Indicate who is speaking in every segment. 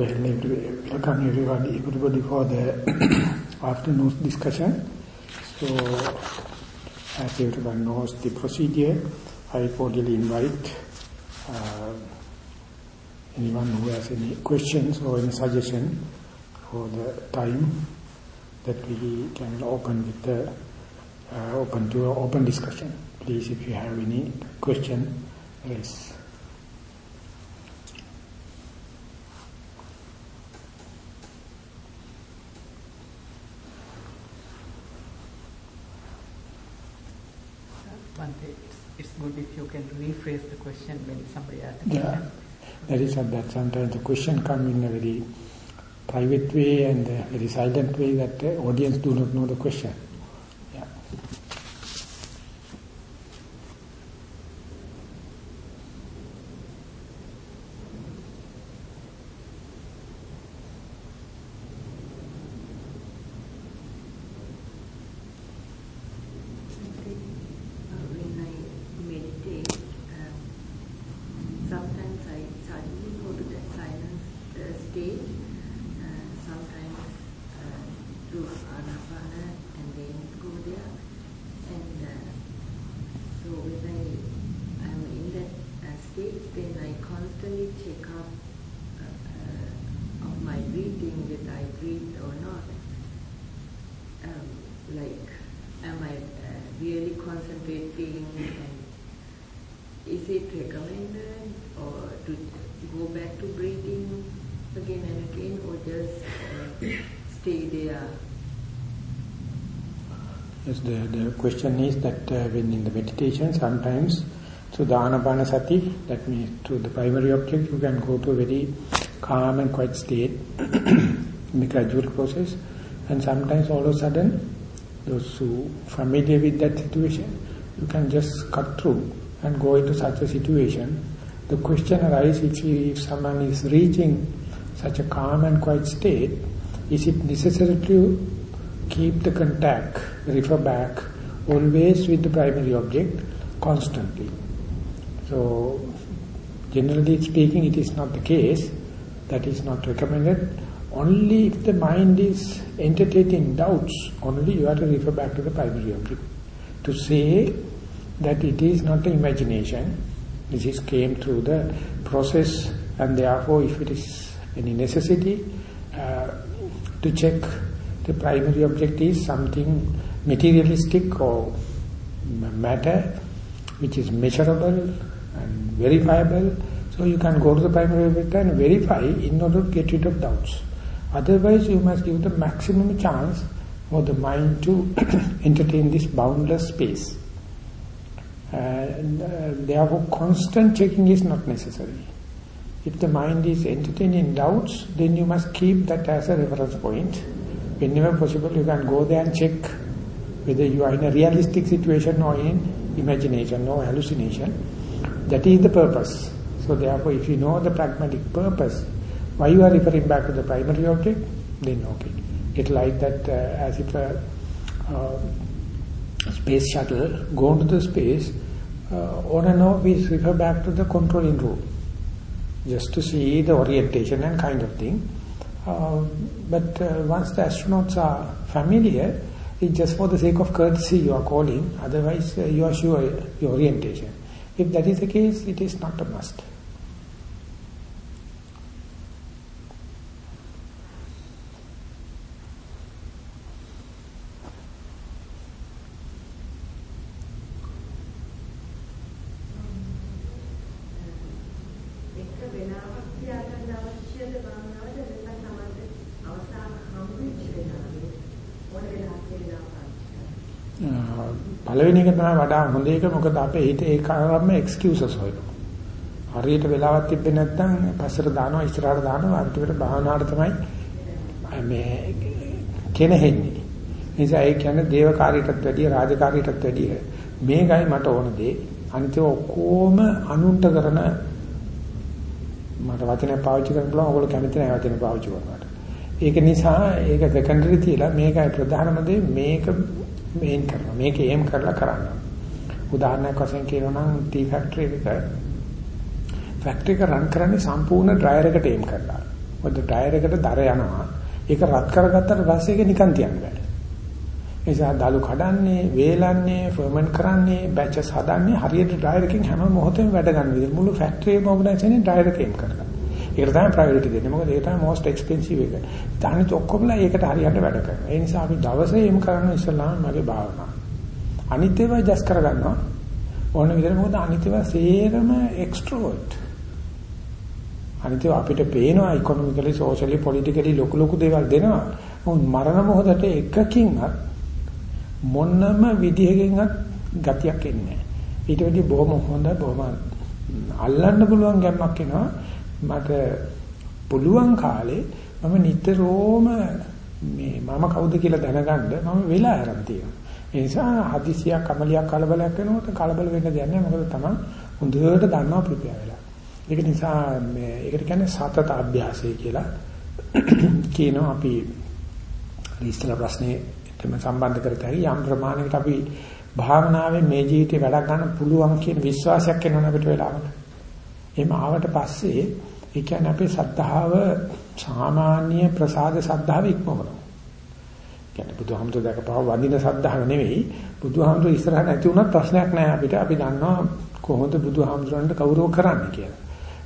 Speaker 1: welcome everybody, everybody for the afternoon discussion. So, as everyone knows the procedure, I cordially invite uh, anyone who has any questions or any suggestion for the time that we can open with the uh, open to open discussion. Please, if you have any question, please.
Speaker 2: it's good if you can rephrase the question when somebody asks.
Speaker 1: Yeah, that is that sometimes the question come in a very private way and a very silent way that the audience do not know the question. Question is that uh, when in the meditation sometimes through the anapanasati, that means through the primary object, you can go to a very calm and quiet state in the gradual process. And sometimes all of a sudden, those who familiar with that situation, you can just cut through and go into such a situation. The question arises if, if someone is reaching such a calm and quiet state, is it necessary to keep the contact, refer back always with the primary object constantly. So, generally speaking, it is not the case. That is not recommended. Only if the mind is entertaining doubts, only you have to refer back to the primary object. To say that it is not the imagination, this is came through the process and therefore if it is any necessity uh, to check the primary object is something materialistic or matter which is measurable and verifiable. So you can go to the primary object and verify in order to get rid of doubts. Otherwise you must give the maximum chance for the mind to entertain this boundless space. And uh, therefore constant checking is not necessary. If the mind is entertaining doubts, then you must keep that as a reference point whenever possible you can go there and check whether you are in a realistic situation or in imagination or hallucination. That is the purpose. So therefore if you know the pragmatic purpose, why you are referring back to the primary object, then okay. It's like that uh, as if a uh, space shuttle go into the space, uh, on and off we refer back to the controlling room just to see the orientation and kind of thing. Uh, but uh, once the astronauts are familiar, it's just for the sake of courtesy you are calling, otherwise uh, you are sure your orientation. If that is the case, it is not a must. තමයි වඩා හොඳ එක මොකද අපේ හිත ඒකාරම්ම excuses හොයනවා. හරියට වෙලාවක් තිබ්බේ නැත්නම් පස්සට දානවා ඉස්සරහට දානවා අන්තිමට භාවනාවට තමයි මේ කෙනෙහින්නේ. නිසා ඒ කියන්නේ දේවකාරීටත් වැඩිය රාජකාරීටත් වැඩිය මේකයි මට ඕන දේ. අනිත් ඔක්කොම අනුන්ට කරන මට වචනයක් පාවිච්චි කරන්න පුළුවන් ඔයගොල්ලෝ කැමති නැහැ වචන පාවිච්චි කරනවට. ඒක නිසා ඒක සෙකන්ඩරි තියලා මේකයි ප්‍රධානම දේ මේක මේන් කරනවා. මේක එම් කරලා කරන්න. උදාහරණයක් වශයෙන් කියනවා නම් ටී ෆැක්ටරි එක ෆැක්ටරි එක රන් කරන්නේ සම්පූර්ණ ඩ්‍රයර් එකට එම් කරලා. මොකද ඩ්‍රයර් එකට දර යනවා. ඒක රත් කරගත්තට පස්සේ ඒක නිකන් තියන්න බෑ. ඒ නිසා දලු කඩන්නේ, වේලන්නේ, ෆර්මන්ට් කරන්නේ, බැචස් හදන්නේ හරියට ඩ්‍රයර් එකකින් හැම මොහොතෙම වැඩ ගන්න විදිහ. මුළු ෆැක්ටරි එකම ඔබනසනේ ඩ්‍රයර් එකෙන් කරලා. ඒකට තමයි ප්‍රයොරිටි දෙන්නේ. මොකද ඒක තමයි most expensive එක. ඊටානිත් ඔක්කොමලා ඒකට හරියට වැඩ කරනවා. ඒ නිසා අපි දවසේ එම් කරන ඉස්සලාම මගේ භාවනාව. අනිත් ඒවා ජස් කරගන්නවා. ඕන විදිහට මොකද අනිත් ඒවා සේරම එක්ස්ට්‍රෝවර්ට්. අනිත් ඒවා අපිට පේනවා ඉකොනොමිකලි, සෝෂලි, පොලිටිකලි ලොකු ලොකු දේවල් දෙනවා. මොන් මරණ මොහොතට එකකින්වත් මොනම විදිහකින්වත් ගතියක් එන්නේ නැහැ. ඊට වැඩි බොහොම හොඳ බොහොම අල්ලන්න පුළුවන් ගැම්මක් එනවා. මට පුළුවන් කාලේ මම නිතරම මේ මම කවුද කියලා දැනගන්න මම වෙලා ආරම්භ තියෙනවා. ඒ නිසා හදිසියක් කමලියක් කලබලයක් වෙනකොට කලබල වෙන්න දෙයක් නැහැ. මොකද තමයි හොඳට දන්නවා ප්‍රිපෙයාර් වෙලා. ඒක නිසා මේ ඒකට කියන්නේ සතත අභ්‍යාසය කියලා කියනවා අපි ඉස්සලා ප්‍රශ්නේටම සම්බන්ධ කරතයි යම් ප්‍රමාණයකට අපි භාවනාවේ මේ ජීවිතේ වැඩ ගන්න පුළුවන් කියන විශ්වාසයක් එනවා අපිට වෙලාවට. එහෙම ආවට පස්සේ ඒ කියන්නේ අපේ සද්ධාව සාමාන්‍ය ප්‍රසාද සද්ධාව ඉක්මවනවා. කියන්නේ බුදුහාමුදුර දැකපුවා වඳින සද්ධාව නෙවෙයි බුදුහාමුදුර ඉස්සරහ නැති වුණත් ප්‍රශ්නයක් නැහැ අපිට. අපි දන්නවා කොහොමද බුදුහාමුදුරන්ට ගෞරව කරන්නේ කියලා.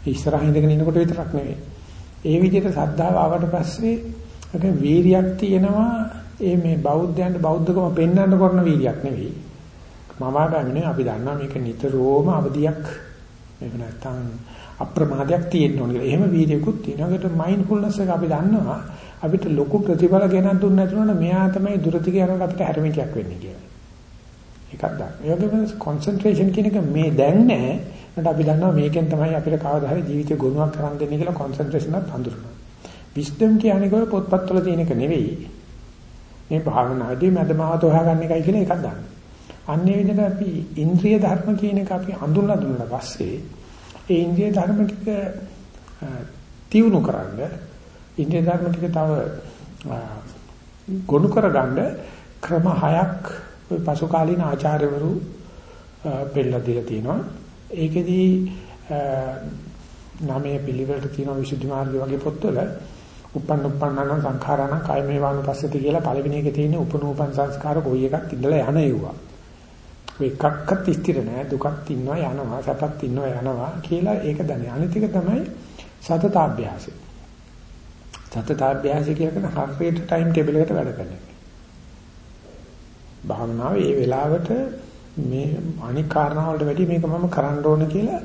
Speaker 1: ඉස්සරහ ඉඳගෙන ඉන්නකොට විතරක් නෙවෙයි. ඒ විදිහට සද්ධාව ආවට පස්සේ ඒක වීරියක් තියෙනවා ඒ මේ බෞද්ධයන්ට බෞද්ධකම පෙන්වන්න කරන වීරියක් නෙවෙයි. මම ආගමනේ අපි දන්නවා මේක නිතරම අවදියක් මේක නැත්තම් අප්‍රමාදයක් තියෙන්න ඕන කියලා. එහෙම වීර්යකුත් තියෙනවා. ඒකට මයින්ඩ්ෆුල්නස් එක අපි දන්නවා. අපිට ලොකු ප්‍රතිඵල ගෙනත් දුන්නේ නැතුනොත් මෙයා තමයි දුරදිග යනකොට අපිට හැරමිකයක් වෙන්නේ කියලා. ඒකක් ගන්න. ඒ වගේම කොන්සන්ට්‍රේෂන් කියන එක මේ දැන් නැහැ. මට අපි දන්නවා මේකෙන් තමයි අපිට කවදා හරි ජීවිතේ ගුණයක් කරන් දෙන්නේ කියලා කොන්සන්ට්‍රේෂන් එකත් හඳුරනවා. විස්ඩම් කියන්නේ කොයි පොත්පත්වල තියෙන එක නෙවෙයි. මේ භාවනාදී මදමාවත හොයාගන්න එකයි කියලා එකක් ගන්න. අන්නේ විදිහට අපි ඉන්ද්‍රිය ධර්ම කියන එක අපි හඳුන්ලා දුන්නා පස්සේ ඒ ඉන්ද්‍රිය ධර්ම ටික තියුණු කරන්න ඉන්ද්‍රිය ධර්ම ටික තව ගොනු කරගන්න ක්‍රම හයක් ওই පසු කාලීන ආචාර්යවරු බෙල්ලා දීලා තිනවා ඒකෙදී නාමයේ පිළිවෙලට තියෙන විසුද්ධි මාර්ගය වගේ පොත්වල උපන්න උපන්නන සංඛාරණ කායමේ වානුපස්සති කියලා පළවෙනි එකේ තියෙන උපනූපන් සංස්කාර කොයි එකක් ඉඳලා යන ඒවා. ඔය එකක්වත් ස්ථිර නෑ දුකක් තින්නවා යනවා සැපක් තින්නවා යනවා කියලා ඒක දැනේ. අනිත් එක තමයි සතතාභ්‍යාසය. සතතාභ්‍යාසය කියන හරියට ටයිම් ටේබල් එකට වැඩ කරන එක. භාවනාව ඒ වෙලාවට මේ අනික් කාරණා වලට වැඩි මේක මම කරන්න ඕන කියලා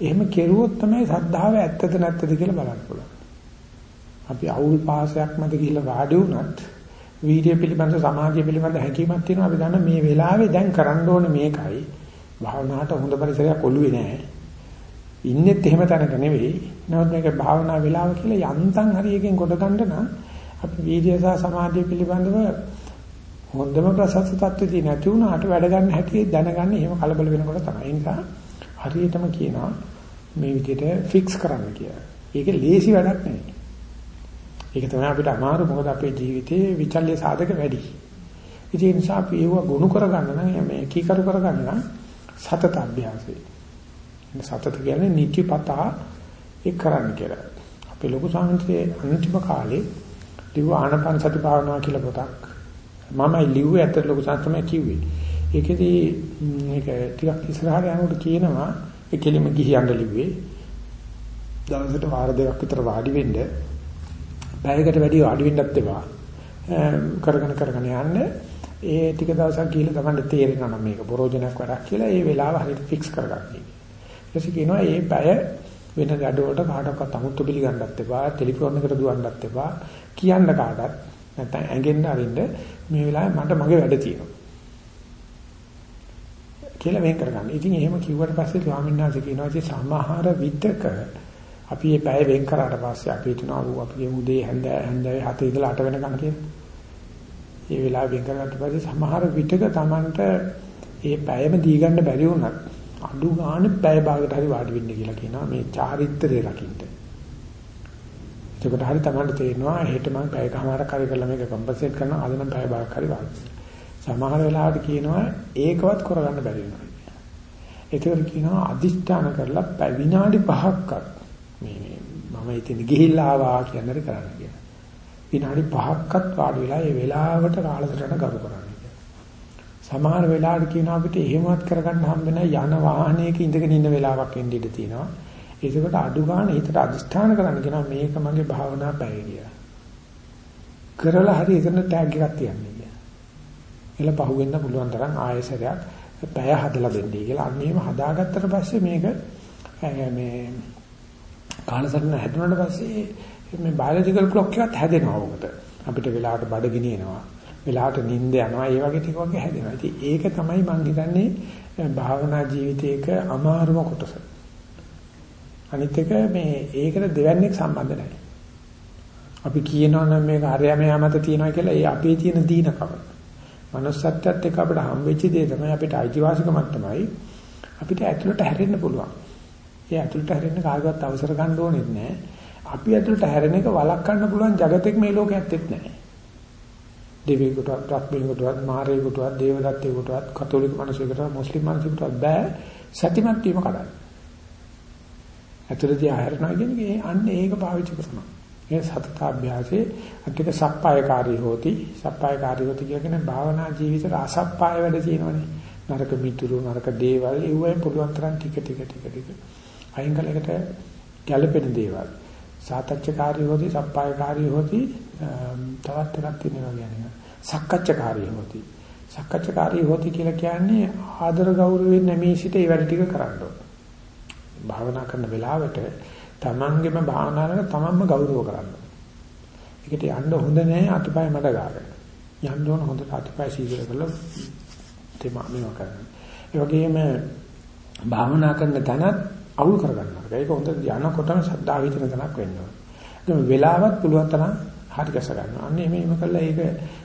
Speaker 1: එහෙම කෙරුවොත් තමයි සද්ධාව ඇත්තද නැත්තද කියලා බලන්න පුළුවන්. අපි අවුල් පාසයක් මැද ගිහිල්ලා වාඩි වුණත් වීර්ය පිළිබඳ සමාධිය පිළිබඳ හැකියාවක් තියෙනවා. අපි දන්න මේ වෙලාවේ දැන් කරන්න ඕනේ මේකයි. භාවනාවට හොඳ පරිසරයක් ඔළුවේ නැහැ. ඉන්නෙත් එහෙම තැනක නෙවෙයි. නමුත් මේක භාවනා වෙලාව කියලා යන්තම් හරියකින් කොට ගන්න නම් අපි වීර්ය සහ සමාධිය පිළිබඳව හොඳම ප්‍රසස්ත තත්ත්වෙදී නැති වුණාට වැඩ ගන්න හැටි දැනගන්න එහෙම කලබල වෙනකොට තමයි. ඒ නිසා හරියටම කියනවා මේ විදිහට ෆික්ස් කරන්න කියලා. ඒක ලේසි වැඩක් නෙවෙයි. ඒක තමයි අපිට අමාරු මොකද අපේ ජීවිතේ විචල්්‍ය සාධක වැඩි. ඒ නිසා අපි ඒව ගුණ කරගන්න නම් මේ කීකරු කරගන්න නම් සතත අභ්‍යාසය. සතත කියන්නේ නිත්‍යපතා ඒ කරන්න කියලා. අපේ ලොකු සාමිතියේ අන්තිම කාලේ ලිව්ව ආනපන සති භාවනාව කියලා පොතක්. මමයි ලිව්වේ ඇත්තට ලොකු සාන්තමයි කිව්වේ. ඒකෙදී මේක ටිකක් ඉස්සරහට යනකොට කියනවා ඒ කෙලිම ගිහියන්ද ලිව්වේ. දවසට වාර දෙකක් විතර වාඩි වෙන්න පැයකට වැඩි වාඩි වෙන්නත් එපා. කරගෙන කරගෙන යන්න ඒ ටික දවසක් ගිහිල්ලා තමයි තේරෙනවා නම් මේක ප්‍රෝජනක් වැඩක් කියලා ඒ වෙලාව හරියට ෆික්ස් කරගන්න. ඊට කියනවා මේ පැය වෙන gadවලට කාටවත් අමුතු පිළිගන්නත් එපා, ටෙලිෆෝන් එකට දුවන්නත් එපා, කියන්න කාටවත් නැත්නම් ඇඟෙන්න අරින්න මේ වෙලාවේ මට මගේ වැඩ තියෙනවා. කියලා වෙන් කරගන්න. ඉතින් එහෙම කිව්වට පස්සේ ස්වාමීන් වහන්සේ කියනවා ඉතින් සමහර විදක අපි මේ පැය වෙන් කරාට පස්සේ අපි හිතනවා අපි උදේ හැන්ද හැන්දේ 7 ඉඳලා 8 වෙනකන් කියලා. මේ වෙලාව වෙන් කරගත්ත පස්සේ සමහර විටක Tamanට මේ පැයම දී ගන්න බැරි වුණත් අඩු ගන්න පැය භාගයට හරි වාඩි වෙන්න කියලා කියනවා මේ චාරිත්‍රය රකින්න. එතකොට හරි Tamanට තේරෙනවා හෙට මම පැයකමාරක් හරි කරලා මේක කම්පන්සේට් කරනවා අද නම් පැය භාගයක් හරි වාඩි. සමහර වෙලාවට කියනවා ඒකවත් කරගන්න බැරි වෙනවා. ඒකවල කියනවා අදිෂ්ඨාන කරලා විනාඩි 5ක්වත් මේ මම ඉතින් ගිහිල්ලා ආවා කියන්නද කරන්න කියලා. විනාඩි 5ක්වත් වාඩි වෙලා ඒ වෙලාවට කාලසටහන කරු කරන්න කියලා. සමහර වෙලාවට කියන අපිට එහෙමවත් කරගන්න හම්බ නැහැ යන වාහනයක ඉඳගෙන ඉන්න වෙලාවක් එන්න ඉඩ තියෙනවා. ඒකට අඩු ගන්න හිතට අදිස්ථාන කරන්න කියනවා මේක මගේ භාවනා පැය කියලා. කරලා හරි එතන ටැග් එකක් තියන්නේ කියලා. එල පහුවෙන්න පුළුවන් තරම් ආයෙසරයක් පැය හදලා දෙන්නයි කියලා. අන්න එහෙම හදාගත්තට පස්සේ මේක මේ කාලසටහන හැදුනට පස්සේ මේ බයොලොජිකල් ක්ලොක් එකත් හැදෙනවා උකට. අපිට වෙලාවට බඩ ගිනිනවා. වෙලාවට නිින්ද යනවා. ඒ වගේ ටික වගේ හැදෙනවා. ඉතින් ඒක තමයි මම හිතන්නේ භාවනා ජීවිතයක අමාරුම කොටස. අනිත් එක මේ ඒකට දෙවන්නේක් සම්බන්ධ නැහැ. අපි කියනවා නම් මේක හරියම යමත තියනවා කියලා ඒ අපේ තියෙන දීනකම. manussත්වයට එක අපිට හම්බෙච්ච දේ තමයි අපිට අයිතිවාසිකමක් තමයි අපිට ඇතුළට හැරෙන්න පුළුවන්. ඒ ඇතුළට හැරෙන්න කාගවත් අවසර ගන්න ඕනෙත් නැහැ. අපි ඇතුළට හැරෙන එක වළක්වන්න පුළුවන් జగතෙක් මේ ලෝකේ ඇත්තෙත් නැහැ. දෙවියෙකුටවත්, රත්බියෙකුටවත්, මාරයෙකුටවත්, දේවදත්තයෙකුටවත්, කතෝලික මිනිසෙකුටවත්, මුස්ලිම් මිනිසෙකුටවත් බෑ සත්‍යමත් වීම කඩන්න. ඇතුළතදී ආහරණය කියන්නේ අන්න ඒක පාවිච්චි කරනවා. ඒ සතතාභ්‍යාසේ අටික සප්පායකාරී හොති සප්පායකාරී හොති කියන්නේ භාවනා ජීවිත රසප්පාය වැඩ තියෙනවනේ නරක මිතුරු නරක දේවල් ඒවෙන් පුළුවන් තරම් ටික ටික ටික ටික අයින් කලකට ගැළපෙන දේවල් සාතච්ඡකාරී හොති සප්පායකාරී හොති තවත් එකක් තියෙනවා කියන්නේ සක්කච්ඡකාරී හොති සක්කච්ඡකාරී හොති කියලා කියන්නේ ආදර ගෞරවයෙන් නැමී සිට ඒ වැඩ ටික කරන්න ඕන භාවනා කරන වෙලාවට තමන්ගේම භාවනාවට තමන්ම ගෞරව කරන්න. ඒකට යන්න හොඳ නැහැ අතපය මඩ ගාගෙන. යන්න ඕන හොඳට අතපය සීගල කරලා තේමා මේව කරන්න. ඒ වගේම භාවනා කරන තැනත් අවුල් කරගන්නවා. ඒක හොඳ ධානයකොටම ශ්‍රද්ධාව විතර තැනක් වෙන්න ඕන. ඒක වෙලාවත් පුළුවන් තරම් හරි ගැස ගන්නවා. අන්න එමෙ එම කළා ඒක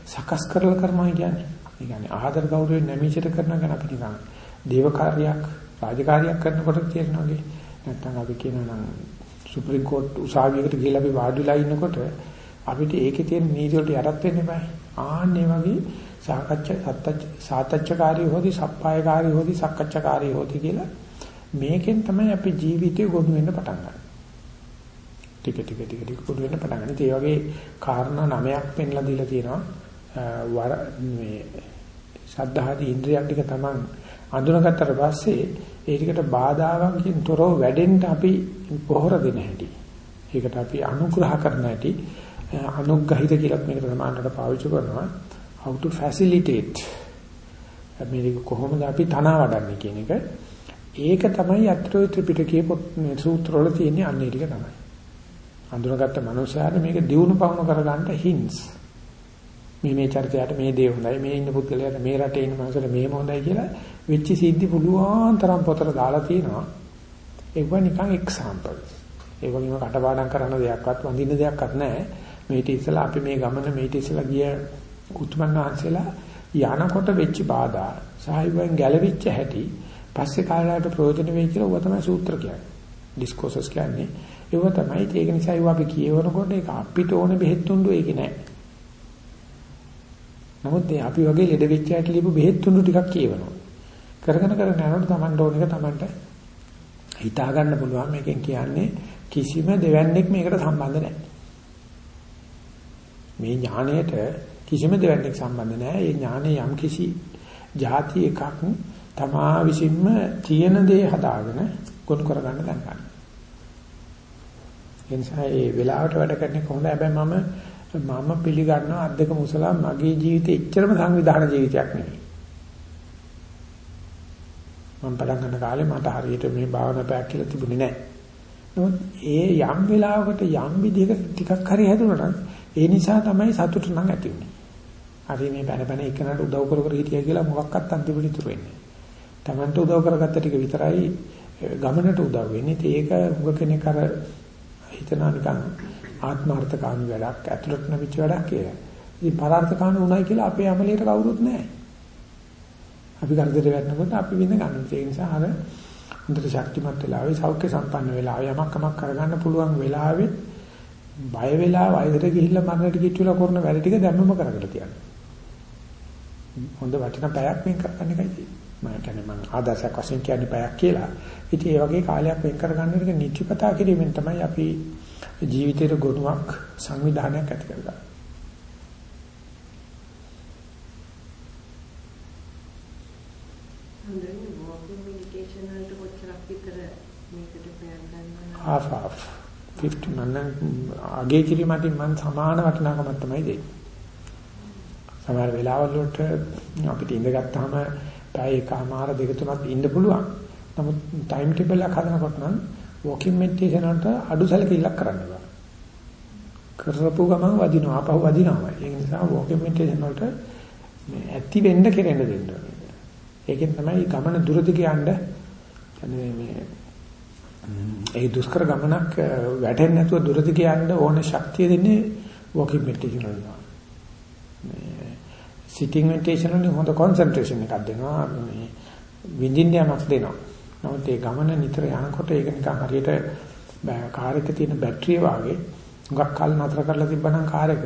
Speaker 1: සකස් කරලා කරනවා කියන්නේ. ඒ කියන්නේ ආදර ගෞරවයෙන් නැමීචට කරනවා කියන අපි නිකන් දේව කාර්යයක් රාජකාරියක් කරනකොට තේරෙනවා වගේ. නැත්තම් අපි කියනවා නම් සුප්‍රීම කෝට් උසාවියකට ගිහලා අපි වාඩිලා ඉන්නකොට අපිට ඒකේ තියෙන නීති වලට යටත් වෙන්න බෑ. ආන්නේ වගේ සාකච්ඡා සාතච්ඡකාරී හොදි සප්පායකාරී හොදි සක්කච්ඡාකාරී හොදි කියලා මේකෙන් තමයි අපි ජීවිතේ ගොනු වෙන්න පටන් ගන්නේ. ටික ටික ටික ටික ගොනු වෙන්න පටන් ගන්න. ඒ වගේ කාරණා නවයක් පෙන්ලා දීලා තියෙනවා. වර මේ සද්ධාදී ඉන්ද්‍රියන් ටික තමන් අඳුනගත්තට පස්සේ ඒ ටිකට බාධාවන්කින් තොරව වැඩෙන්න අපි පොහොර දෙන හැටි. ඒකට අපි අනුග්‍රහ කරන හැටි අනුග්‍රහිත කියලා මේකට සමානට පාවිච්චි කරනවා. how to facilitate මේක කොහොමද අපි තනවා වඩන්නේ කියන එක. ඒක තමයි අත්‍රෝ ත්‍රිපිටකයේ මේ සූත්‍රවල තියෙන අන්නේ ටික තමයි. අඳුනගත්ත මනුස්සයාට මේක දියුණු පවුණු කරගන්න hints. මේ මේ චරිතයට මේ දේ හොඳයි මේ ඉන්න පුද්ගලයාට මේ රටේ ඉන්න මනුස්සයට මේම හොඳයි කියලා වෙච්ච සිද්ධි පුළුවන් තරම් පොතට දාලා තියෙනවා. ඒක නිකන් එක්සැම්පල්. ඒ වගේම කටපාඩම් කරන දෙයක්වත් වඳින්න දෙයක්වත් නැහැ. මේටි ඉස්සලා අපි මේ ගමන මේටි ඉස්සලා ගිය උතුමන් වහන්සේලා යනකොට වෙච්ච බාධා සාහිබෙන් ගැලවිච්ච හැටි පස්සේ කාලයට ප්‍රයෝජන වෙයි කියලා උව තමයි සූත්‍ර කියන්නේ. ඩිස්කෝසස් කියන්නේ. ඒව තමයි ඒක නිසා ඒව අපි කියවනකොට ඒක අපිට ඕන බෙහෙත් තුණ්ඩු ඒක නෑ. නමුත් අපි වගේ ලෙඩ වෙච්ච ඇට ලියපු බෙහෙත් තුණ්ඩු ටිකක් කියවනවා. කරගෙන කරගෙන යනකොට Tamanට ඕන එක Tamanට හිතා ගන්න පුළුවන් මේකෙන් කියන්නේ කිසිම දෙවන්නේක් මේකට සම්බන්ධ නැහැ. මේ ඥාණයට කිසිම දෙවන්නේක් සම්බන්ධ නැහැ. ඒ ඥානෙ යම් කිසි ಜಾති එකක් තමා විසින්ම තියෙන දේ හදාගෙන ගොනු කරගන්න දැන් ගන්න. එනිසා ඒ වෙලාවට වැඩ කරන්නේ කොහොමද? හැබැයි මම මම පිළිගන්නවා අද්දක මුසලා මගේ ජීවිතේ එච්චරම සංවිධාන ජීවිතයක් නෙවෙයි. මම පටන් ගන්න කාලේ මට හරියට මේ භාවනා පැයක් කියලා තිබුණේ නැහැ. නමුත් ඒ යම් වෙලාවකට යම් විදිහකට ටිකක් හරි හැදුණා නම් ඒ නිසා තමයි සතුට නම් ඇති වෙන්නේ. හරි මේ බැන බැන එකනට උදව් කර කර හිටියා කියලා මොකක්වත් අන්තිමට ඉතුරු වෙන්නේ. Tamanට උදව් කරගත්ත ටික විතරයි ගමනට උදව් වෙන්නේ. ඒක උග කෙනෙක් අර හිතනා නිකන් ආත්මార్థකාමී වැඩක් ඇතුළට නැවිච්ච වැඩක් කියලා. ඉතින් පරාර්ථකාමී උනායි කියලා අපේ අමලියට කවුරුත් නැහැ. අපි කරදරේ වැටෙනකොට අපි විඳ ගන්න. ඒ නිසා අර හොඳට ශක්තිමත් වෙලාවේ සෞඛ්‍ය සම්පන්න වෙලාවේ යමක් කමක් කරගන්න පුළුවන් වෙලාවේ බය වෙලා වයසට ගිහිල්ලා මරණයට කිච්චුලා කරන වැඩ ටික දැම්මම කරකට තියන්න. හොඳ වටින පැයක් වෙන් කරගන්න එකයි මම කියන්නේ මම ආදර්ශයක් වශයෙන් කියන්නේ පැයක් කියලා. ඉතින් ඒ වගේ කාලයක් වෙන් කරගන්න එක නිත්‍යපතා කිරීමෙන් තමයි අපි ජීවිතේට ගුණයක් සංවිධානයක් ඇති කරගන්න.
Speaker 3: හොඳයි වෝකින් මෙඩිටේෂන් වලට කොච්චරක් විතර මේකට ප්‍රයත්න කරනවා
Speaker 1: half half 50 මම අගේ කිරීමකින් මම සමාන වටිනාකමක් තමයි දෙන්නේ. සමහර වෙලාවල් වලට අපිට ඉඳගත්තාම පැය එකමාර දෙක තුනක් ඉන්න පුළුවන්. නමුත් ටයිම් ටේබල් එකක් හදනකොට නම් වොකින් මෙඩිටේෂන් වලට අඩු සැලකිල්ලක් කරන්න බෑ. කරපු ගමන් වදිනවා ආපහු වදිනවා. ඒ නිසා වොකින් මෙඩිටේෂන් වලට මේ ඇති වෙන්න කෙරෙන්න දෙන්න ඕනේ. ඒකෙන් තමයි ගමන දුරදිග යන්න මේ ඒ දුෂ්කර ගමනක් වැටෙන්නේ නැතුව දුරදිග යන්න ඕන ශක්තිය දෙන්නේ වොකින් මෙඩිටේෂන් වලට. මේ සිටින් මෙඩිටේෂන් වල හොඳ කොන්සන්ට්‍රේෂන් එකක් දෙනවා මේ විඳින්න යමක් දෙනවා. නමුත් ඒ ගමන නිතර යනකොට ඒක නිකන් හරියට කාර් එකේ තියෙන බැටරිය වාගේ හුඟක් කල් නතර කරලා තිබ්බනම් කාර් එක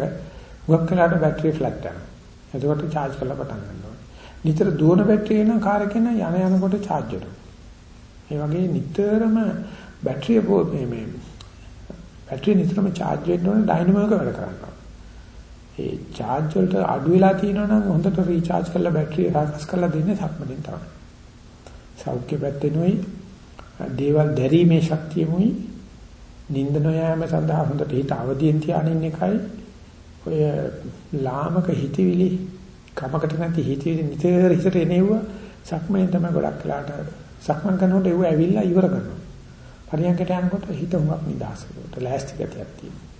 Speaker 1: හුඟක් වෙලාවට බැටරිය ෆ්ලැට් යනවා. එතකොට charge කරලා පටන් ගන්නවා. නිතර දුවන බැටරිය නම් කාර් එකේ නම් යන යනකොට charge වෙනවා. ඒ වගේ නිතරම බැටරිය මේ මේ බැටරිය නිතරම charge වෙන්න ඕනේ ඩයිනමෝ එක වැඩ කරනවා. ඒ charge වලට අඩු වෙලා තියෙනවා නම් හොඳට රීචාර්ජ් කරලා බැටරිය රාකස් කරලා දෙන්නේ සක්මදින් තමයි. සෞඛ්‍ය පැත්තෙනුයි දේවල් දැරීමේ ශක්තියමුයි නිින්ද නොයෑම සඳහා හොඳට හිත අවදියෙන් තියානින්න එකයි ඔය ලාමක හිතවිලි කමකට නැති හිතවිලි නිතර හිතට එනෙව්ව සක්මනේ තමයි ගොඩක් වෙලාට සක්මන් කරනකොට ඒව ඇවිල්ලා ඉවර කරනවා. පරියන්කට යනකොට හිත හුඟක් නිදහස් වෙනවා. ලෑස්ති ගතියක් තියෙනවා.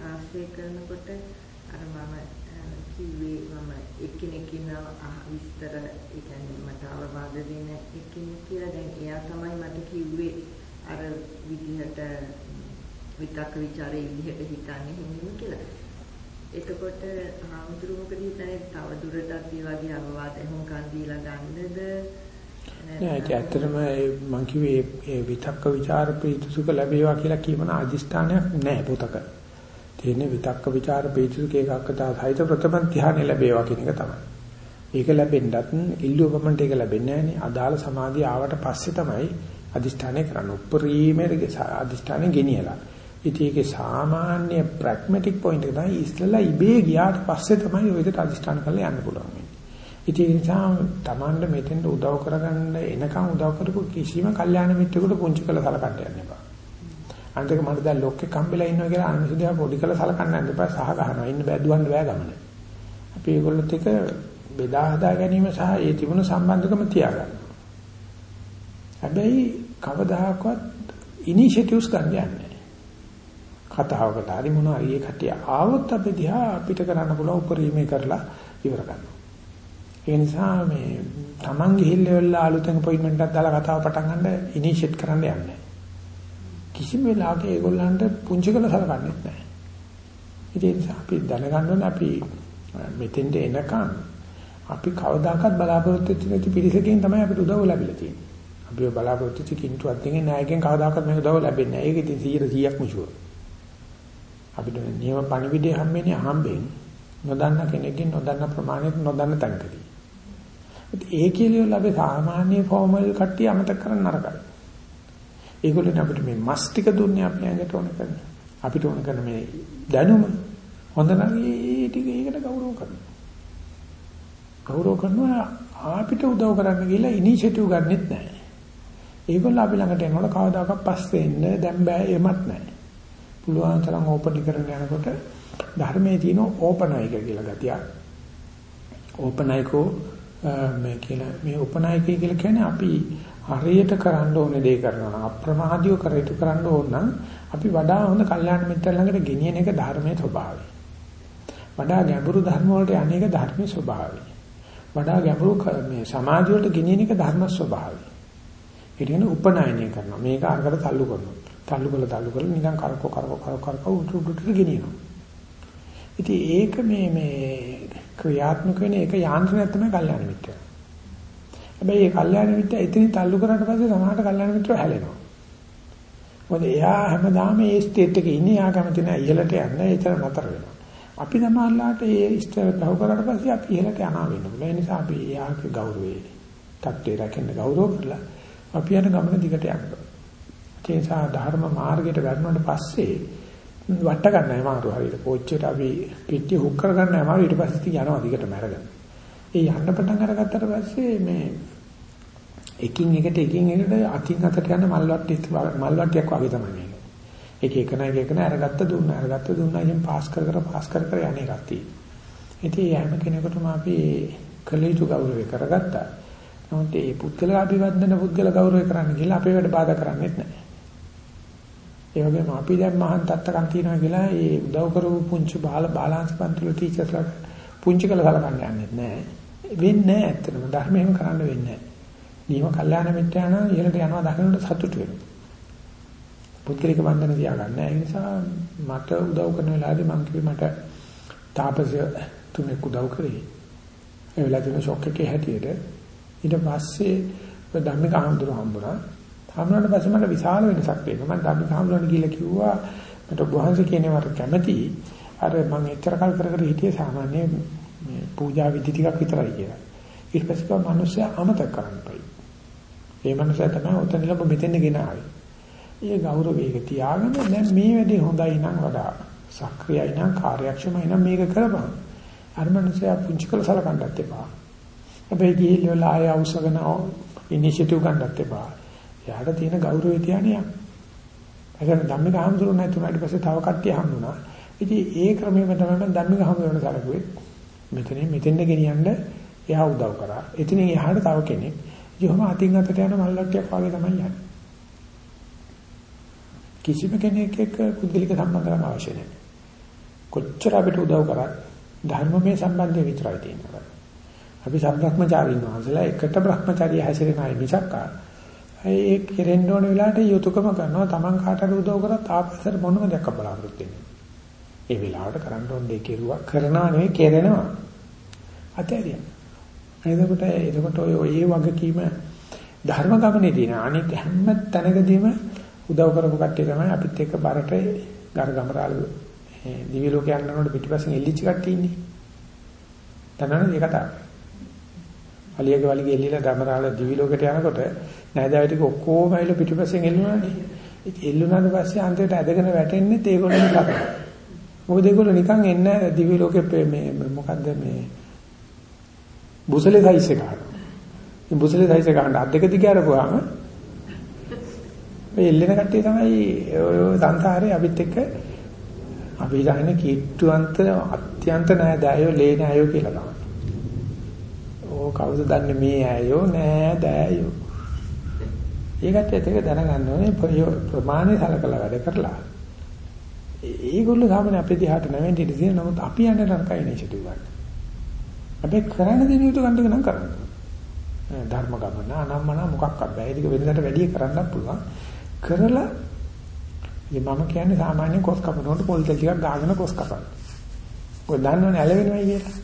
Speaker 3: ආශ්‍රය කරනකොට අර මම කිව්වේ මම එක්කෙනෙක් ඉන්නවා විස්තර ඒ කියන්නේ මට අවවාද දෙන එකෙක් කියලා දැන් එයා තමයි මට කිව්වේ අර විදිහට විතක්ක ਵਿਚාරේ විදිහට හිතන්නේ හිමිම කියලා. එතකොට ආමුදුරු මොකද හිතන්නේ තව දුරටත් මේ වගේ අවවාද හොම්කන් දීලා ගන්නද
Speaker 1: නෑ ඒක ඇත්තටම මම කිව්වේ ඒ විතක්ක ਵਿਚාර ප්‍රීතිසුඛ ලැබේවා කියලා කියමන අදිෂ්ඨානයක් නෑ පොතක. තියෙන විතක්ක ਵਿਚාර ප්‍රීතිසුඛ එකක් දායිත ප්‍රථම ධානය ලැබේවා කියන එක තමයි. ඒක ලැබෙන්නත් ඉල්ලුවපමණට ඒක ලැබෙන්නේ නෑනේ. අදාළ සමාධිය ආවට පස්සේ තමයි අදිෂ්ඨානය කරන්න. උප්පරීමේ අදිෂ්ඨානය ගෙනියලා. ඉතින් ඒකේ සාමාන්‍ය ප්‍රැග්මැටික් පොයින්ට් එක තමයි ඉස්සෙල්ලා ඉබේ ගියාට පස්සේ තමයි ඔය විදිහට අදිෂ්ඨාන කරලා යන්න පුළුවන්. ඉතින් ඒ නිසා Tamanda මෙතෙන්ට උදව් කරගන්න එනකන් උදව් කරපු කිසිම කල්යාණ මිත්‍රෙකුට පුංචි කළ සලකන්න යන්න එපා. අනිත් මට දැන් ලොක්කේ කම්බිලා ඉන්නවා කියලා අනිසුදියා පොඩි කළ සලකන්න යන්න එපා. සහ ගහනවා. ඉන්න බෑ දුවන්න බෑ ගමන. අපි ඒගොල්ලොත් එක බෙදා හදා ගැනීම සහ ඒ තිබුණු සම්බන්ධකම තියාගන්න. හැබැයි කවදාහක්වත් ඉනිෂියටිව්ස් ගන්න යන්නේ කතාවකට හරි මොනවා හරි ඒ කටිය ආවොත් අපි දිහා අපිට කරන්න පුළුවන් උපරිමේ කරලා ඉවර කරනවා. ඒ නිසා මේ Taman ගිහිල්ලා අලුතෙන් අපොයින්ට්මන්ට් එකක් දාලා කතාව පටන් ගන්න ඉනිෂියේට් කරන්න යන්නේ. කිසිම වෙලාවක ඒගොල්ලන්ට පුංචි කරලා සලකන්නේ නැහැ. ඒ නිසා අපි දැනගන්න ඕනේ අපි මෙතෙන්ට එනකන් අපි කවදාකවත් බලාපොරොත්තු වෙච්ච නැති පිරිසකින් තමයි අපිට උදව් ලැබිලා තියෙන්නේ. අපි බලාපොරොත්තු වෙච්ච කින්තුවත් දෙන්නේ නායකයන් කවදාකවත් මේක උදව් ලැබෙන්නේ නැහැ. ඒක ඉතින් 100%ක්ම ෂුවර්. අපිට නියම පණිවිඩය හම්බෙන්නේ අහම්බෙන් නොදන්න කෙනෙක්ගෙන් නොදන්න ප්‍රමාණයට නොදන්න තැනකදී. ඒ කියලා අපි සාමාන්‍ය ෆෝමල් කට්ටිය අමතක කරන්න නරකයි. ඒගොල්ලෝ අපිට මේ මස් ටික දුන්නේ අපි ඇඟට ඕන කරන. අපිට ඕන කරන මේ දැනුම හොඳ නම් ඒ ටික ඒකට ගෞරව කරනවා. ගෞරව කරනවා අපිට උදව් කරන්න ගිහලා ඉනිෂියටිව් ගන්නෙත් නැහැ. ඒගොල්ලෝ අපි ළඟට එනකොට කවදාකවත් පස්සේ එන්න දැන් බෑ එමත් නැහැ. පුළුවන් තරම් ඕපන් කරගෙන යනකොට ධර්මයේ තියෙන ඕපනයික කියලා ගතියක්. ඕපනයිකෝ මේ කියලා මේ උපනායකය කියලා කියන්නේ අපි හරියට කරන්න ඕනේ දේ කරනවා නම් අප්‍රමාදීව කරේතු කරන්න ඕන නම් අපි වඩා හොඳ කල්යාණ මිත්‍ර ළඟට ගෙනියන එක ධර්මයේ ස්වභාවය. වඩා ගැඹුරු ධර්ම වලට අනේක ධර්මයේ ස්වභාවය. වඩා ගැඹුරු මේ සමාධිය වලට ගෙනියන එක ධර්ම ස්වභාවය. ඒ කියන්නේ උපනායනය කරනවා. මේක අරකට තල්ලු කරනවා. තල්ලු කරලා තල්ලු කරලා නිකන් කරකෝ කරකෝ කරකෝ කරකෝ උඩ උඩට ගෙනියනවා. ඉතින් ඒක මේ මේ ක්‍රියාත්මක වෙන එක යාන්ත්‍රණයක් තමයි කල්යාණ මිත්‍ර. හැබැයි මේ කල්යාණ මිත්‍ර එතනින් තල්ලු කරාට පස්සේ සමහරට කල්යාණ මිත්‍ර හැලෙනවා. මොකද එයා හැමදාම මේ ස්ටේට් එකේ ඉන්නේ එයා කැමති නැහැ ඉහළට යන්න ඒතර නතර වෙනවා. අපි සමහරලාට ඒ ඉස්තර පහු කරාට පස්සේ අපි ඉහළට යනවා වෙන්න පුළුවන්. ඒ නිසා අපි එයාගේ ගෞරවයේ තත්ත්වය රැකෙන්න ගෞරව කරලා අපි යන ගමන දිගට යන්න. ඒ නිසා ධර්ම මාර්ගයට වැටුණාට පස්සේ වට ගන්නයි මාරු හරියට. පොච්චේට අපි පිටිය හුක් කර ගන්නයි මාරු ඊට පස්සේ යනවා දිගටම අරගෙන. ඒ යන්න පටන් අරගත්තට පස්සේ මේ එකින් එකට එකින් එකට අකින් අතට යන මල් වට්ටියක් මල් වට්ටියක් වගේ තමයි මේක. එක එක නයි එක නයි අරගත්ත දුන්න අරගත්ත දුන්නා ඉතින් පාස් කර කර පාස් කර කර යන්නේ එකක් තියෙනවා. ඉතින් හැම කෙනෙකුටම අපි කළ යුතු ගෞරවය කරගත්තා. නමුත් මේ පුද්ගල අභිවර්ධන පුද්ගල ගෞරවය කරන්න කියලා අපේ වැඩ බාධා කරන්නේත් නැහැ. ඒ වගේම අපි දැන් මහාන් තත්ත්වකම් තියනවා කියලා ඒ උදව් කරපු පුංචි බාල බාලාංශ පන්තිල ටීචර්ස්ලා පුංචි කළ සලකන්න යන්නේ නැහැ. වෙන්නේ නැහැ ඇත්තටම ධර්මයෙන් කරන්න වෙන්නේ නැහැ. නියම කල්යාණ මිත්‍යාන ඉහළට යනවා දකින්නට සතුටු වෙනවා. පුද්ගලික බන්ධන තියාගන්න. ඒ නිසා මට උදව් කරන වෙලාවේදී මම කිව්වේ මට තාපසය තුනෙක් උදව් කරේ. ඒ වෙලාවේ ෂොක් එකේ හැටියට ඊට පස්සේ ධම්මික ආන්දර හම්බුණා. හම්බුනාට පස්සේ මට විශාල වෙනසක් වෙනවා. මම ධම්මික ආන්දරණ ගිහලා කිව්වා මට වහන්සේ කියන්නේ මට කැමති අර මම එච්චර කල් කර කර හිටියේ සාමාන්‍ය මේ පූජා විදි ටිකක් විතරයි කියලා. ඊට පස්සේ මිනිස්සු අමතක කරන්න බයි. ඒ මිනිස්සු තමයි උතන ලැබ මෙතෙන් ගෙන ආවේ. ඒ ගෞරවයක තියාගෙන දැන් මේ වැඩේ හොඳයි නම් වඩා සක්‍රියයි නම් කාර්යක්ෂමයි නම් මේක කරපන්. අර මිනිස්සයා පුංචි කළ සලකන්නත් එපා. හැබැයි ගිහිල්ලා ආය අවශ්‍යගෙන ඉනිෂියටිව් ගන්නත් එපා. එයාට තියෙන ගෞරවය තියන්නේ. එතන ධම්මික හම්දුරු නැතුණාට පස්සේ තව කට්ටිය හම්බුණා. ඉතින් ඒ ක්‍රමෙම තමයි මම ධම්මික හම්දුරන සලකුවේ. මෙතනින් මෙතෙන්ද ගෙනියන්න එයා උදව් කරා. එතනින් එහාට තව කෙනෙක්. ඉතින් අතින් අතට යන මල්ලක්ටියක් වගේ තමයි යන්නේ. කිසිම කෙනෙක් එක්ක කුද්ධලික සම්බන්ධකම් අවශ්‍ය නැහැ. කොච්චර අපිට උදව් කරත් ධර්මමය සම්බන්ධය විතරයි තියෙනවා. අපි සම්බ්‍රහ්මචාරීන් වහන්සේලා එකට බ්‍රහ්මචාරිය හැසිරෙන අය මිසක් ඒ කෙරෙන්න ඕන වෙලාවට යුතුයකම කරනවා Taman කාටට උදව් කරත් ආපස්සට මොනම දෙයක් බලාපොරොත්තු වෙන්නේ. ඒ වෙලාවට කරන්න ඕන දෙයක් කෙරුවා කරනවා නෙවෙයි කෙරෙනවා. අතෑරියා. එතකොට එතකොට ඔය ඒ වගකීම ධර්ම ගමනේ තියෙන අනිත් හැම තැනකදීම උදව් කරපු කට්ටිය තමයි අපිත් එක්ක බරට ගරගමරාල දිවි ලෝකේ යනකොට පිටිපස්සෙන් එල්ලිච්ච කට්ටිය ඉන්නේ. තනන ඒ කතාව. අලියගේ වලිගේ එල්ලිලා ගමරාල දිවි ලෝකෙට යනකොට නෑදෑයෝ ටික ඔක්කොම ඇවිල්ලා පිටිපස්සෙන් එල්ලුණානේ. ඉතින් එල්ලුණාට පස්සේ අන්තිමට ඇදගෙන වැටෙන්නේ ඒගොල්ලෝ නිකන්. මොකද ඒගොල්ලෝ නිකන් එන්නේ දිවි ලෝකේ මේ මොකද්ද මේ බුසලේ සයිස් එක ගන්න. මේ බුසලේ සයිස් එක ගන්න අත් දෙක දිග අරපුවාම මේ එල්ලෙන කට්ටිය තමයි ඔය සංසාරේ අපිත් එක්ක අපි හිතන්නේ කීට්ටුවන්ත අත්‍යන්ත නෑ දයෝ ලේ නෑයෝ කියලා තමයි. ඕ කවුද දන්නේ මේ ඇයෝ නෑ දෑයෝ. ඒකට ඒක දැනගන්න ඕනේ ප්‍රමාණය සලකලා වැඩ කරලා. ඒගොල්ලෝ සාමාන්‍ය අපේ දිහාට නැවෙන්නේ ඉතින් නමුත් අපි යන්නේ නරකයි ඉනිෂියටිව් ගන්න. අපි කරන්න දෙන යුතු කන්ටක නම් කරන්න. ධර්ම ගමන අනම්මන මොකක්වත් බෑ. ඒක වෙනදට වැඩි කරන්නත් පුළුවන්. කරලා ඉතින් මම කියන්නේ සාමාන්‍ය කොස් කපනකොට පොල් තෙල් ටිකක් ගාගෙන කොස් කපන්න. ඔය දන්නවනේ ඇලවෙනවා කියලා.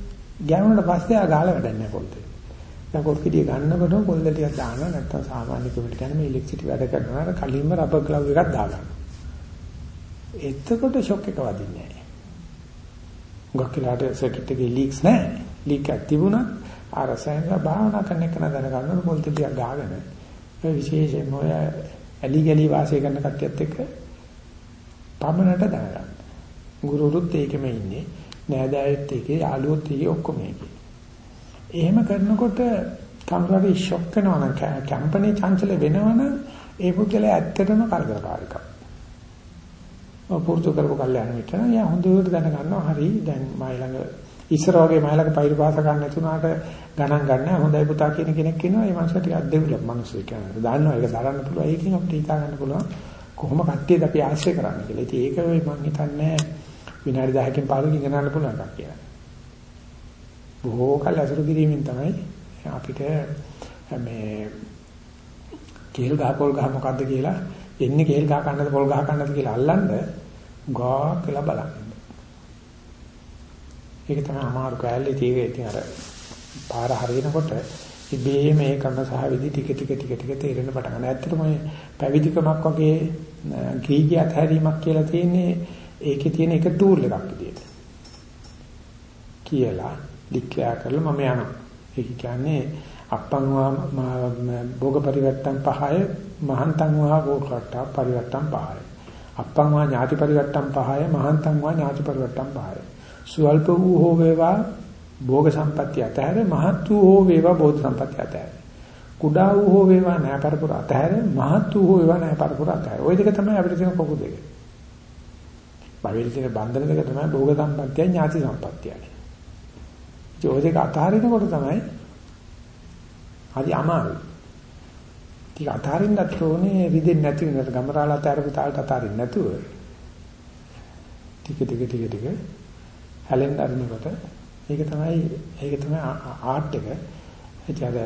Speaker 1: ගෑනුනට පස්සේ ආ ගාලා වැඩක් නැහැ පොල් තෙල්. දැන් කොස් කිඩිය ගන්නකොට පොල් තෙල් ටිකක් දානවා නැත්තම් සාමාන්‍ය කෙනෙකුට කියන්නේ මේ ඉලෙක්ට්‍රිසිටි වැඩ කරනවා අර කලින්ම රබර් ග්ලව් එකක් දාගන්න. එතකොට ෂොක් එක වදින්නේ නැහැ. ගොක්කලාට සර්කිට් එකේ ලීක්ස් නැහැ. ලීක් එකක් තිබුණත් අර රසයන භාවනා කරන එක නදන ගන්නකොට පොල් තෙල් ටිකක් ගාගෙන ඒ විශේෂයෙන්ම ඔය ඇලි ගලි වාසය කරන කට්ටියත් එක්ක පමණට දැනගන්න. ගුරුරුත් ඒකෙම ඉන්නේ. නෑදෑයොත් ඒකේ, යාළුවොත් ඒකේ ඔක්කොම ඒකේ. එහෙම කරනකොට කම්රවි ෂොක් වෙනවා නම් කම්පැනි චංචල වෙනවනම් ඒ පුද්ගලයා ඇත්තටම කරදරකාරකම්. පුරුදු කරපු කල්යනා මිත්‍රා යා හොඳට දැනගන්නවා හරි දැන් මයි ළඟ ඉස්සර වගේ මයි ළඟ පයිරු පාස ගන්න නැතුණාට ගණන් ගන්න හොඳයි පුතා කියන කෙනෙක් ඉන්නවා ඒ මනුස්සයා ටිකක් දෙවිලක් මිනිස්සු කියන්නේ දන්නවා ඒක දරන්න පුළුවන් ඒකෙන් අපිට හිතා ගන්න පුළුවන් කොහොම කට්ටියද අපි ආශ්‍රය කරන්නේ කියලා. ඉතින් ඒක වෙයි මම හිතන්නේ විනාඩි 10කින් 15කින් ගණන් පුළුවන් එකක් කියලා. බොහෝ කල අසුරු කිරීමෙන් තමයි අපිට මේ කේල් ගහ පොල් ගහ මොකද්ද කියලා එන්නේ කේල් ගහ කන්නද පොල් ගහ කන්නද කියලා අල්ලන්න ගා කියලා බලන්න. ඒක තමයි අමාරු කැලේ තියෙන්නේ. ඉතින් අර පාර හරිනකොට ඉබේම ඒ කරන සහ විදි ටික ටික ටික ටික තේරෙන්න පටන් ගන්නවා. ඇත්තටම මේ පැවිදිකමක් වගේ ගීගිය අත්හැරීමක් කියලා තියෙන්නේ ඒකේ තියෙන එක ටූල් එකක් විදියට. කියලා ඩික්ලෙයාර් කරලා මම යනවා. ඒක කියන්නේ අප්පං වා භෝග පරිවර්තන පහය මහන්තං වා භෝගකට පරිවර්තන පහය. අප්පං වා ඥාති පරිවර්තන පහය මහන්තං වා ඥාති පරිවර්තන පහය. සුවල්ප වූ හෝ වේවා භෝග සම්පත්‍ය අතහැර මහත් වූ හෝ වේවා බෝධ සම්පත්‍ය අතහැර. කුඩා වූ හෝ වේවා නෑ පරපුර අතහැර මහත් වූ හෝ වේවා නෑ පරපුර අතහැර. ওই දෙක තමයි අපිට තියෙන කොකු දෙක. භවෙල් තියෙන බන්ධන දෙක තමයි භෝග සම්පත්‍ය ඥාති සම්පත්‍යයි. ඒ ඔය දෙක අතහරිනකොට තමයි හරි අමාරුයි. ටික අතහරින්නත් ඕනේ රිදෙන්නේ නැති වෙනට ගමරාලා අතරපු තාලට අතහරින්න නැතුව. ටික ටික ටික ටික හැලෙන්න අරිනකොට ඒක තමයි ඒක තමයි ආර්ට් එක. ඒක අර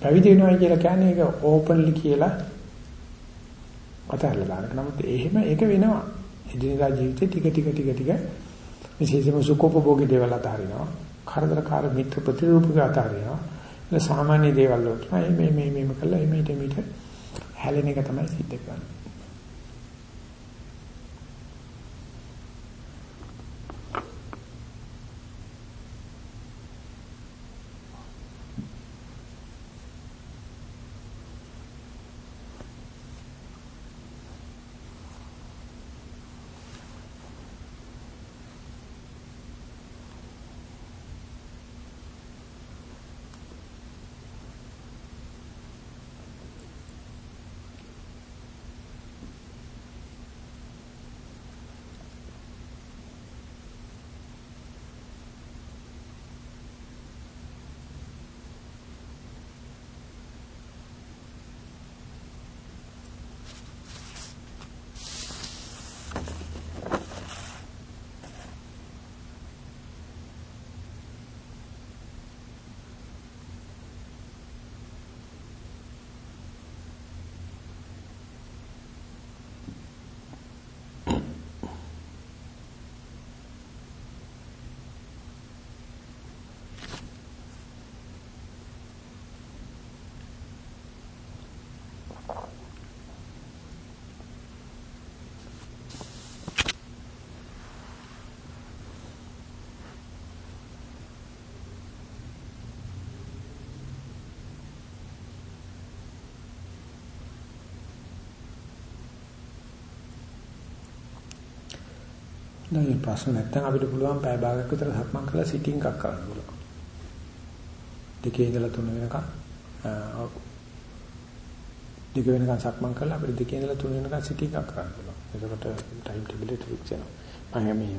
Speaker 1: පැවිදි වෙනවා කියලා කියන්නේ ඒක ඕපන්ලි කියලා අතහැරලා දාන්න. නමුත් එහෙම ඒක වෙනවා. එදිනදා ජීවිතේ ටික ටික ටික ටික විශේෂයෙන්ම සුඛෝපභෝගී දේවල් අතහරිනවා. කරදරකාර මිත්‍ර ප්‍රතිරූපක අතහරිනවා. ඒ සාමාන්‍ය දේවල් වලට මේ මේ මේ මේ කළා මේ මේ හැලෙන එක තමයි සිද්ධ කරන්නේ. නෑ ප්‍රශ්න නැත්තම් අපිට පුළුවන් පැය භාගයක් විතර සක්මන් කරලා සිටින් එකක් කරන්න පුළුවන්. දෙකේ ඉඳලා තුන වෙනකම් දෙක වෙනකම් සක්මන් කරලා අපිට දෙකේ ඉඳලා තුන වෙනකම් සිටින් එකක් කරන්න පුළුවන්. එතකොට ටයිම් ටේබල් එක ෆික්ස් වෙනවා. මම මේ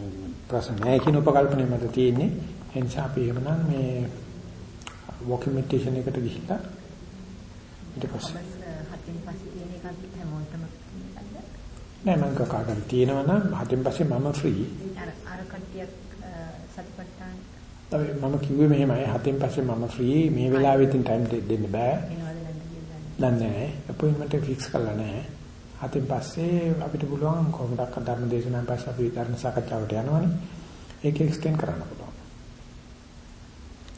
Speaker 1: ප්‍රශ්න නැහැ කියන උපකල්පනය මත තියෙන්නේ. ඒ නිසා අපි එහෙමනම් මේ වොකින් මෙඩිටේෂන් එකට ගිහිල්ලා ඊට පස්සේ
Speaker 4: හතින් පස්සේ තියෙන එකත් හැමෝටම
Speaker 1: නෑ මම කකාගෙන තියෙනවා නම් හතෙන් පස්සේ මම ෆ්‍රී.
Speaker 4: අර අර කට්ටියක් සතිපට්ඨාන.
Speaker 1: තමයි මම කිව්වේ මෙහෙමයි හතෙන් පස්සේ මම ෆ්‍රී මේ වෙලාවෙකින් ටයිම් දෙන්න බෑ. දන්නේ අපොයින්ට්මන්ට් එක ෆික්ස් කරලා නැහැ. හතෙන් පස්සේ අපිට පුළුවන් කොහොමදක් ධර්ම දේශනාවෙන් පස්සේ අපි ධර්ම සාකච්ඡාවට යනවනේ. ඒක එක්ස්ටෙන්ඩ් කරන්න පුළුවන්.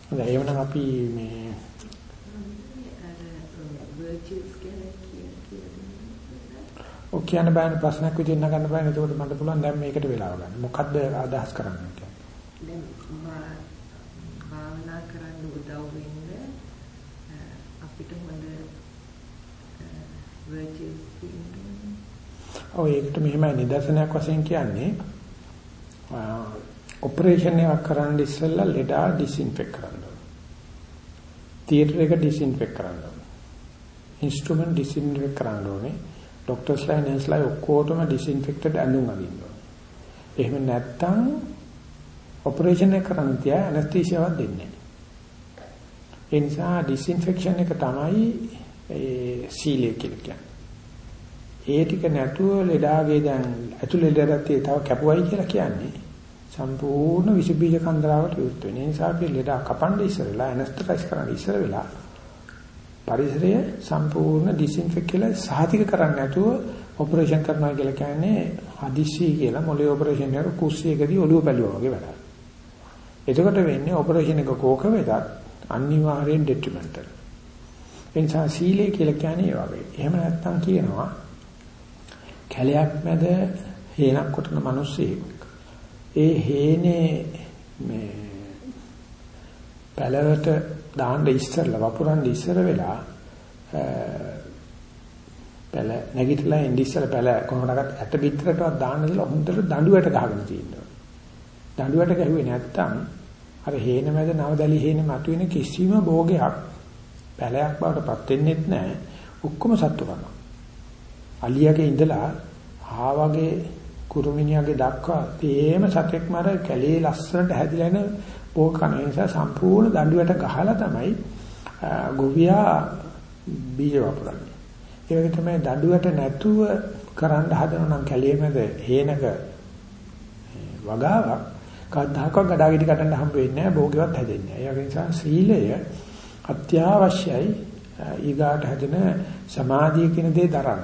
Speaker 1: හොඳයි එහෙනම් අපි මේ
Speaker 3: virtues ගැන
Speaker 1: ඔක් කියන්න බෑනේ ප්‍රශ්නයක් විදිහට නගන්න බෑනේ. ඒකට මට පුළුවන් දැන් මේකට වෙලාව ගන්න. මොකද්ද අදහස් කරන්නේ කියන්නේ?
Speaker 3: දැන් භාවනා කරන්න උදව් වෙන්නේ අපිට හොඳ virtues
Speaker 1: ඔය ඒකට මෙහෙමයි නිදර්ශනයක් වශයෙන් කියන්නේ ඔපරේෂන් එකක් කරන්න ඉස්සෙල්ලා ලෙඩා ඩිස්ඉන්ෆෙක්ට් කරන්න ඕන. තියටර් එක ඩිස්ඉන්ෆෙක්ට් කරන්න ඕන. ඉන්ස්ට්‍රුමන්ට් ඩිස්ඉන්ෆෙක්ට් කරන්න ඕනේ. ડોක්ටර්ස්ලා නර්ස්ලා ඔක්කොටම ඩිස්ඉන්ෆෙක්ටඩ් ඇඳුම් අඳින්න ඕනේ. එහෙම නැත්නම් ඔපරේෂන් එක කරන්න තියා ඇනස්තීසියාවක් දෙන්නේ නැහැ. ඒ නිසා ඩිස්ඉන්ෆෙක්ෂන් එක තමයි ඒ සීලය කියලා කියන්නේ. ඒ ටික නැතුව ලෙඩාගේ දැන් ඇතුලේ ලෙඩරත්තේ තව කැපුවයි කියලා කියන්නේ සම්පූර්ණ විස බීජ කන්දරාවට විරුද්ධ වෙන නිසා අපි ලෙඩා කපන්න ඉස්සරලා ඇනස්තයිස් කරන්න ඉස්සර වෙලා පරිසරය සම්පූර්ණ ඩිස්ඉන්ෆෙක්ට් කියලා සාහිතික කරන්නේ නැතුව ඔපරේෂන් කරනවා කියලා කියන්නේ හදිස්සි කියලා මොලේ ඔපරේෂන් එක කුස්සියකදී ඔළුව පැලුවා වගේ වැඩක්. එතකොට වෙන්නේ ඔපරේෂන් එක කෝක වෙතත් අනිවාර්යෙන් ඩෙට්‍රිමන්ටල්. එනිසා සීලය කියලා කියන්නේ ඒ වගේ. එහෙම නැත්නම් කියනවා කැලයක් මැද හේනක් කොටන මිනිස්සෙක්. ඒ හේනේ මේ පැලවට දාන්න ඉස්සරලා වපුරන්න ඉස්සර වෙලා පැල නැගිටලා ඉඳ ඉස්සර පැල කොහොමඩක්වත් ඇට පිටරටවත් දාන්න දලා හොඳට දඬුවට ගහගෙන තියෙනවා. දඬුවට ගැහුවේ නැත්තම් අර හේන මැද නවදලි හේන මතුවෙන කිසිම භෝගයක් පැලයක් බවට පත් වෙන්නේත් නැහැ. ඔක්කොම සත්තු කරනවා. අලියගේ ඉඳලා ආවගේ කුරුමිනියගේ දක්වා තේම සතෙක් මර කැලේ ලස්සනට හැදිලා එන පෝක කන නිසා සම්පූර්ණ දඬුවට ගහලා තමයි ගොවියා බීජ වපුරන්නේ. ඒ වගේ තමයි දඬුවට නැතුව කරන්න හදන නම් කැලේ මැද හේනක වගාවක් කවදාකවත් ගඩාගෙඩි කටන්න හම්බ වෙන්නේ නැහැ භෝගියවත් හැදෙන්නේ නැහැ. ඒ නිසා සීලය අත්‍යවශ්‍යයි ඊගාට හැදෙන සමාධිය කියන දේ දරන්න.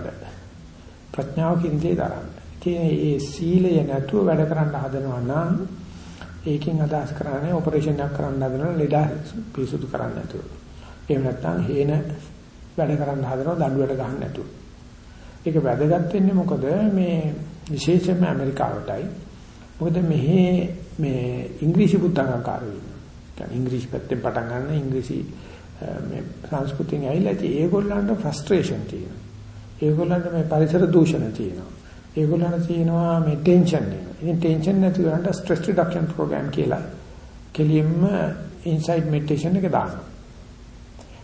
Speaker 1: ප්‍රඥාව කියන දේ දරන්න. ඒ සීලය නැතුව වැඩ කරන්න හදනවා නම් ඒකෙන් අදහස් කරන්නේ ඔපරේෂන් එකක් කරන්න හදනවා ලෙඩ පිරිසුදු කරන්න නැතුව. එහෙම නැත්නම් හේන වැඩ කරන්න හදනවා දඬුවට ගහන්න නැතුව. ඒක වැදගත් වෙන්නේ මොකද මේ විශේෂයෙන්ම ඇමරිකාවටයි. මොකද මෙහි මේ ඉංග්‍රීසි පුත්තංගකාරයෝ ඉන්නවා. දැන් ඉංග්‍රීසි පැත්තෙන් පටන් ගන්න ඉංග්‍රීසි මේ සංස්කෘතියෙන් ඇවිල්ලා ඉතින් ඒගොල්ලන්ට ෆ්‍රස්ට්‍රේෂන් තියෙනවා. ඒගොල්ලන්ට මේ පරිසර දූෂණ තියෙනවා. ඒගොල්ලන්ට තියෙනවා මේ ටෙන්ෂන් එක. ඉතින් ටෙන්ෂන් නැති කරන්න ස්ට්‍රෙස් රිඩක්ෂන් ප්‍රෝග්‍රෑම් කියලා කෙලින්ම ඉන්සයිඩ් මෙඩිටේෂන් එක දානවා.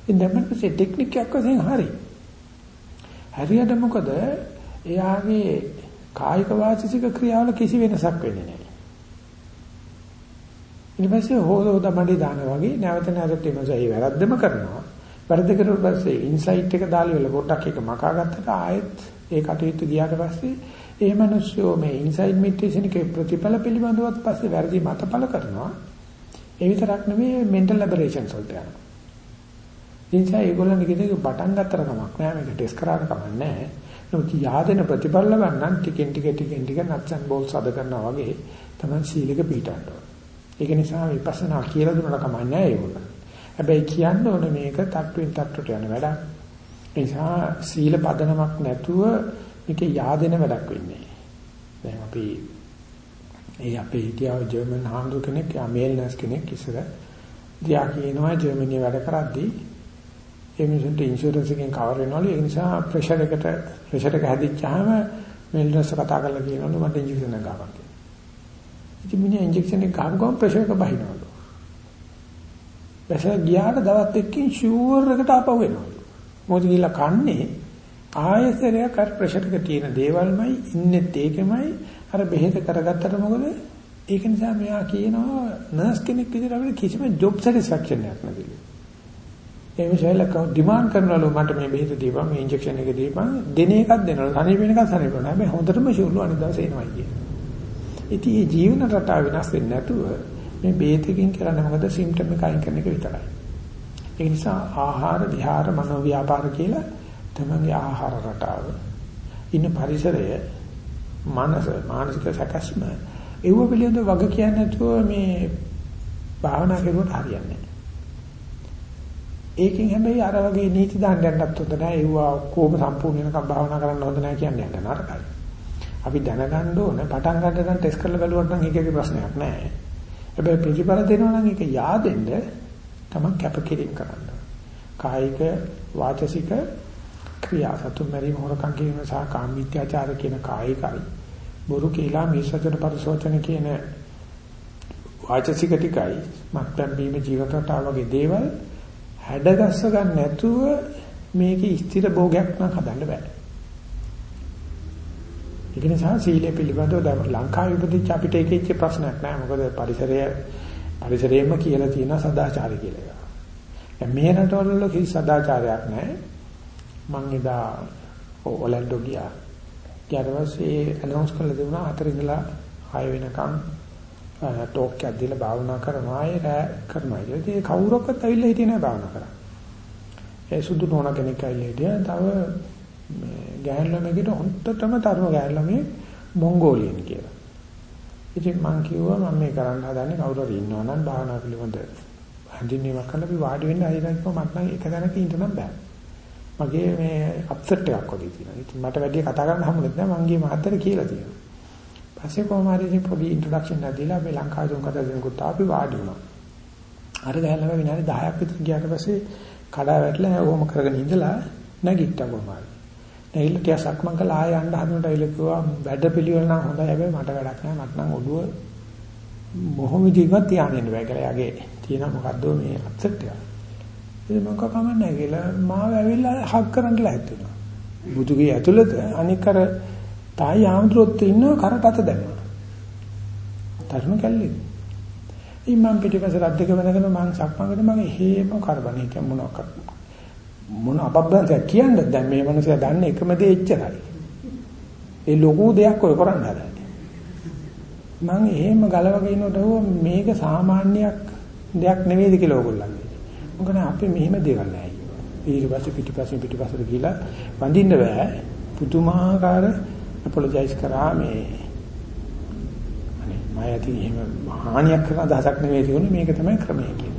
Speaker 1: ඉතින් දැන් මේ ටෙක්නික් එකක් වශයෙන් හරි. හරියට මොකද එයාගේ කායික වාචික ක්‍රියාවල කිසි වෙනසක් වෙන්නේ නැහැ. ඊට පස්සේ හොදෝද මඩේ දාන වගේ නැවත නැවත එමසයි වැරද්දම කරනවා. වැරද්ද කරුවට පස්සේ ඉන්සයිට් එක දාලා වෙල පොඩ්ඩක් එක මකා ගත්තට ආයෙත් ඒ කටයුතු ගියාට පස්සේ ඒ මිනිස්සු මේ ඉන්සයිඩ් මෙඩිටේෂන් එකේ ප්‍රතිඵල පිළිබඳවත් පස්සේ වැරදි මතපල කරනවා. ඒ විතරක් නෙමෙයි මෙන්ටල් ලැබරේෂන්ස් වලට යනවා. ඉතින් ඒගොල්ලන් කිව්වේ බටන් ගත්තර කමක් නෑ මේක ටෙස්ට් කරාට කමක් නෑ. නමුත් yaadena ප්‍රතිඵල ලබන්න ටිකෙන් ටික ටිකෙන් ටික නට්ස් ඇන්ඩ් බෝල්ස් අද කරනවා වගේ තමයි සීලක පිටන්න ඕන. ඒක නිසා විපස්සනා කියලා දුන්නා කමක් නෑ ඒගොල්ලන්. හැබැයි කියන්න ඕනේ මේක තට්ටුවෙන් තට්ටුවට යන වැඩක්. ඒ නිසා සීල පදනමක් නැතුව මේක yaadena වැඩක් වෙන්නේ. දැන් අපි ඒ අපේ හිටියා ජර්මන් හාමුදුර කෙනෙක් අමේල්නස් කෙනෙක් ඉස්සර දියා කියනවා ජර්මනිය වැඩ කරද්දී ඒ මිනිසුන්ට ඉන්ෂුරන්ස් එකෙන් කවර් වෙනවලු ඒ නිසා ප්‍රෙෂර් එකට ප්‍රෙෂර් එක හැදිච්චාම මෙල්නස් කතා කරලා කියනවලු මට ඉන්ජෙක්ෂන් එකක් ගන්න කියලා. ඉතින් මිනිහා ඉන්ජෙක්ෂන් එක ගන්න ගමන් ප්‍රෙෂර් එක බහිනවලු. ප්‍රෙෂර් ගියාට දවස් දෙකකින් ෂුවර් එකට ආපහු එනවලු. මොකද කියලා කන්නේ ආයතරයක් අර ප්‍රෙෂර් එක තියෙන දේවල්මයි ඉන්නේ ඒකමයි අර බෙහෙත කරගත්තට මොකද ඒක නිසා මෙයා කියනවා නර්ස් කෙනෙක් විදිහට අපිට කිසිම ජොබ් සැටිස්ෆැක්ෂන් එකක් නැතිලු. ඒ විශේෂලක ඩිමාන්ඩ් කරනවලු මට මේ බෙහෙත දීපන් මේ ඉන්ජෙක්ෂන් එක දීපන් දෙන එකක් දෙනවලු තනිය වෙන එකක් තනිය වෙනවා හැබැයි හොඳටම ෂුවර්ලු අනිත් දවසේ එනවා කිය. ඉතින් මේ ජීවන රටාව වෙනස් වෙන්නේ නැතුව මේ බෙහෙතකින් කරන්නේ මොකද සිම්ප්ටම් එක අයින් කරන එක විතරයි. ඒ නිසා ආහාර විහාර මනෝ ව්‍යාපාර කියලා තමන්ගේ ආහාර රටාව ඉන්න පරිසරය මනස මානසික සකස්ම ඒව පිළිබඳව වග කියන්නේ නැතුව මේ භාවනා කරුවට හරියන්නේ නැහැ. ඒකෙන් හැබැයි අර වගේ නීති දාන්න යන්නත් හොඳ නැහැ. ඒවා කොහොම සම්පූර්ණ වෙනකම් භාවනා කරන්න හොඳ නැහැ කියන්නේ යන්න නරකයි. අපි දැනගන්න ඕන පටන් ගන්න දැන් ටෙස්ට් කරලා බලුවට නම් ඒකේ ප්‍රශ්නයක් නැහැ. හැබැයි ප්‍රතිඵල දෙනවා නම් ඒක yaadෙන්න තමයි කැපකිරීම කරන්න. කායික වාචසික ක්‍රියා සතුන් මැරීම හොරකම් කිරීම සහ කාමීත්‍යාචාර කියන කායිකයි බොරු කියලා මිසචන පරිසෝචන කියන වාචසික ටිකයි මත්පැන් බීම ජීවිත රටාව වගේ දේවල් හැඩගස්ස ගන්න නැතුව මේකේ ස්ථිර භෝගයක් නම් හදන්න බෑ. ඒක නිසා සීලය පිළිබඳව දැන් ලංකාවේ උපදිච්ච අපිට ඒකෙච්ච ප්‍රශ්නයක් නෑ මොකද පරිසරය පරිසරයෙන්ම කියලා තියෙන සදාචාරය කියලා එකක්. දැන් මේ රටවල කිසි සදාචාරයක් නෑ. මං එදා ඔලැන්ඩෝ ගියා. ඊට පස්සේ අනවුන්ස් කරලා දුන්නා හතර ඉඳලා හය වෙනකම් ටෝක් එකක් දීලා භාවනා කරනවා ඒ රෑ කරනවා. ඉතින් කවුරක්වත් ඇවිල්ලා හිටියේ නෑ භාවනා කරා. ඒ සුදු නෝන කෙනෙක් ඇවිල්ලා තව ගෑන් ළමයෙකුට හොන්ටටම තරුණ ගෑන් ළමයෙක් මොංගෝලියන් කියලා. ඉතින් මං කිව්වා මම මේ කරන්න හදන්නේ කවුරු හරි ඉන්නවා නම් භාවනා පිළිබඳ හඳුන්වීමක් කරලා අපි වාඩි වෙන්න අයිරක්ම මට නම් එක දැනක ඉන්න නම් බෑ. මගේ මේ අප්සෙට් එකක් වගේ තියෙනවා. ඉතින් මට වැඩි කතා කරන්න හම්බුනේ නැහැ මං ගියේ මහත්තයට කියලා තියෙනවා. පස්සේ කොහොම හරි ඉතින් පොඩි ඉන්ට්‍රොඩක්ෂන් එකක් දීලා අපි ලංකාවේ තුන් කතා දෙනකොට අපි වාඩි වුණා. අර ගහලම විනාඩි 10ක් විතර ගියාට පස්සේ කඩා වැටලා ඕම කරගෙන ඉඳලා නැගිට්ටා කොහොම හරි. නැගිටලා ටිකක් සක්මන් කළා ආය යන්න හදනට ඇවිල්ලා කිව්වා වැඩ පිළිවෙල නම් හොඳයි හැබැයි මට වැඩක් නැහැ මට නම් ඔළුව මොහොම ජීවත් තියාගෙන බෑ කියලා යගේ තියෙන මොකද්ද මේ අප්සෙට් එක. ඉතින් මම කකමන්නේ කියලා මාව ඇවිල්ලා හක් කරන්න ලැහැත්තුනා. බුදුගේ ඇතුළත අනික අර තායි ආම්ද්‍රොත් ඉන්න කරට අත දැම්මා. තරුණ කැල්ලේ. ඉතින් මම පිටිපස්ස රද්දක වෙනකන් මං සක්මන් කරලා මගේ හේම කරබන හිටිය මොනවාක් මොන අපබ්බන්තයක් කියන්නේ දැන් මේ මනුස්සයා දන්නේ එකම දේ එච්චරයි. ඒ ලොකු දෙයක් ඔය කරන්න හදන්නේ. මං එහෙම ගලවගෙන ඉන්නකොට මේක සාමාන්‍යයක් දෙයක් නෙවෙයිද කියලා ඕගොල්ලන්ගේ. මොකද අපි මෙහෙම දේවල් නැහැ. ඊට පස්සේ පිටිපස්සෙන් පිටිපස්සට ගිහලා වඳින්න බෑ. පුදුමාකාර අපොලොජයිස් කරා මේ අනේ මම ඇති එහෙම හානියක් කරන අදහසක් නෙවෙයි තියුනේ මේක තමයි ක්‍රමය කියන්නේ.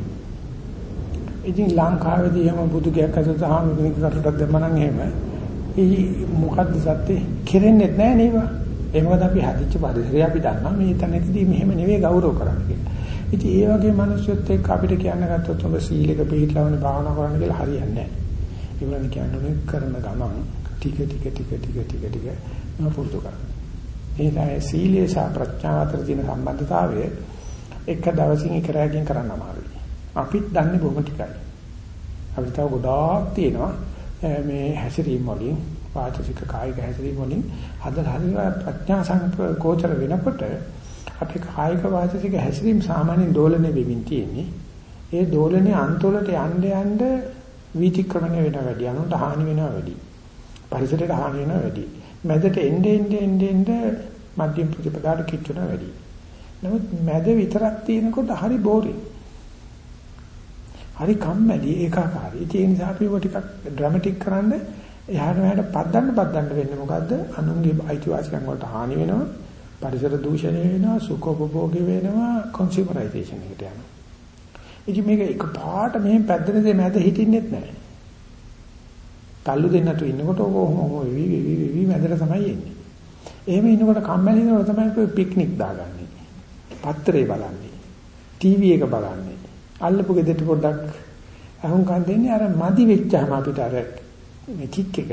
Speaker 1: ඉතින් ලංකාවේදී එහෙම බුදු ගයක් අතට ආම කෙනෙක් කරටක් දැම්මනම් එහෙම ඒ මොකද්ද සත්‍ය කෙරෙන්නේ නැහැ නේද? ඒ මොකද අපි හදිච්ච පරිසරය අපි දන්නවා මේ තැනකදී මෙහෙම නෙවෙයි ගෞරව කරන්න කියලා. ඉතින් ඒ වගේ මිනිස්සුත් එක්ක අපිට කියන්න ගත්තොත් ඔබ සීලක පිළිපදවන භාවනා කරන්න කියලා හරියන්නේ නැහැ. ඒ වගේ කියන්නේ කරන ගමන් ටික ටික ටික ටික ටික ටික පුරුදු කරනවා. ඒ තමයි සීලයේ සහ ප්‍රඥාව අතර තියෙන සම්බන්ධතාවය එක දවසින් එක රැයකින් කරන්න අමාරුයි. අපිත් දන්නේ බොහොම ටිකයි. අපිට තව ගොඩාක් තියෙනවා මේ හැසිරීම වලින් වාචික කායික හැසිරීම වලින් හදලා හදලා ප්‍රඥා සංකෝචර වෙනකොට අපේ කායික වාචික හැසිරීම සාමාන්‍යයෙන් දෝලණය වෙමින් තියෙන්නේ. ඒ දෝලනේ අන්තවලට යන්න යන්න වීතික්‍රමණය වෙනවා වැඩි. අනුන්ට හානි වෙනවා වැඩි. පරිසරයට හානි වෙනවා වැඩි. මැදට එන්නේ එන්නේ එන්නේ එන්නේ මධ්‍යම ප්‍රතිපදාට කිච්චුන වැඩි. නමුත් මැද විතරක් තියෙනකොට හරි බෝරින්. හරි කම්මැලි ඒකාකාරී. ඒ නිසා අපි ඔය ටිකක් ඩ්‍රමැටික් කරන්න එහාට මෙහාට පද්දන්න පද්දන්න වෙන්නේ මොකද්ද? අනුන්ගේ අයිතිවාසිකම් වලට හානි වෙනවා. පරිසර දූෂණය වෙනවා, සුඛෝපභෝගී වෙනවා, කන්සියුමරයිසේෂන් එකට යනවා. ඉතින් මේක එකපාරට මෙහෙම පැද්දෙන දේ මැද හිටින්නෙත් නැහැ. තල්ලු දෙන්නතු ඉන්නකොට ඔහොම ඔහොම වෙවි වෙවි වෙවි මැදට තමයි එන්නේ. එහෙම ඉන්නකොට කම්මැලි වෙනකොට තමයි පික්නික් දාගන්නේ. පත්‍රේ බලන්නේ. ටීවී එක බලන්නේ. අල්ලපු ගෙදරට පොඩ්ඩක් අහුම්කම් දෙන්නේ අර මදි වෙච්චාම අපිට අර මේ කික් එක.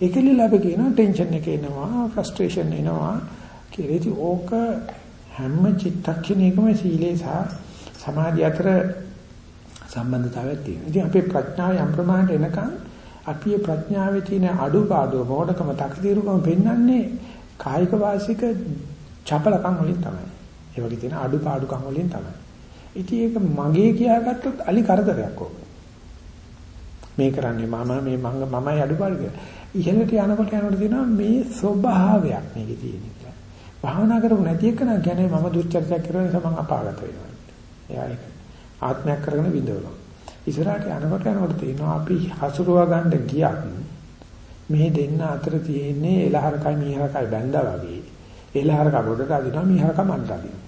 Speaker 1: ඒකලිල අපි කියනවා ටෙන්ෂන් එක එනවා, ෆ්‍රස්ට්‍රේෂන් එනවා. කියලා ඕක හැම චිත්තක්ෂණයකම සීලේ සහ සමාධිය අතර සම්බන්ධතාවයක් තියෙනවා. ඉතින් අපේ ප්‍රඥාව යම් ප්‍රමාණයට එනකන් අපි මේ ප්‍රඥාවේ තියෙන අඩුපාඩු මොඩකම තකතිරුකම පෙන්වන්නේ කායික වාසික චපලකම් වලින් තමයි. ඒ වගේ තියෙන අඩුපාඩුකම් වලින් තමයි. ඉතින් ඒක මගේ කියාගත්තොත් අලි කරදරයක් ඕක. මේ කරන්නේ මම මේ මම මමයි අඩුපාඩු කියලා. ඉහළට යනකොට යනකොට තියෙනවා මේ ස්වභාවයක් මේකේ තියෙන කියලා. භාවනා කරපු නැති එක නම් කියන්නේ මම දුස්චරිතයක් කරන නිසා මම අපාගත වෙනවා. එයා ඒක ආත්මයක් කරගෙන විඳවනවා. ඉස්සරහට යනකොට යනකොට තියෙනවා අපි හසුරුවා ගන්න ගියත් මේ දෙන්න අතර තියෙන්නේ එලහරකයි මීහරකයි බැඳා වගේ. එලහරක ගොඩට අදිනවා මීහරක මන්ට අදිනවා.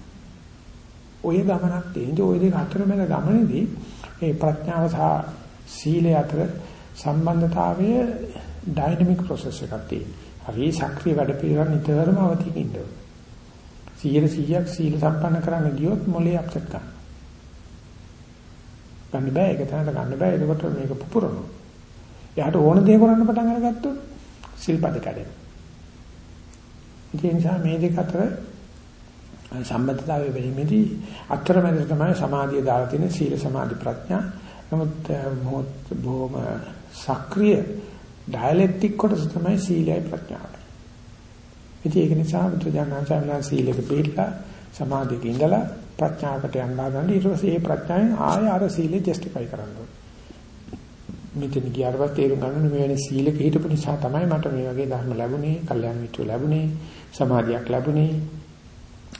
Speaker 1: ඔය ගමනක් තියෙන්නේ ඔය දෙක අතර මැද ගමනේදී මේ ප්‍රඥාව සහ සීලය අතර සම්බන්ධතාවය ඩයිනමික් ප්‍රොසෙස් එකක් තියෙනවා. හරි සක්‍රීය වැඩ පිළිවෙල නිතරම අවතිකින් ඉන්නවා. 100 100ක් සීල සම්පන්න කරන්න ගියොත් මොලේ අප්සෙට් ගන්නවා. ගන්න බෑ ඒක තැනට ගන්න බෑ එතකොට මේක පුපුරනවා. එයාට ඕන දේ කරන්න පටන් අරගත්තොත් සිල්පද කැඩෙනවා. ඒ නිසා මේ දෙක අතර සම්බන්ධතාවය වෙන්නේ අතරමැද තමයි සමාධිය දාලා තියෙන සීල සමාධි ප්‍රඥා. නමුත් මොහොත් බොහොම සක්‍රීය ඩයලෙක්ටික් කොටස තමයි සීලයි ප්‍රඥාවයි. ඉතින් ඒක නිසා බුදුජානනාංශයන් සීලෙක පිළිලා සමාධියක ඉඳලා ප්‍රඥාවට යන්න හදන ඊට පස්සේ ඒ ප්‍රඥාවෙන් ආය අර සීලෙ ජස්ටිෆයි කරන්න ඕනේ. මෙතන ගියාට පස්සේ තේරුම් ගන්න මේ වෙන සීලෙක හිටපු නිසා තමයි මට මේ වගේ ධර්ම ලැබුණේ, කල්යාණ මිත්‍රෝ ලැබුණේ, සමාධියක් ලැබුණේ.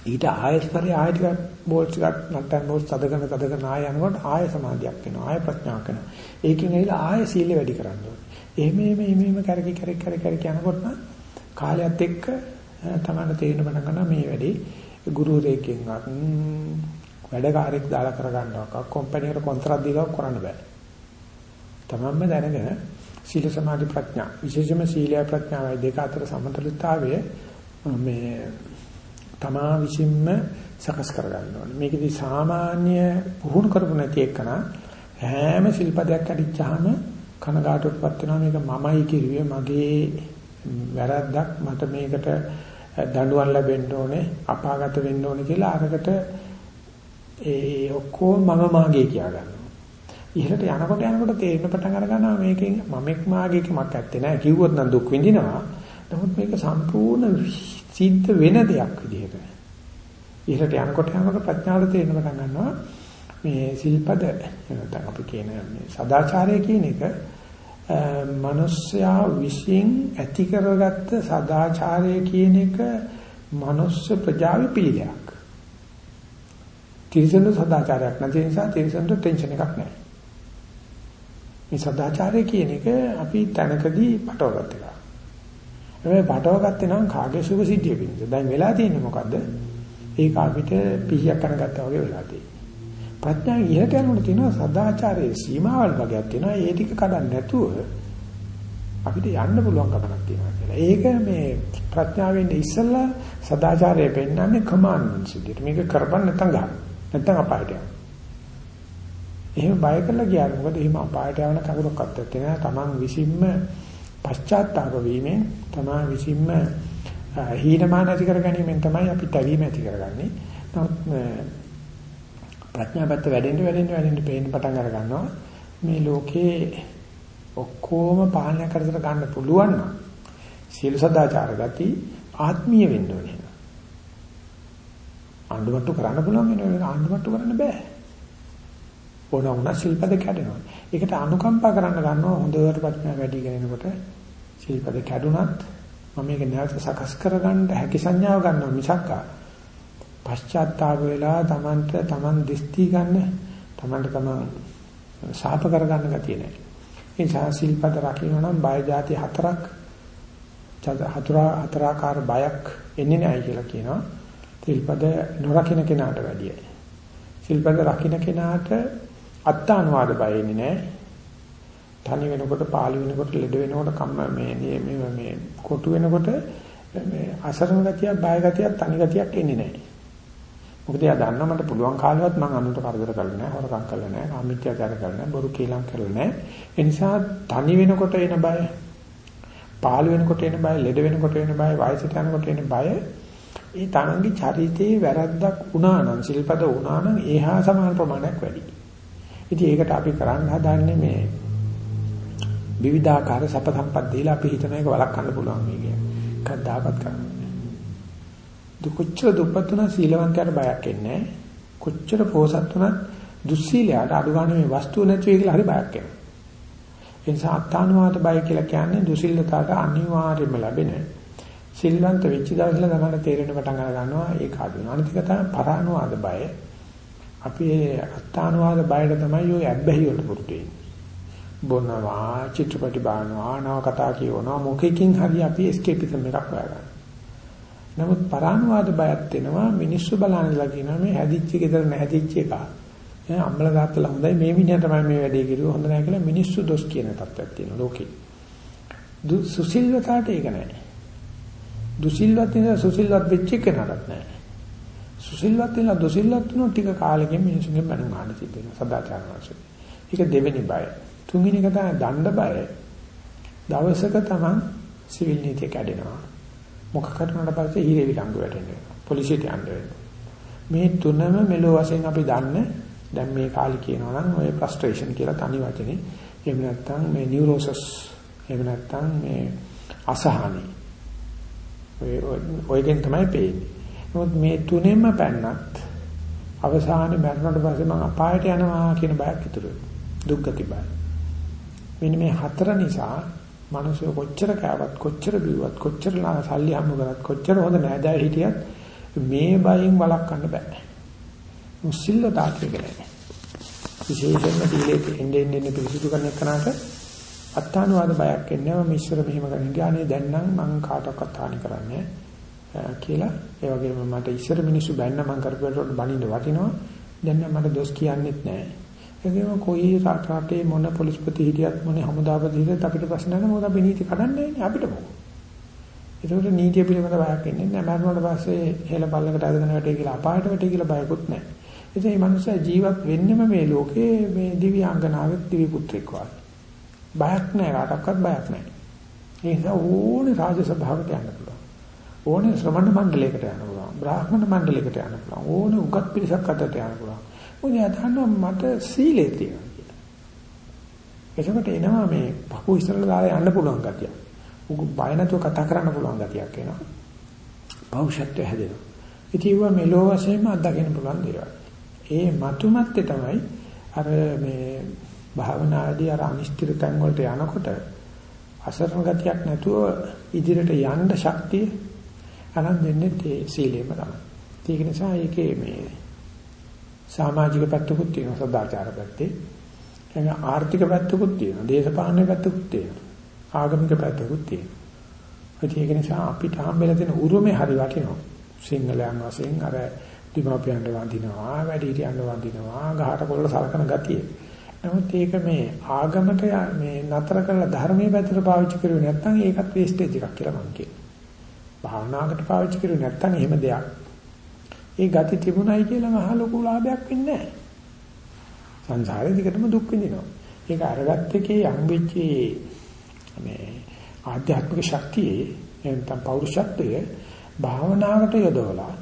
Speaker 1: ඊට ආයතරේ ආය ටිකක් බෝල්ස් එකක් නැත්නම් බෝල්ස් තදගෙන තදගෙන ආය යනකොට ආය සමාධියක් වෙනවා ආය ප්‍රඥාවක් වෙනවා. ඒකෙන් ඇවිල්ලා ආය සීලය වැඩි කරන්න ඕනේ. එහෙම එහෙම එහෙම එහෙම කරකි කරකි කරකි කරකි යනකොට කාලයත් එක්ක තමයි තේරෙන පටන් ගන්නවා මේ වැඩි ගුරුවරයෙක්ගෙන්වත් වැඩකාරයෙක් දාලා කරගන්නවක් කම්පැනි එකට කොන්ත්‍රාත් දීලා කරන්න බෑ. තමන්ම දැනගෙන සීල සමාධි ප්‍රඥා විශේෂයෙන්ම සීලය ප්‍රඥාවයි දෙක අතර සමතුලිතතාවය මේ තමා විසින්ම සකස් කරගන්න ඕනේ. මේකෙදි සාමාන්‍ය පුහුණු කරපු නැති එකන හැම සිල්පදයක් අදිච්චාම කනගාටුවටපත් වෙනවා මේක මමයි කිරුවේ මගේ වැරද්දක් මට මේකට දඬුවම් ලැබෙන්න ඕනේ අපාගත වෙන්න ඕනේ කියලා අරකට ඒ ඔක්කොම මම මාගේ කියා ගන්නවා. ඉහළට යනකොට යනකොට තේරෙන පටන් අර ගන්නවා මේකෙන් මමෙක් මාගේ කමක් නැත්තේ නෑ කිව්වොත් නම් දුක් විඳිනවා. නමුත් මේක සම්පූර්ණ සිද්ධ වෙන දෙයක් විදිහට. ඉහළට යනකොට යනකොට ප්‍රඥාවට තේරෙන පටන් ගන්නවා මේ සිල්පද නැත්නම් අපි කියන මේ සදාචාරය කියන එක මිනිස්යා විශ්ින් ඇති කරගත්ත සදාචාරය කියන එක මනුස්ස ප්‍රජාවේ පිළිලයක්. තිරිසන සදාචාරයක් නැති නිසා තිරිසන්ට ටෙන්ෂන් එකක් නැහැ. මේ සදාචාරය කියන එක අපි තැනකදී පටවගත්ත එක. හැබැයි පටවගත්තේ නම් කාගේ සුභ සිද්ධිය පිණිස. දැන් වෙලා තියෙන්නේ මොකද්ද? ඒක අපිට පිහියක් කරගත්තා වගේ වෙලා තියෙන්නේ. ප්‍රඥාව ඉහට යනකොට තියෙනවා සදාචාරයේ සීමාවල් වගේක් තියෙනවා. ඒ ටික කඩන්න නැතුව අපිට යන්න පුළුවන් කමක් තියෙනවා කියලා. ඒක මේ ප්‍රඥාවෙන් ඉස්සෙල්ලා සදාචාරය පෙන්වන්නේ කමාන්ඩ්මන්ට්ස් විදිහට. මේක කරපන් නැත්නම් ගන්න. නැත්නම් අපායට යන්න. එහෙම බය කරලා ගියාම මොකද එහෙම අපායට යවන කවුරක්වත් නැත්තේ නෑ. Taman විසින්ම පශ්චාත්තාප වීමෙන් තමා විසින්ම හීනමාන ඇති කර ගැනීමෙන් තමයි අපි තැවීම ඇති කරගන්නේ. නමුත් ප්‍රඥාපත්ත වැඩෙන්න වැඩෙන්න වැඩෙන්න පේන්න පටන් අර ගන්නවා මේ ලෝකේ ඔක්කොම පාලනය කරදර ගන්න පුළුවන් නම් සීල සදාචාර ගති ආත්මීය වෙන්න ඕනේ. ආණ්ඩුවට්ටු කරන්න පුළුවන් වෙන ආණ්ඩුවට්ටු කරන්න බෑ. ඕන වුණා ශිල්පද කැඩෙනවා. ඒකට අනුකම්පා කරන්න ගන්නවා හොඳට ප්‍රඥා වැඩි කරනකොට ශිල්පද කැඩුනත් මම මේක නැවත සකස් කරගන්න හැකි සංඥාව ගන්නවා මිසක් පශ්චාත්තාප වෙලා Tamanට Taman දිස්ති ගන්න Tamanට Taman ශාප කරගන්න ගතිය නැහැ. ඒ නිසා ශිල්පද රකින්න නම් බය જાති හතරක් හතරා හතරාකාර බයක් එන්නේ නැහැ කියලා කියනවා. ශිල්පද නොරකින්න කෙනාට වැඩිය. ශිල්පද රකින්න කෙනාට අත්තානුවාද බය එන්නේ නැහැ. තනි වෙනකොට පාළි වෙනකොට ලෙඩ වෙනකොට කම්ම මේ මේ මේ කොටු වෙනකොට මේ අසරණ ගතියක් බය ගතියක් තනි ගතියක් එන්නේ නැහැ. මොකද එයා දන්නා මට පුළුවන් කාලෙවත් මම අනුන්ට කරදර කරලා නැහැ, හොරකම් කරලා නැහැ, කාමීත්‍යාචාර කරලා නැහැ, බොරු කීලම් කරලා නැහැ. ඒ නිසා තනි වෙනකොට එන බය, පාළි වෙනකොට එන බය, ලෙඩ වෙනකොට එන බය, වයසට යනකොට එන බය ඒ තමන්ගේ චරිතයේ වැරද්දක් වුණා නම්, සිල්පද වුණා නම් ඒහා සමාන ප්‍රමාණයක් වැඩි. ඉතින් ඒකට අපි කරන්න හදන්නේ මේ විවිධාකාර සැප සම්පත් දීලා අපි හිතන එක වළක්වන්න පුළුවන් මේ කියන්නේ. කද්දාපත් කරන්නේ. දුකොච්චර දුප්පත් උනා සීලවන්තයාට බයක් එන්නේ කොච්චර පෝසත් උනත් දුස්සීලයට අඩුගානේ මේ වස්තුව නැති වෙයි කියලා හරි බයක් එනවා. ඒ නිසා අත්තානුවාද බය කියලා කියන්නේ දුසිල්ලතාවට අනිවාර්යයෙන්ම ලැබෙන සිල්වන්ත වෙච්ච දවසල තමයි තේරෙන පටන් අර ගන්නවා ඒක අඩුනවා. අනිත් එක තමයි පරානුවාද බය. අපි අත්තානුවාද බයට තමයි ඔය ඇබ්බැහි වලට පුරුදු වෙන්නේ. බොනවා, චිත්‍රපටි බලනවා, නව කතා කියවනවා, මොකකින් හරි අපි එස්කේපිසම් එකක් හොයාගන්නවා. නමුත් පරානුවාද බයක් වෙනවා මිනිස්සු බලන්නලා කියනවා මේ හැදිච්ච ගෙදර නැහැදිච්ච එක. ඈ අම්මල තාත්තලා හොඳයි මේ මිනිහා තමයි මේ වැඩේ කිරුවේ හොඳ නැහැ කියලා මිනිස්සු දොස් කියන තත්ත්වයක් තියෙනවා ලෝකේ. සුසිල්වතාවට ඒක නැහැ. දුසිල්වත් නිසා සුසිල්වත් වෙච්ච කෙනාට නැහැ. සුසිල්වත් වෙලා දුසිල්වත් වුණොත් ටික කාලෙකින් මිනිසුන්ගේ මනෝ මාන සිද්ධ වෙනවා සදාචාර වාසය. ඒක දෙවෙනි බය. තුන්වෙනි එක තමයි දණ්ඩ බය. දවසක තමන් සිවිල් නීතිය කැඩෙනවා. මොකක් කරනකට පස්සේ හිරේ විලංගු වැටෙනවා. පොලිසියට යන්න වෙනවා. මේ තුනම මෙලෝ වශයෙන් අපි දන්නේ දැන් මේ කාලේ කියනවා නම් ඔය ෆ්‍රස්ට්‍රේෂන් කියලා තනි වචනේ. එහෙම නැත්නම් මේ නියුරෝසස් එහෙම නැත්නම් මේ අසහනයි. ඔය ඔයගෙන් තමයි පේන්නේ. නමුත් මේ තුනෙන්ම පැන්නත් අවසානයේ මරණයට පස්සේ මම අපායට යනවා කියන බයක් ඉතුරු දුක්ගති බය. මෙන්න මේ හතර නිසා මිනිස්සු කොච්චර කෑවත් කොච්චර බිව්වත් කොච්චර සල්ලි හම්බ කරත් කොච්චර හොඳ නෑදෑ හිටියත් මේ බයෙන් වළක්වන්න බෑ. මුසිල්ල තාක්ෂික නැහැ. විශේෂයෙන්ම සීලයේ එන්නේ එන්නේ පිළිසුදු කරන එකනට අත්තානුවාද බයක් එන්නේ මම ඉස්සර මෙහෙම කරන්නේ ඥානේ දැන් නම් මං කාටවත් හානි කරන්නේ කියලා. ඒ වගේම මට ඉස්සර මිනිස්සු බැන්න මං කරපුවට බනින්න වටිනවා. දැන් නම් මට දොස් කියන්නෙත් නැහැ ඒකම කොයි රටේ මොන පොලිස්පති හිටියත් මොන හමුදාපති හිටියත් අපිට ප්‍රශ්න නැහැ. මොකද අපි නීති කඩන්නේ නැහැ අපිට මොකද ඒකට නීතිය පිළිබඳ බයක් එන්නේ නැහැ මරණයට පස්සේ හෙළ බල්ලකට අදගෙන වැටේ කියලා අපායට වැටේ කියලා බයකුත් නැහැ ඉතින් මේ මනුස්සයා ජීවත් වෙන්නෙම මේ ලෝකේ මේ දිව්‍යාංගනාවෙක් දිවි පුත්‍රෙක් වගේ. බයක් නැහැ කාටවත් බයක් නැහැ ඒ නිසා ඕනේ රාජ සභාවට යන්න පුළුවන්. ඕනේ ශ්‍රමණ මණ්ඩලයකට යන්න පුළුවන් බ්‍රාහ්මණ මණ්ඩලයකට යන්න පුළුවන් ඕනේ උගත් පිරිසක් අතරට යන්න පුළුවන් මොකද යදන්නවා මට සීලේ තියෙනවා කියලා. එතකොට එනවා මේ පපුව ඉස්සරහට දාලා යන්න පුළුවන් ගතිය. උග බය නැතුව කතා කරන්න පුළුවන් ගතියක් එනවා. පෞෂත්වය හැදෙනවා. ඉතින් ඒවා මෙලෝ වශයෙන්ම අත්දකින්න පුළුවන් දේවල්. ඒ මතුමැත්තේ තමයි අර මේ භාවනාදී අර අනිශ්චිතයන් වලට යනකොට අසරණ ගතියක් නැතුව ඉදිරියට යන්න ශක්තිය අරන් දෙන්නේ තේ සීලෙම තමයි. ඒක නිසා ඒකේ මේ සමාජික පැත්තකුත් තියෙනවා සදාචාර පැත්තේ. එහෙනම් ආර්ථික පැත්තකුත් තියෙනවා. දේශපාලන පැත්තකුත් තියෙනවා. ආගමික පැත්තකුත් තියෙනවා. ඒක නිසා අපිට හම්බෙලා තියෙන උරුමේ හරි වටිනවා. සිංහලයන් වශයෙන් අර දීමාපියන්ට වඳිනවා, වැඩිහිටියන්ට වඳිනවා, ගහට කොල්ල සලකන ගතිය. නමුත් ඒක මේ ආගමට මේ නතර කරලා ධර්මයේ පැත්තට පාවිච්චි කරුවේ නැත්නම් ඒකත් වේස්ටේජ් එකක් කියලා මම කියනවා. භාවනාවකට පාවිච්චි කරුවේ නැත්නම් එහෙම දෙයක් ඒ ගති තිබුණයි කියලා මහ ලොකු ලාභයක් වෙන්නේ නැහැ. සංසාරේ දිගටම දුක් විඳිනවා. ඒක අරගත්ත එකේ යම්බෙච්ච මේ ආධ්‍යාත්මික ශක්තියේ එතන පෞරුෂත්වයේ භාවනාවට යොදවලා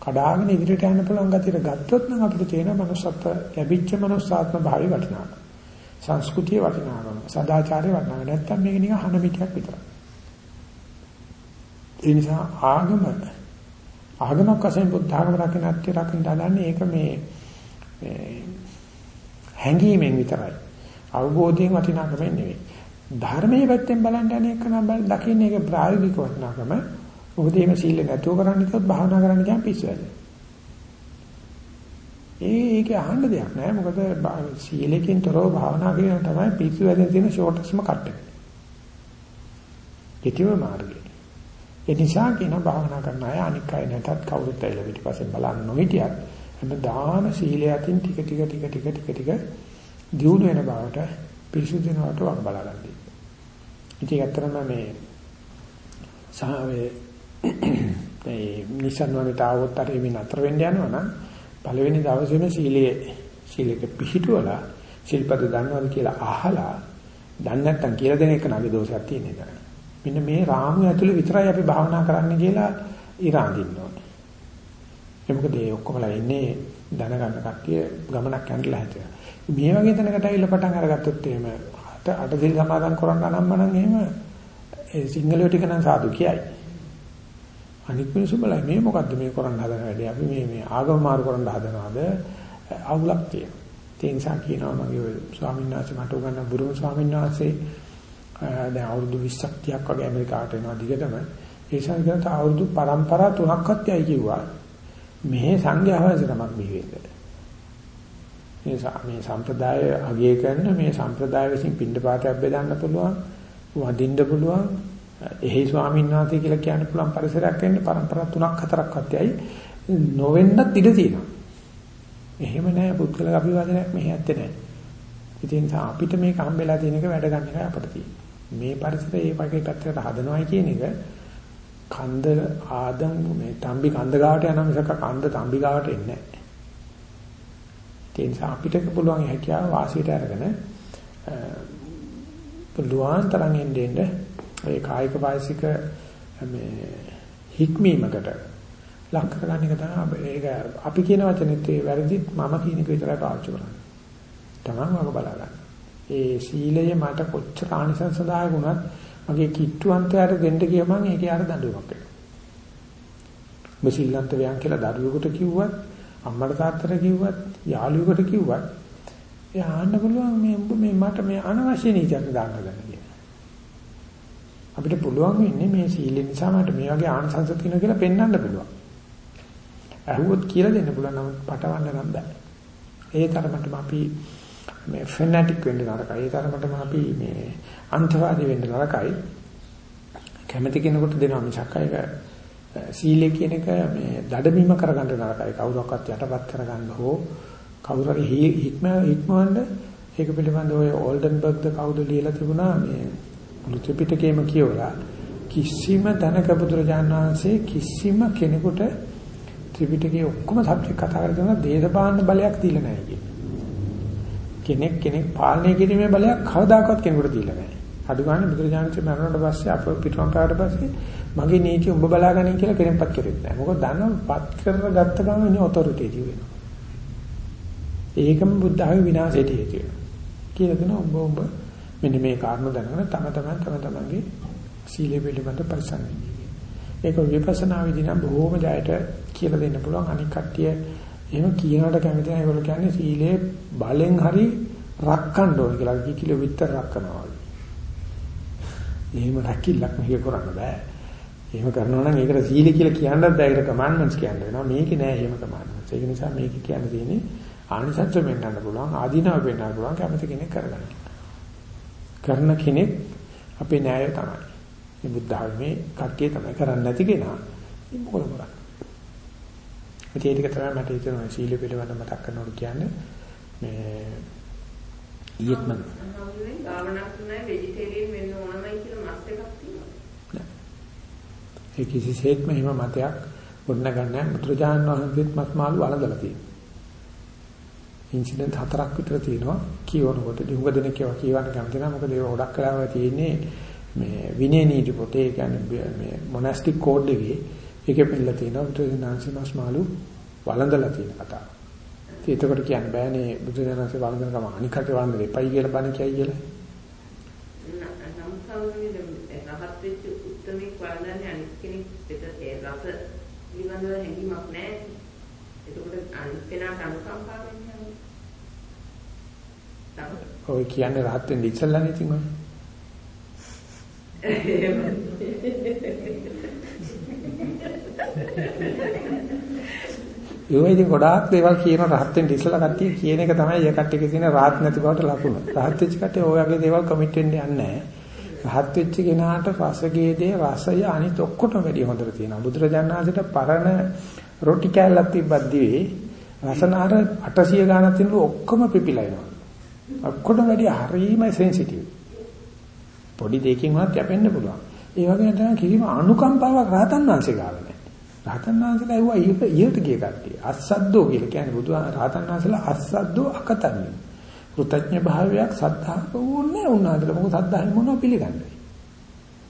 Speaker 1: කඩාගෙන ඉදිරියට යන්න පුළුවන් ගතියට ගත්තොත් නම් අපිට තියෙන මනුස්සත්ව ලැබිච්ච මනුස්සාත්ම භාවය වටිනාකම. සංස්කෘතිය වටිනාකම. සදාචාරය වටිනාකම. නැත්තම් මේක නිකන් හනමිකයක් විතරයි. ඒ නිසා ආගම ආගමක් වශයෙන් බුද්ධ ආගම රකින්න අත්‍ය රකින්න හදන්නේ ඒක මේ හැඟීමෙන් විතරයි. අවබෝධයෙන් වටිනාකමෙන් නෙවෙයි. ධර්මයේ පැත්තෙන් බලන්න අනේක නම් බල දකින්න ඒක ප්‍රායෝගික වටිනාකම. මොකද එහෙම සීල නැතුව කරන්න කිව්වොත් භාවනා කරන්න කියන් පිස්සු වැඩ. ඒක අහන්න දෙයක් නෑ මොකද සීලයෙන් තොරව භාවනා කියන තමයි පිස්සු වැඩෙන තියෙන ෂෝටස්ම කට් එක. කෙටිම මාර්ගය. ඒ නිසා කියන භාවනා කරන අය අනික් අය නැතත් කවුරුත් ඇවිල්ලා පිටිපස්සෙන් බලන්න නොහිටියත් හැමදාම සීලය අතින් ටික ටික ටික ටික ටික ටික දියුණු වෙන බවට පිරිසුදු වෙනවට වක් බලාගන්න. ඉතින් ඇත්තටම මේ සාවේ ඒ නිසන් වලට આવොත් අර එමින් අතර වෙන්න යනවා නම් පළවෙනි දවසේම සීලයේ සීලයක පිහිටුවලා ශිල්පද දන්නවද කියලා අහලා දන්නේ නැත්නම් කියලා දෙන එක නගේ දෝෂයක් තියෙන එක. මෙන්න මේ රාමුව ඇතුලේ විතරයි අපි භාවනා කරන්න කියලා ඉරාඳින්න ඕනේ. ඒ මොකද ඒ ඔක්කොමලා ඉන්නේ දැනගන්න කට්ටිය ගමනක් යන්නලා හිටියා. මේ වගේ තැනකට ඇවිල්ලා පටන් අරගත්තොත් එහෙම අට අට දින සමාදන් කරන්න නම් නම් එහෙම ඒ සිංහලෝ ටික නම් සාදු කියයි. අනිත් මිනිස්සු බලයි මේ මොකද්ද මේ කරන්න හදන වැඩේ අපි මේ මේ ආගම මාරු කරන්න හදනවාද අවුලක් තියෙනවා. ඒ නිසා කියනවා මගේ ස්වාමීන් වහන්සේ මට උගන්වන බුරුම ස්වාමීන් වහන්සේ දැන් අවුරුදු 20ක් 30ක් වගේ ඇමරිකාට එනවා දිගටම. ඒ සංගත අවුරුදු පරම්පරා තුනක්වත් යයි කිව්වා. මේ සංඝයා වහන්සේනමක් බිහිවෙන්න මේ මේ සම්ප්‍රදාය අගය කරන මේ සම්ප්‍රදාය විසින් පින්ඩපාතයක් බෙදන්න පුළුවන් වදින්න පුළුවන් එහි ස්වාමීන් වහන්සේ කියලා කියන්න පුළුවන් පරිසරයක් වෙන්න පරම්පරා තුනක් හතරක්වත් යයි නොවෙන්නත් ඉඩ තියෙනවා. එහෙම නෑ පුද්ගල අභිවාදනයක් මෙහෙ ඇත්තේ නෑ. ඉතින් අපිට මේක හම්බෙලා තියෙන එක වැඩ ගන්න එකයි අපිට තියෙන්නේ මේ පරිසරය ඒ වගේ පැත්තකට හදනවයි කියන එක කන්ද ආදම් මේ තම්බි කන්ද ගාවට යන මිසක කන්ද තම්බි ගාවට එන්නේ නැහැ. ඒ නිසා අපිට පුළුවන් හැකියාව වාසියට අරගෙන පුළුවන් තරම් එන්නේ ඒ කායික වාසික මේ හික්මීමකට ලක් කරගන්න එක තමයි ඒක අපි කියන වචනේත් ඒ වැරදිත් මම කියන එක විතරයි පාවිච්චි කරන්නේ. තමන්ම බලා ගන්න. ඒ සීලය මට කොච්චර ආනිසංසදායක වුණත් මගේ කිට්ටුවන්තයාට දෙන්න ගිය මං ඒකේ අර දඬුවමක් වෙනවා. මෙසිල්ලන්ත වයන් කියලා දරුවෙකුට කිව්වත් අම්මට තාත්තට කිව්වත් යාළුවෙකුට කිව්වත් එයා අහන්න පුළුවන් මේ උඹ මේ මට මේ අනවශ්‍ය නීතියක් දාන්න ගන්න කියලා. අපිට පුළුවන් වෙන්නේ මේ සීල නිසා මට මේ වගේ ආනිසංස තියෙනවා කියලා පෙන්වන්න පුළුවන්. අහුවොත් කියලා දෙන්න පුළුවන් නමුත් පටවන්න නම් බෑ. ඒ තරමටම අපි මේ ෆැනටික් වෙන්න නරකයි. ඒ තරමටම අපි මේ අන්තවාදී වෙන්න නරකයි. කැමති කෙනෙකුට දෙනවා මිසක් ඒක සීලය කියන එක මේ දඩමීම කරගන්න නරකයි. කවුරක්වත් යටපත් කරගන්න හෝ කවුරු හරි හික්ම හික්මවන්න ඒක පිළිබඳව ඔය ඕල්ඩන්බර්ග්ද කවුද ලියලා තිබුණා මේ මුළු ත්‍රිපිටකයම කියවලා කිසිම ධනක බුදුරජාණන් වහන්සේ කිසිම කෙනෙකුට ත්‍රිපිටකයේ ඔක්කොම සබ්ජෙක්ට් කතා කරගෙන දේශපාලන බලයක් දීලා නැහැ කියන. කෙනෙක් කෙනෙක් පාලනය කිරීමේ බලයක් කවදාකවත් කෙනෙකුට දීලා නැහැ. අඩු ගන්න බුදුරජාණන්සේ මරණයට පස්සේ අප පිටරම් පාවට පස්සේ මගේ නීති උඹ බලාගන්නේ කියලා කෙනෙක්පත් කෙරෙන්නේ නැහැ. මොකද දන්නවපත් කරගත්ත ගමන් ඉන්නේ ඔතොරිටේටිව් වෙනවා. ඒකම බුද්ධාගේ විනාශයට හේතු වෙනවා. කියලා දෙන උඹ උඹ මෙන්න මේ කාරණා දැනගෙන තම තමන් තම තමන්ගේ සීලය පිළිබඳ පරිසම් ඒක විපස්සනා විදිහ නම් බොහෝම ජයට කියලා දෙන්න පුළුවන් අනික් කට්ටිය එහෙම කියනකට කැමති නැහැ ඒගොල්ලෝ කියන්නේ සීලේ බලෙන් හරි රක්කන්න ඕන කියලා කිකිලෝ විතර රක්කනවා වගේ. එහෙම රැකිල්ලක් මේක කරන්න බෑ. එහෙම කරනවා නම් ඒකට සීල කියලා කියන්නත් බෑ ඒකට කමාන්ඩ්මන්ට්ස් කියන්න වෙනවා. මේකේ නෑ එහෙම කමාන්ඩ්මන්ට්ස්. ඒක නිසා මේක කියන්න තියෙන්නේ ආනිසංස වෙන්නන්න පුළුවන් ආදීනව වෙන්නන්න පුළුවන් කැමති කෙනෙක් කරගන්න. කරන කෙනෙක් අපේ න්යාය තමයි. මේ බුද්ධ ආගමේ කට්ටිය තමයි කරන්නේ නැති කෙනා. මේ මොකද කරන්නේ? ඒ ටික තමයි මට හිතෙනවා සීල පිළිබඳව මතක් කරනකොට කියන්නේ. මේ ඊයේත් මම
Speaker 3: භාවනා කරන්නේ වෙජිටේරියන් වෙන්න ඕනමයි කියලා මත් එකක් තියෙනවා.
Speaker 1: ඒ කිසිසේත්ම එහෙම මතයක් ගොඩනගන්නේ බුදුරජාණන් වහන්සේත් මත් මාළු වළඳලා තියෙනවා. ඉන්සිඩන්ට් හතරක් විතර තියෙනවා. කියවනකොට දුඟ දෙනෙක් ඒවා කියවන්න කැමති නැහැ මොකද ඒක ගොඩක් කලාව තියෙන්නේ මේ විනය නීති පොතේ. කියන්නේ මේ මොනස්ටික් කෝඩ් එකේ ඒකේ පිළිලා තියෙනවා බුදුරජාණන්සේ මස් මාළු වළඳලා තියෙන කතාව. ඉතින් ඒකට කියන්න බෑනේ බුදුරජාණන්සේ වළඳන කම අනිකට වළඳ දෙපයි කියලා බණ කියයි කියලා.
Speaker 3: නම් සෞන්දර්යය රහත් වෙච්ච උත්තරමෙක් වළඳන්නේ අනිත් කෙනෙක් පිට ඒ රස පිළිබඳව හැඟීමක් නැහැ. එතකොට අනිත් කෙනාට අනුකම්පාවෙන් යනවා.
Speaker 1: ඔය කියන්නේ රහත් වෙන්න ඉස්සල්ලානේ ඉතින් ඔය. ඒ ඉතින් ගොඩාක් දේවල් කියන රහත් වෙන්න ඉස්සලා කට්ටිය කියන එක තමයි ඒ කට්ටියක තියෙන රාහත් නැති බවට ලකුණ. රහත් වෙච්ච කට්ටිය ඔය වගේ දේවල් කමිට් වෙන්න යන්නේ නැහැ. රහත් වෙච්ච කෙනාට රසගේදී රසය අනිත් ඔක්කොටම වැඩිය හොඳට තියෙනවා. බුදුරජාණන් වහන්සේට පරණ රොටි කෑල්ලක් තිබ්බත් දිවේ රසනාර 800 ගානක් තිනු ඔක්කොම පිපිලා එනවා. ඔක්කොටම වැඩිය හරීම සෙන්සිටිව්. පොඩි දෙයකින් වුණත් යැපෙන්න පුළුවන්. ඒ වගේ තමයි කිසිම අනුකම්පාවක් රහතන් වහන්සේ ගාව නැහැ. රහතන් වහන්සේලා ඇහුවා ඊට ඊට ගිය කට්ටිය. අස්සද්දෝ කියලා කියන්නේ බුදුහාම රහතන් වහන්සේලා අස්සද්දෝ අකතන්‍ය. කෘතඥ භාවයක් සද්ධාක වුණේ උන්වහන්සේලා මොකද සද්ධායෙන් මොනව පිළිගන්නේ.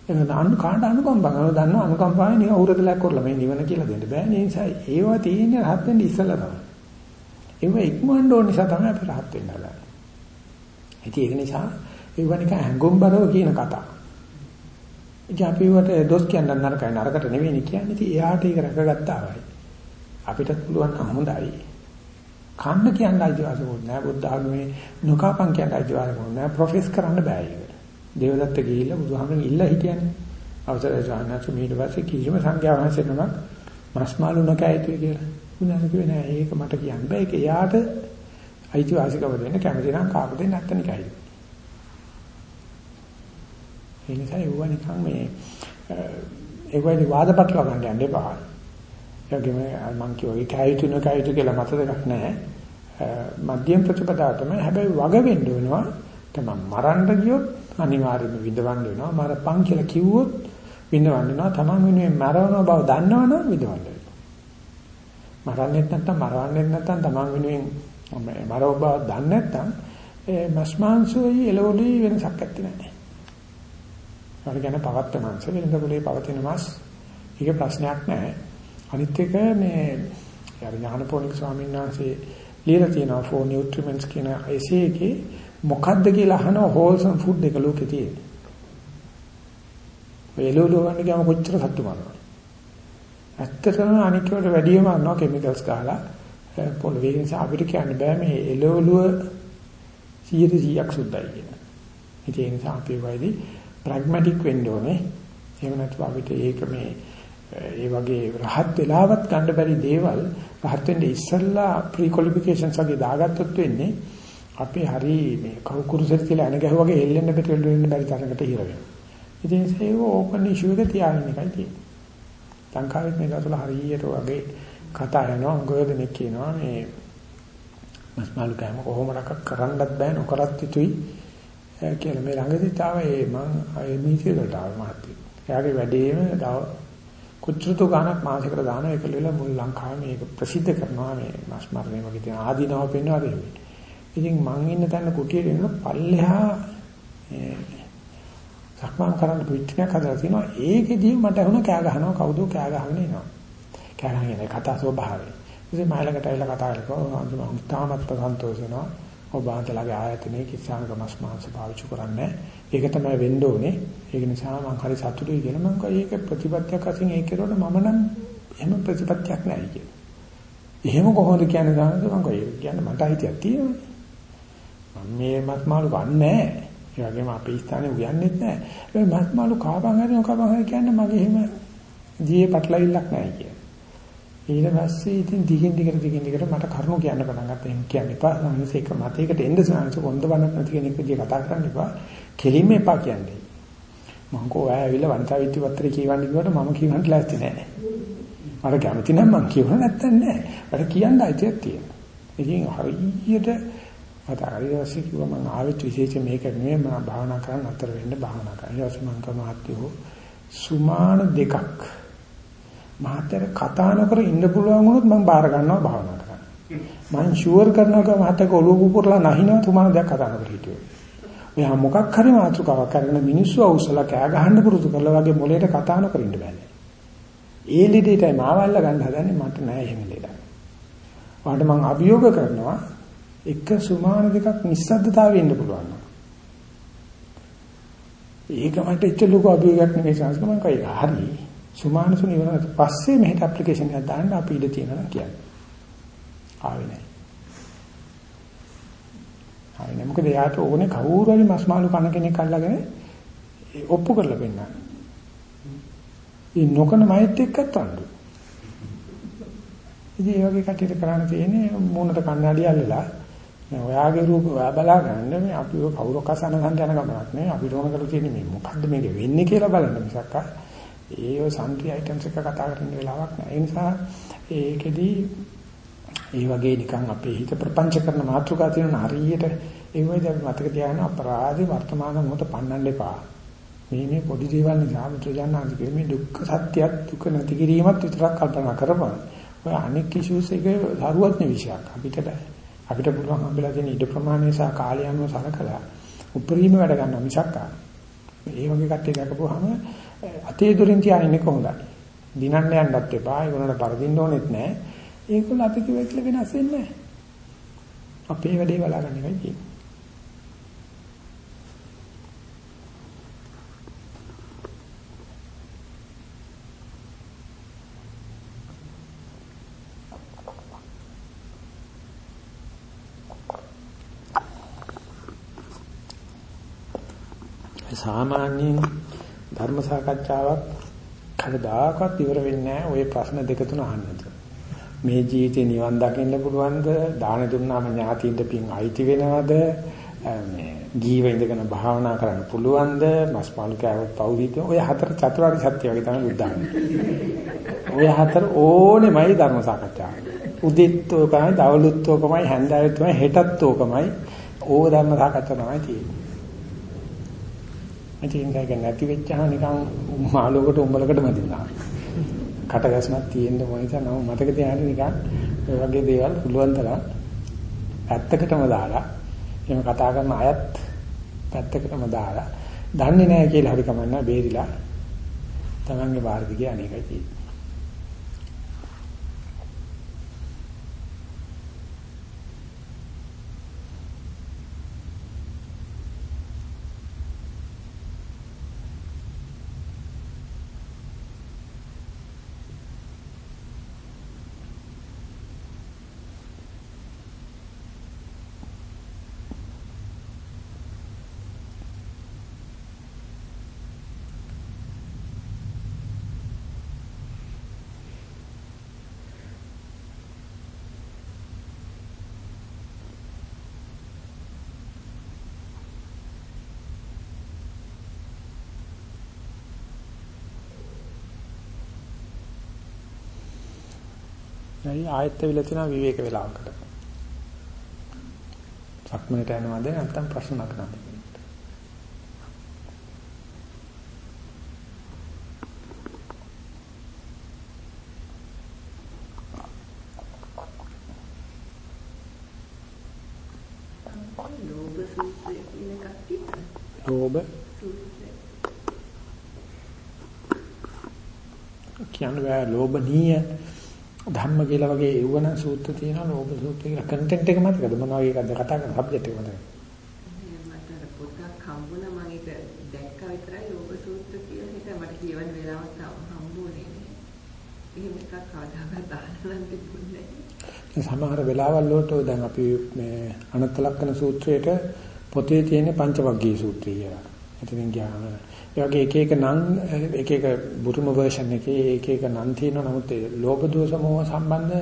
Speaker 1: එහෙනම් අනු කාණ්ඩ අනුකම්පාව දන්න අනුකම්පාවෙන් නිකන් උරදලයක් කරලා මේ නිවන කියලා දෙන්න බෑ. ඒ නිසා ඒවා තියෙන්නේ රහත් වෙන්න ඉස්සලා තමයි. ඒව ඉක්මවන්න ඕන නිසා තමයි අපි රහත් වෙන්න හදන්නේ. ඉතින් ඒක නිසා ඒව නිකන් හැඟුම්බරව කියන කතා. ඉතින් අපි වට දොස් කියන්න නරකයි නරකට නෙවෙයි කියන්නේ. ඉතින් එයාට ඒක රැකගත්තා වයි. අපිටත් පුළුවන් නම් හොඳයි. කන්න කියන්න අයිතිවාසිකමක් නෑ බුද්ධ ආගමේ නොකාපන් කියන්න අයිතිවාසිකමක් නෑ ප්‍රොෆෙස් කරන්න බෑ ඒක. දේවදත්ත ගිහිල්ලා බුදුහාමරෙන් ඉල්ල හිටියනේ. අවසරයි සාහනස ඊට පස්සේ කිසිම සංඝයා වහන්සේ නමක් මස් මාළු නොකෑයිතුයි කියලා. උනාට කිව්වේ නෑ ඒක මට කියන්න බෑ. ඒක එයාට අයිතිවාසිකම දෙන්න කැමති නම් කාපු දෙන්න නැත්නම් නිකයි. ඒ නිසා ඒවා නිකන් මේ ඒවයි වාදපත්ල ගන්න යන්න එපා. ඒගොම මං කියෝගේ කයිතු නොකයිතු කියලා මත දෙකක් නැහැ. මධ්‍යම ප්‍රතිපදාව තමයි හැබැයි වග වෙන්න වෙනවා. තමයි මරන්න ගියොත් අනිවාර්යයෙන්ම විඳවන්න වෙනවා. මරපන් කියලා කිව්වොත් විඳවන්න වෙනවා. Taman වෙනුවෙන් මරවන බව දන්නවනම් විඳවන්න වෙනවා. මරන්නෙත් නැත්තම් මරවන්නෙත් නැත්තම් Taman වෙනුවෙන් මරව බව දන්නේ නැත්තම් ඒ මස්මාංශෝයි එළවලුයි වෙනසක් නැත්තේ නෑ. හරි ගැන පවත්ත මාංශ වෙනද කුලේ පවතින මාස්. ඒක ප්‍රශ්නයක් නෑ. අනිත් එක මේ යාර ඥානපෝනික ස්වාමීන් වහන්සේ ලියලා තියෙනවා for nutriments කියන essay එකේ මොකද්ද කියලා අහනවා wholesome food එක ලෝකේ තියෙන. ඔය එළවලු ගන්න ගියාම කොච්චර සතුටු මරනවා. ඇත්තටම අනික් ඒවාට වැඩියම අරනවා කිමිකල්ස් ගහලා පොළවේ නිසා අපිට කියන්න බෑ මේ එළවලුව 100%ක් සුද්ධයි කියලා. ඒ නිසා අපි වයිදී ප්‍රැග්මැටික් වෙන්න ඕනේ. එහෙම නැත්නම් අපිට ඒක මේ ඒ වගේ රහත් වෙලාවත් ගන්න බැරි දේවල් රහත් වෙන්න ඉස්සෙල්ලා ප්‍රී ක්වොලිෆිකේෂන්ස් වගේ දාගත්තොත් වෙන්නේ අපි හරි මේ කවුකුරුසෙත් කියලා අණ ගැහුවාගේ එල්ලෙන්න බැරි වෙන්න බැරි තරකට හිර වෙනවා. ඉතින් ඒක ඕපන් ඉෂුව එක තියාගෙන එකයි තියෙන්නේ. ලංකාවේ මේ දවස්වල හරියට වගේ කතා යනවා අංගය දෙනෙක් කියනවා මේ මස්මාලු කෑම කොහොමඩක් කරන්නත් බෑ නොකරත් යුතුයි කියලා මේ ළඟදී තාම ඒ මං ඒ මීටිය වලට ආව මහත්තයෙක්. එයාගේ වැඩේම කොච්චරතු ගාණක් මාසෙකට දාන එක ලෙල මුල් ලංකාවේ මේක ප්‍රසිද්ධ කරනවා මේ මස්මරණය වගේ තියෙන ආදීනව පෙන්වනවා දෙන්නේ. ඉතින් මං ඉන්න තැන කුටියේ ඉන්න පල්ලෙහා සක්මන් කරන්න පිටිනක් හදලා තිනවා ඒකෙදී මට අහුණ කෑ ගහනවා කවුද කෑ ගහගෙන එනවා. කෑ ගහගෙන කතා ස්වභාවය. ඉතින් මම ළඟට ඇවිල්ලා කතා කරලා මම තාමත් සන්තෝෂ වෙනවා. ඔබ අන්තලගේ ආයතනයේ කිසියම් ගමස් මාංශ පාවිච්චි කරන්නේ. ඒක තමයි වෙන්න ඕනේ. ඒක නිසා මම හරි සතුටුයි කියලා මම කිව්වා ඒක ප්‍රතිපත්තියක් වශයෙන් ඒක කරනකොට මම නම් එහෙම ප්‍රතිපත්තියක් නැහැ කියලා. එහෙම කොහොමද කියන්නේ ගන්නද මම කිව්වා ඒක කියන්නේ මට අයිතියක් තියෙනවා. මම මේ මත් මාළු ගන්නෑ. ඒ වගේම අපේ ස්ථානේ උයන්නෙත් නැහැ. ඒ මත් මාළු කාපන් හරි නොකාපන් හරි කියන්නේ මගේ එහෙම ජීයේ පටලවිල්ලක් නැහැ කියලා. ඊට පස්සේ ඉතින් දිගින් දිගට දිගින් දිගට මට කරුණු කියන්න පටන් ගත්තා. එහෙම කියන්න එපා. සාමිස එක මතයකට එන්න සාමිස කොන්ද බණක් නැති කෙනෙක් විදිය කතා කරන්න එපා. කෙලින්ම එපා කියන්නේ. මම කෝ ආය ඇවිල්ලා වන්තා විත්ති පත්‍රේ කියවන්න කිව්වට මම කියවන්න ලෑස්ති නැහැ. මට කැමති නම් මම කියවන්න නැත්තම් නෑ. මට කියන්න අයිතියක් තියෙනවා. ඉතින් හරියට මට හරියටම කිව්වා මම ආවෙත් විශේෂ මේක නෙමෙයි මම භාවනා කරන්න අතර වෙන්න භාවනා කරනවා. ඊට පස්සේ මම කමාත්‍යෝ සුමාන දෙකක් මහත්තයාට කතා නොකර ඉන්න පුළුවන් වුණොත් මම බාර ගන්නවා භාවනා කරන්න. මම ෂුවර් කරනවා මහත්තයාට ඔලුව පුපුරලා නැහිනවා තුමාන දෙයක් කතා නොකර හිටියෝ. මෙහා මොකක් හරි මාතෘකාවක් කරගෙන මිනිස්සු අවුස්සලා කෑ ගහන්න පුරුදු කරලා වගේ මොලේට කතා නොකර ඉන්න බෑ. ඒ ලෙඩේටයි මාවල්ල ගන්න හදන්නේ මට නෑ එහෙම ලෙඩක්. වාට මම අභියෝග කරනවා එක සුමාන දෙකක් නිස්සද්දතාවෙ ඉන්න පුළුවන්. ඒක මට එච්ච ලොකු අභියෝගයක් නෙවෙයි සංස්කෘතික මම කයි හරි. සුමාන සුන ඉවරනට පස්සේ මෙහෙට ඇප්ලිකේෂන් එකක් දාන්න අපි ඉඳ තියෙනවා කියන්නේ. ආවේ නෑ. ආවේ නෑ මොකද එයාට ඕනේ කවුරු හරි මස් මාළු කන කෙනෙක් අල්ලගෙන ඔප්පු කරලා පෙන්නන්න. ඒ නොකන මයිත් එක්කත් වන්දු. ඉතින් ඒ වගේ කටියට කරන්න තියෙන්නේ මූණට කන්නඩිය අල්ලලා ඔයාගේ රූප ඔයා බලා ගන්න මේ අපි කවුරක් අසන ගන්න යන ගමනක් නේ අපිට ඕන කරලා තියෙන්නේ මේ මොකද්ද මේක වෙන්නේ කියලා බලන්න මිසක් ඒ ඔය සම්ප්‍රි අයිටම්ස් එක කතා කරන්න වෙලාවක් නැහැ. ඒ නිසා ඒකෙදී ඒ වගේ නිකන් අපේ හිත ප්‍රපංච කරන මාතෘකා තියෙන හරියට ඒ වගේ අපි මතක තියාගන්න අපරාධේ වර්තමාන මොහොත පන්නන්න එපා. මේ මේ පොඩි දේවල් නිසා මුත්‍රාඥාන්ති කියන්නේ මේ දුක්ඛ සත්‍යයක් දුක නැති කිරීමත් විතරක් කල්පනා කරපන්. ඔය අනෙක් ඉෂුස් එක දරුවත් නෙවිෂයක් අපිට අපිට පුළුවන් හම්බෙලා තියෙන ඉඩ ප්‍රමාණය සහ කාලය අනුව සලකලා උපරිම වැඩ ගන්න මිසක් මේ වගේ කට්ටිය දැකපුවාම අතේ දුරින් තියාගෙන කොහොමද? දිනන්න යන්නත් එපා. ඒගොල්ලන්ට පරදින්න ඕනෙත් නැහැ. ඒගොල්ලෝ අපි කිව්ව එක වෙනස් වෙන්නේ නැහැ. අපේ වැඩේ බලාගන්න එකයි තියෙන්නේ. සාමාන්‍යයෙන් ධර්ම සාකච්ඡාවක් කවදාකවත් ඉවර වෙන්නේ නැහැ ওই ප්‍රශ්න දෙක තුන අහන්නද මේ ජීවිතේ නිවන් දකින්න පුළුවන්ද? දාන දුන්නාම ඥාතියින්ද පින් අයිති වෙනවද? මේ ජීව ඉඳගෙන භාවනා කරන්න පුළුවන්ද? මස්පාලු කෑවොත් පෞදීත ඔය හතර චතුරාර්ය සත්‍ය වගේ තමයි බුද්ධාගම. ඔය හතර ඕනෙමයි ධර්ම සාකච්ඡාව. උදෙත් ඕකමයි දවලුත් ඕකමයි හැන්දෑවෙත් ඕකමයි හෙටත් ඕකමයි ඕව ධර්ම සාකච්ඡා තමයි තියෙන්නේ. ඉතින් ඒක නැති වෙච්චහම නිකන් මාළුවකට උඹලකටම දිනවා. කට ගැස්මක් තියෙන්න මොනිට නම් මතක තියාගන්න නිකන් ඔය වගේ දේවල් පුළුවන් තරම් පැත්තකටම දාලා එහෙම කතා කරන අයත් පැත්තකටම දාලා දන්නේ නැහැ කියලා හරි කමන්න බේරිලා තමන්ගේ බාහිර දිගේ අනේකයි තියෙන්නේ. නැයි ආයත් වෙලා තියෙන විවේක වේලාවකට. සක්මනට යනවාද නැත්නම් ප්‍රශ්න නගනවාද?
Speaker 3: ලෝභ සූත්‍රය කියන එකක් තියෙනවා.
Speaker 1: ලෝභ
Speaker 3: සූත්‍රය.
Speaker 1: කියන්නේ බෑ ලෝභනීය ධම්ම කියලා වගේ එවන සූත්‍ර තියෙනවා ලෝභ සූත්‍ර කියලා කන්ටෙන්ට් එක මතකද මොනවා වගේ එකක්ද කතා කරන සබ්ජෙක්ට් එක මතකද
Speaker 3: මට පොතක් හම්බුණා මම ඒක දැක්කා විතරයි ලෝභ සූත්‍ර කියලා හිතා මට කියවන වෙලාවක් හම්බුනේ නෑ. එහෙම එකක් කවදාකවත් අහලා නම් තිබුණේ නෑ.
Speaker 1: සමහර වෙලාවල් වලට දැන් අපි මේ අනත්ත ලක්කන සූත්‍රයේට පොතේ තියෙන පංචවග්ගීය සූත්‍රය කියලා. එතනින් ගියාම ඒ වගේ එක එක නම් එක එක බුරුම version එකේ එක එක නම් තියෙනවා නමුත් ඒ ලෝභ දෝෂ මොහ සම්බන්ධ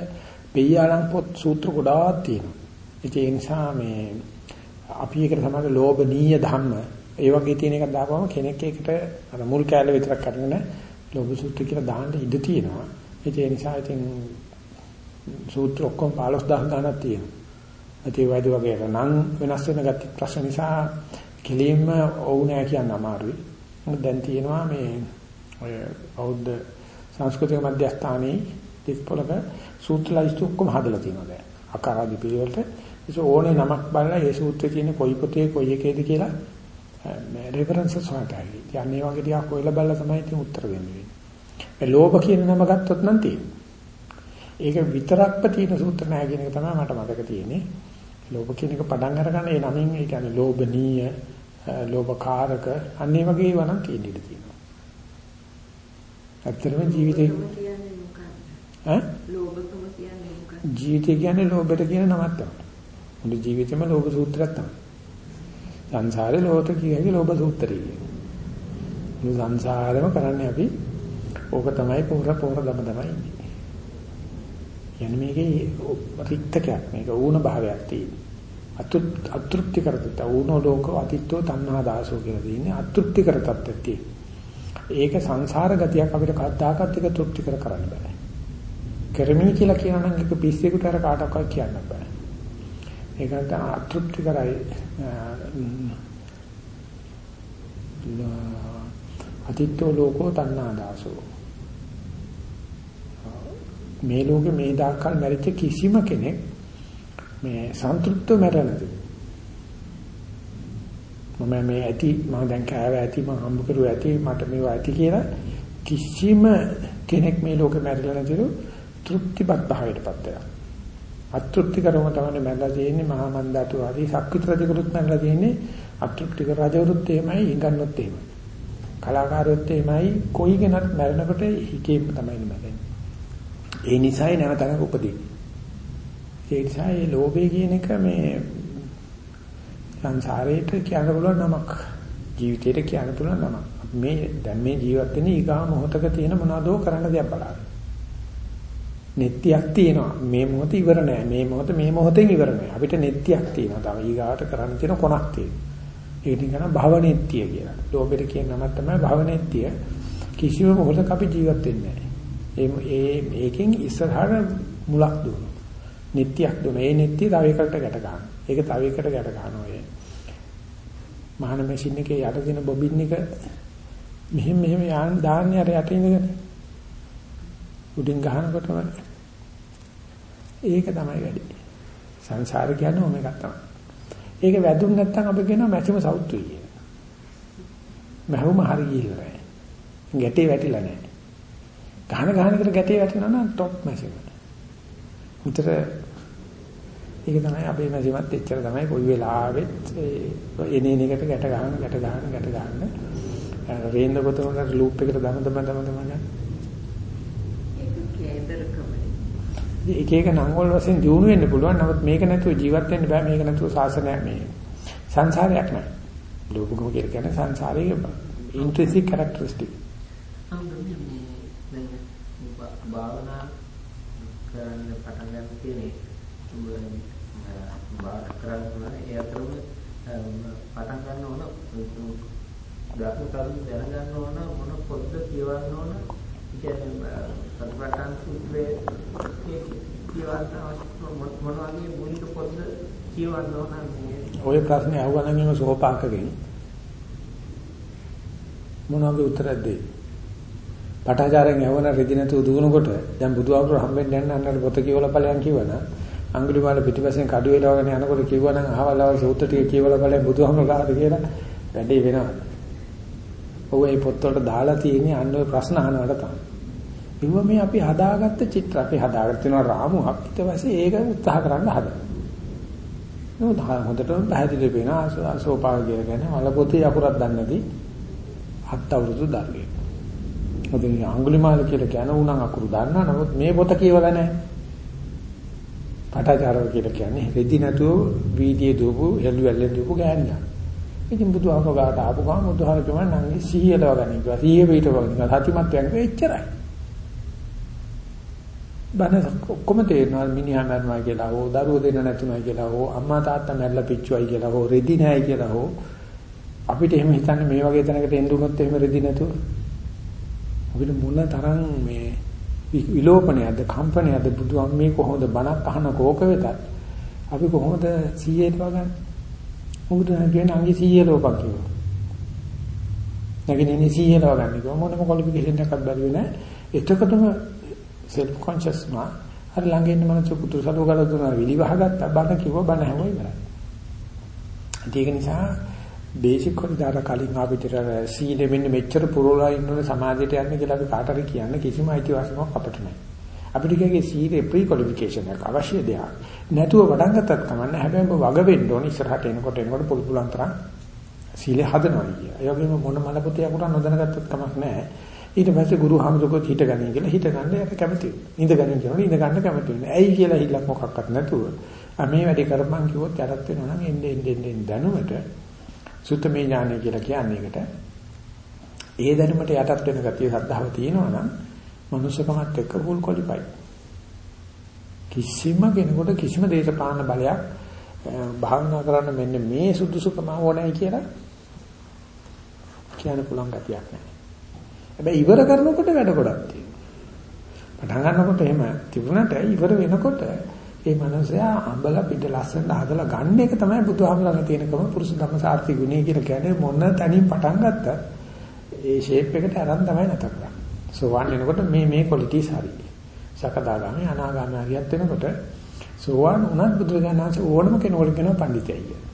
Speaker 1: පෙయ్యාලම් පොත් සූත්‍ර ගොඩාක් තියෙනවා. ඒ නිසා මේ අපි ඒකට තමයි ලෝභනීය ධම්ම ඒ වගේ තියෙන එකක් දාපුවම කෙනෙක් ඒකට අර මුල් කැලේ විතරක් අරගෙන ලෝභ සූත්‍ර කියලා දාන්න ඉඩ තියෙනවා. ඒ නිසා ඉතින් සූත්‍ර ඔක්කොම 15000 ගණක් තියෙනවා. ඒ වගේ වගේ නම් වෙනස් වෙන ගති ප්‍රශ්න නිසා කෙලින්ම ඔව් නෑ කියන්න අමාරුයි. මොකද දැන් තියෙනවා මේ ඔය බෞද්ධ සංස්කෘතික මධ්‍යස්ථානයේ තිස්පොලක සූත්‍ර ලයිස්තු ඔක්කොම හදලා තියෙනවා දැන්. අකාරාදි පිළිවෙලට ඒක ඕනේ නමක් බලලා ඒ සූත්‍රයේ තියෙන කොයි පොතේ කොයි එකේද කියලා මේ රෙෆරන්සස් හොයලා. ඉතින් මේ වගේ ටිකක් හොයලා බලලා තමයි ඉතින් උත්තර දෙන්නේ. මේ ලෝභ කියන නම ගත්තොත් නම් තියෙනවා. ඒක විතරක්ම තියෙන සූත්‍ර නෑ කියන එක තමයි මට මතක තියෙන්නේ. ලෝභ කියන එක පටන් අරගන්න ඒ නමින් ඒ කියන්නේ ලෝභනීය, ලෝභකාරක අන්නේ වගේ ඒවා නම් තියෙන්න ඉඩ තියෙනවා. ඇත්තටම ජීවිතේ? ඈ
Speaker 3: ලෝභකම කියන්නේ මොකක්ද?
Speaker 1: ජීවිතය කියන්නේ ලෝභයට කියන නමක් තමයි. මුළු ජීවිතේම ලෝභ සූත්‍රයක් තමයි. සංසාරේ ලෝභ කියන්නේ ලෝභ සූත්‍රය. මේ සංසාරෙම කරන්නේ අපි ඕක තමයි පොර පොර දම තමයි ඉන්නේ. කියන්නේ මේකේ රික්තකයක් මේක ඌන භාවයක් තියෙන. අතුත් අතෘප්ති කරතත් ඌනෝ ලෝක අතිත්ව තණ්හා දාසෝ කියලා තියෙන්නේ අතෘප්ති කරතත් තියෙන්නේ. ඒක සංසාර ගතියක් අපිට කවදාකවත් එක තෘප්ති කර කරන්න බෑ. කරමි කියලා කියනවා නම් ඒක පිස්සෙකුට අර කාටවත් කියන්න බෑ. ඒකට අතෘප්ති කරයි අතිත්ව ලෝකෝ තණ්හා දාසෝ මේ ලෝකේ මේ දාකල් මැරිච්ච කිසිම කෙනෙක් මේ සන්තුෂ්ත්ව මැරෙන්නේ මම මේ ඇති මම දැන් කෑව ඇති මම හම්බ කරුවා ඇති මට මේවා ඇති කියලා කිසිම කෙනෙක් මේ ලෝකේ මැරිලා නැතිලු තෘප්තිපත් භාවයටපත් වෙනවා. අතෘප්ති කරම තමයි මැරලා තියෙන්නේ මහා මන්දාතු ආදී සක්විත රජකරුත් මැරලා තියෙන්නේ අතෘප්ති කර රජවරුත් එහෙමයි ඉංගන්නොත් එහෙමයි. කලාකාරයොත් එහෙමයි කොයි කෙනෙක් මැරෙනකොට හිකේම තමයි මැරෙන්නේ. ඒ නිසායි නැවතනක උපදින්නේ. ඒ නිසා මේ ලෝභය කියන එක මේ සංසාරේට කියන්න පුළුවන් නමක්. ජීවිතේට කියන්න පුළුවන් නමක්. මේ දැන් මේ ජීවත් වෙන ඊගා මොහොතක තියෙන මොනවදෝ කරන්න දෙයක් බලන්න. නෙත්තියක් තියෙනවා. මේ මොහොත ඉවර නෑ. මේ මොහොත මේ මොහොතෙන් ඉවර නෑ. අපිට නෙත්තියක් තියෙනවා. තව ඊගාට කරන්න තියෙන කොනක් තියෙනවා. ඒක නිකන් භවනෙත්තිය කියලා. ලෝභෙට කියන නම තමයි භවනෙත්තිය. කිසිම මොහොතක අපි ජීවත් වෙන්නේ නෑ. ඒ ඒකෙන් ඉස්සරහට මුලක් දුන්නා. නෙත්තියක් දුන්නා. ඒ නෙත්තිය තව එකකට ගැට ගන්නවා. ඒක තව එකකට ගැට ගන්නවා. ඒ මහාන මැෂින් එකේ යට තියෙන බොබින් එක මෙහෙම මෙහෙම යාන් දාන්නේ අර යට ඉඳගෙන උඩින් ගහනකොටම ඒක තමයි වැඩි. සංසාර කියන්නේ ඕම එකක් තමයි. ඒක වැදුම් නැත්නම් අපි කියනවා මැසිම සෞත්තුයි කියලා. මහවුම හරි ගිහිල්ලා නැහැ. ගැටේ වැටිලා නැහැ. ගහන ගහනකට ගැටේ වැටෙනවා නම් টොප් මැසිම. උතර ඒක තමයි අපේ මැසිමත් එච්චර තමයි කොයි වෙලාවෙත් එනේන එකට ගැට ගන්න ගැට ගන්න ගැට ගන්න රේන්ද පොතමකට ලූප් එකට දම දම දම දම ගන්න.
Speaker 3: ඒක.
Speaker 1: එක එක නම් වල වශයෙන් දිනු වෙන්න පුළුවන්. නමුත් මේක නැතුව ජීවත් වෙන්න බෑ. මේක නැතුව සාසනය මේ සංසාරයක් නෑ. කියලා කියන්නේ සංසාරයේ ඉන්ට්‍රින්සික් කැරක්ටරිස්ටික්
Speaker 5: භාවනා කරන්න පටන් ගන්න තියෙන්නේ කරන්න ඒ අතරම පටන් ගන්න ඕන. ධර්ම කරුණු දැනගන්න ඕන මොන පොත්ද කියවන්න ඕන. කියන්නේ සත්‍යපට්ඨාන සූත්‍රයේ කියවන්න අවශ්‍ය මොන මොන වගේ මූලික පොත් කියවන්න ඕන මේ?
Speaker 1: ඔය ප්‍රශ්නේ අහුවනම් එම සෝපාකගෙන් මොනවද උත්තරයක් දෙන්නේ? පටාචාරයෙන් යවන රෙදි නැතුව දුවනකොට දැන් බුදුහාමුදුර හම්බෙන්න යන අන්නර පොත කියවලා ඵලයන් කිව්වනම් අඟුලිමාල පිටිපස්සෙන් කඩු වේලවගෙන යනකොට කිව්වනම් අහවලව සූත්‍ර ටික කියවලා ඵලයන් බුදුහාමුදුර කාට කියලා වැඩේ වෙනවා. ඔය මේ පොත්වලට දාලා තියෙන්නේ අන්න ඔය ප්‍රශ්න අහනවට තමයි. ඉව මේ අපි හදාගත්ත චිත්‍ර අපි හදාගත්ත වෙනවා රාමුවක් ඊට පස්සේ ඒක උත්සාහ කරන්න හදනවා. නෝ හොඳටම පැහැදිලි වෙනවා අසෝපාව කියන මල පොතේ අකුරක් දන්නේ නැති හත් අවුරුදු දරුවෙක්. මොකද මේ අඟුලිමාල කියලා කියන උණන් අකුරු දන්නා නමුත් මේ පොත කියවලා නැහැ. පටාචාරව කියලා කියන්නේ රෙදි නැතුව වීදියේ දුවපු හෙළු වැල්ලෙන් දුවපු ගෑණියක්. ඉතින් බුදුහාමෝ ගාට ආපු ගමන් බුදුහාම තමයි නංගි සිහියලව ගන්න කිව්වා. සිහිය පිටව ගන්න. සතිමත් යන්නේ එච්චරයි. බන ඔක්කොම තේරෙනවා මිනිහා මරනවා කියලා හෝ දරුවෝ දෙන්න නැතුණයි කියලා හෝ අම්මා තාත්තා මැරලා පිච්චුවයි කියලා හෝ රෙදි නැහැ කියලා හෝ අපිට එහෙම හිතන්නේ මේ වගේ තැනකට එන්න උනොත් එහෙම රෙදි නැතුව අපිට මොන තරම් මේ විලෝපණයක්ද කම්පනයක්ද බුදුන් මේ කොහොමද බණක් අහන කෝක වෙතත් අපි කොහොමද සීයේ වගන්නේ මොකද කියන්නේ අංගි සීයේ ලෝපක් කියනවා නැගිනින් සීයේ ලෝගන්නේ කොහොම මොනම ක්වොලිෆිකේෂන් එකක්වත් බැරි වෙන්නේ එතකොටම සෙල්ෆ් කොන්ෂස් මා අර ළඟ ඉන්න මනස පුතු සලෝ කරලා දුන්නා විලි වහගත්තා. බණ කිව්ව. බණ හැමෝම ඉවරයි. ඒක නිසා බේසික් කොරිදාර කලින් අපිට සීලෙ මෙන්න මෙච්චර පුරවලා ඉන්නෝනේ සමාධියට යන්නේ කියලා අපි කාට හරි කියන්න කිසිම අයිතිවාසිකමක් අපිට නැහැ. අපිට කියගේ සීලේ ප්‍රී ක්වොලිෆිකේෂන් එක අවශ්‍ය දෙයක්. නැතුව වඩන් ගත්තත් කමන්න හැබැයි ඔබ වග වෙන්න ඕනේ ඉස්සරහට එනකොට එනකොට පුළු පුළුවන් තරම් සීලේ හදනවා කිය. ඒ වගේම මොන මල පොතේ අකුරක් නොදැනගත්තත් කමක් නැහැ. ඊට පස්සේ ගුරු හාමුදුරුවෝ හිට ගනින් කියලා හිට ගන්න යට කැමති. ඉඳ ගනින් කියනවා ඉඳ ගන්න කැමති වෙන්නේ. ඇයි කියලා හිල්ලක් මොකක්වත් නැතුව. මේ වැඩේ කරපන් කිව්වොත් යටත් වෙනවා නම් එන්නේ එන්නේ දැනුමට සුත්තමේ ඥානය කියලා කියන්නේ ඒකට. ඒ දැනුමට යටත් වෙන ගතිය සද්ධාව තියෙනවා නම් මනුෂ්‍යකමත් එක්ක full qualified. කිසිම කෙනෙකුට කිසිම දේශපාලන බලයක් භාවනා කරන්න මෙන්න මේ සුදුසුකම ඕනයි කියලා කියන්න පුළුවන් ගතියක් නැහැ. හැබැයි ඉවර කරනකොට වැඩ ගොඩක් තියෙනවා. පටන් ගන්නකොට එහෙම තිබුණාට ඉවර වෙනකොට ඒ මනුස්සයා අඹලා පිට ලස්සන හදලා ගන්න එක තමයි බුදුහාමරගේ තියෙනකම පුරුෂ ධම්ම සාර්ථි ගුණය කියලා කියන්නේ මොන තැනින් පටන් ගත්තත් ඒ ෂේප් එකට අරන් තමයි නැත කරන්නේ. සෝවාන් වෙනකොට මේ මේ ක්වොලිටිස් හරි. සකදාගාමී අනාගාමී හරියත් වෙනකොට සෝවාන් උනත් බුදුරජාණන් වහන්සේ ඕනම කෙනෙකුට කියනවා පඬිතයයි කියලා.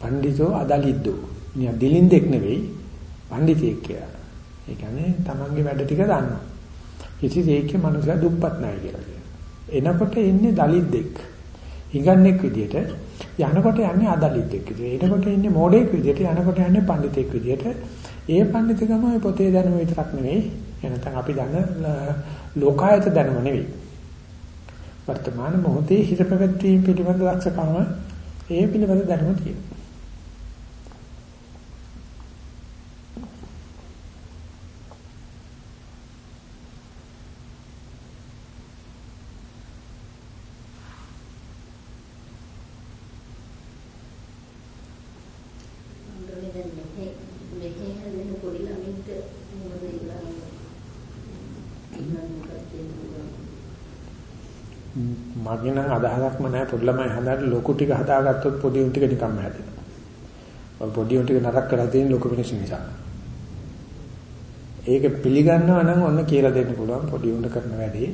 Speaker 1: පඬිතෝ අදලිද්දෝ. නිය දිලින්දෙක් නෙවෙයි පඬිතෙක් කියලා. ඒ කියන්නේ තමන්ගේ වැඩ ටික දන්නවා. කිසි දෙයක මනුස්සයා දුප්පත් නැහැ කියලා. එනකොට එන්නේ දලිද්දෙක්. හිඟන්නෙක් විදියට යනකොට යන්නේ අදලිද්දෙක් විදියට. එනකොට ඉන්නේ මෝඩෙක් විදියට යනකොට යන්නේ පඬිතෙක් විදියට. ඒ පඬිතකම ඔය පොතේ දැනුම විතරක් නෙවෙයි. එනතන් අපි දන්න ලෝකායත දැනුම නෙවෙයි. වර්තමාන මොහොතේ හිත පැවැත්වීම පිළිබඳ දක්ෂකම ඒ පිළිබඳ දැනුම තියෙනවා. මගේ නම් අදහසක්ම නැහැ පොඩි ළමයි හදාන්න ලොකු ටික හදාගත්තොත් පොඩි උන් ටික නිකම්ම හැදෙනවා. ඔය පොඩි උන් ටික නරක කරලා තියෙන ලොකු මිනිස්සු නිසා. ඒක පිළිගන්නවා නම් ඔන්න කියලා දෙන්න පුළුවන් පොඩි උන් කරන වැඩේ.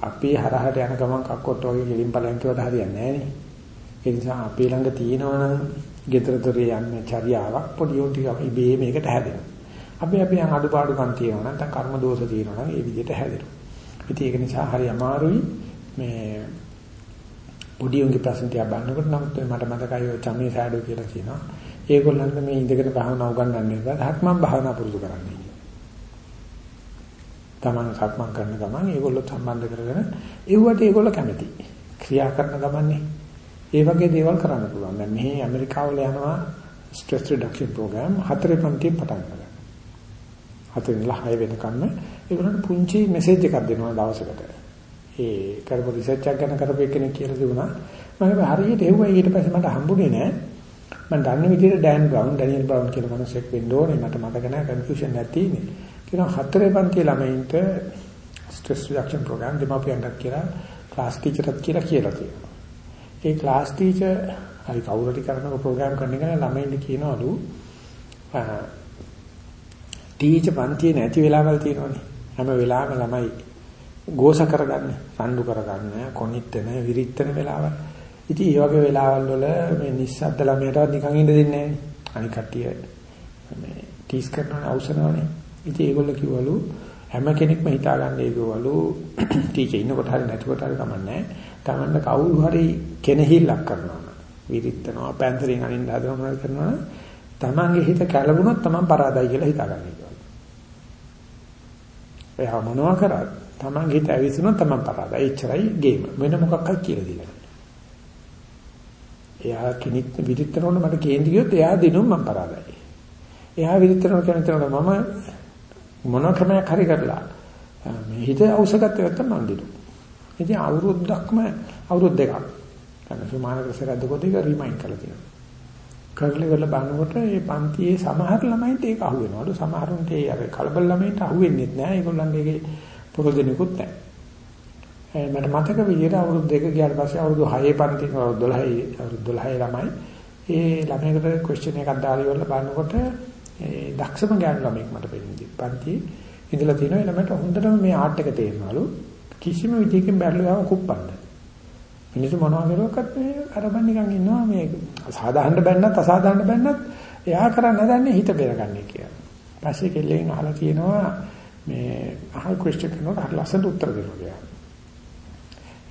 Speaker 1: අපි හරහට යන ගමන් කක්කොට්ට වගේ ගෙලින් පලයන් කියවට හරියන්නේ නැහැ නේ. ඒ නිසා අපි ළඟ තියෙනවා නම් ගෙදර දොරේ යන්න චර්යාවක් පොඩි උන් ටික අපි මේ මේකට හැදෙනවා. අපි අපි යන අඩුපාඩුකම් තියෙනවා නැත්නම් කර්ම දෝෂ තියෙනවා නම් ඒ විදිහට හැදෙනවා. ඉතින් ඒක නිසා හරි අමාරුයි මේ පොඩි උන්ගේ ප්‍රශ්න තියා බලනකොට නම් මට මතකයි ඔය චමී සෑඩෝ කියලා කියනවා. ඒගොල්ලන්ට මේ ඉඳගෙන භාවනා උගන්වන්නේ නැහැ. හත්මන් භාවනා පුරුදු කරන්නේ. තමන් සක්මන් කරන ගමන් ඒගොල්ලෝ සම්බන්ධ කරගෙන ඒවට ඒගොල්ලෝ කැමති. ක්‍රියා කරන ගමන්නේ ඒ වගේ දේවල් කරන්න පුළුවන්. දැන් මෙහි ඇමරිකාවල යනවා ස්ට්‍රෙස් රිඩක්ෂන් ප්‍රෝග්‍රෑම් හතරේ පන්තියෙන් පටන් ගන්නවා. හතරෙන් ඉඳලා හය වෙනකම්ම ඒගොල්ලන්ට පුංචි මෙසේජ් එකක් දෙනවා දවසකට. ඒ කරපු රිසර්ච් එකක් ගැන කරපු කෙනෙක් කියලා දුන්නා. මම හරියට එව්වා ඊට පස්සේ මට හම්බුනේ නෑ. මම දන්න විදිහට ඩෑන් බ්‍රවුන් ඩැනියල් බ්‍රවුන් කියලා කෙනෙක් වෙන්න ඕනේ. මට මතක නෑ කන්ෆියුෂන් නැති ඉන්නේ. කියනවා හතරේ පන්ති ළමයින්ට ස්ට්‍රෙස් රිඩක්ෂන් ප්‍රෝග්‍රෑම් දෙමාපියන්ට කියලා ක්ලාස් ටීචර්ත් කියලා කියලා තියෙනවා. ඒ ක්ලාස් ටීචර් හරි කවුරුහරි කරන ප්‍රෝග්‍රෑම් කරන එක ළමයින්ට කියනවලු ටීචර් පන්තියේ නැති වෙලාවල් තියෙනවනේ. හැම වෙලාවෙම ළමයි ගෝස කරගන්න, රණ්ඩු කරගන්න, කොනිටන, විරිටන වෙලාවල්. ඉතින් මේ වගේ වෙලාවල් වල මේ නිස්සද්ද ළමයටවත් නිකන් ඉන්න දෙන්නේ නැහැ. අනික කට්ටිය මේ ටීස් කරනවා අවසරවනේ. ඉතින් ඒගොල්ලෝ කිව්වලු හැම කෙනෙක්ම හිතාගන්න ඒකවලු ටීචර් ඉන්නකොට හරි නැතිකොට හරි කමන්නේ. තමන්න කවුරු හරි කෙනහිල්ලක් කරනවා. විරිටනවා, පැන්තරින් අනින්න හදනවා මොනවද කරනවා. තමන්ගේ හිත කැළඹුණොත් තමන් පරාදයි කියලා හිතාගන්න ඒකවලු. එයා මොනවා කරත් තමන්ගේ හිත ඇවිස්සුනොත් තමන් පරාදයි. එච්චරයි ගේම. වෙන මොකක්වත් කියලා දෙන්නේ එයා කෙනෙක් විදිතරොන මට කේන්ති ගියොත් එයා දිනුම් මම පරාදයි. එයා විදිතරොන කෙනෙක්ට මම මොන ක්‍රමයක් හරි කරලා මේ හිත අවශ්‍යකත් වෙත්තම් මම දිනු. ඉතින් අවුරුද්දක්ම අවුරුදු දෙකක්. අන්න සුමානකර සරද්දකොට ඒක රිමයින්ඩ් කරලා තියෙනවා. කරලි වල බලනකොට මේ පන්තියේ සමහර ළමයින්ට ඒක අහු වෙනවලු සමහරුන්ට ඒ අර කලබල ළමයින්ට අහු වෙන්නේ නැහැ. ඒගොල්ලන්ගේ පුරුදුනිකුත් නැහැ. මට මතක විදිහට අවුරුදු දෙක ගියාට පස්සේ අවුරුදු 6 පන්ති අවුරුදු 12 අවුරුදු 12 ළමයි ඒ ළමයිකට ක්වෙස්චන් එකක් දාලා ඉවරලා බලනකොට ඒ දක්ෂම ගෑනු ළමෙක් මට පෙන්නේ පන්ති ඉඳලා තිනවා ළමයට හොඳටම මේ ආර්ට් එක තේරෙනවලු කිසිම විදිහකින් බැලුවාම කුප්පන්න මිනිස්සු මොනවා කරුවක්වත් මේ අරබන් නිකන් ඉන්නවා මේ සාධාරණ බැන්නත් අසාධාරණ බැන්නත් එයා කරන්න හදන්නේ හිත බෙරගන්නේ කියලා. පස්සේ කෙල්ලෙන් අහලා තියෙනවා මේ අහල් ක්වෙස්චන් කරනකොට හරි ලස්සනට උත්තර දෙනවා කියලා.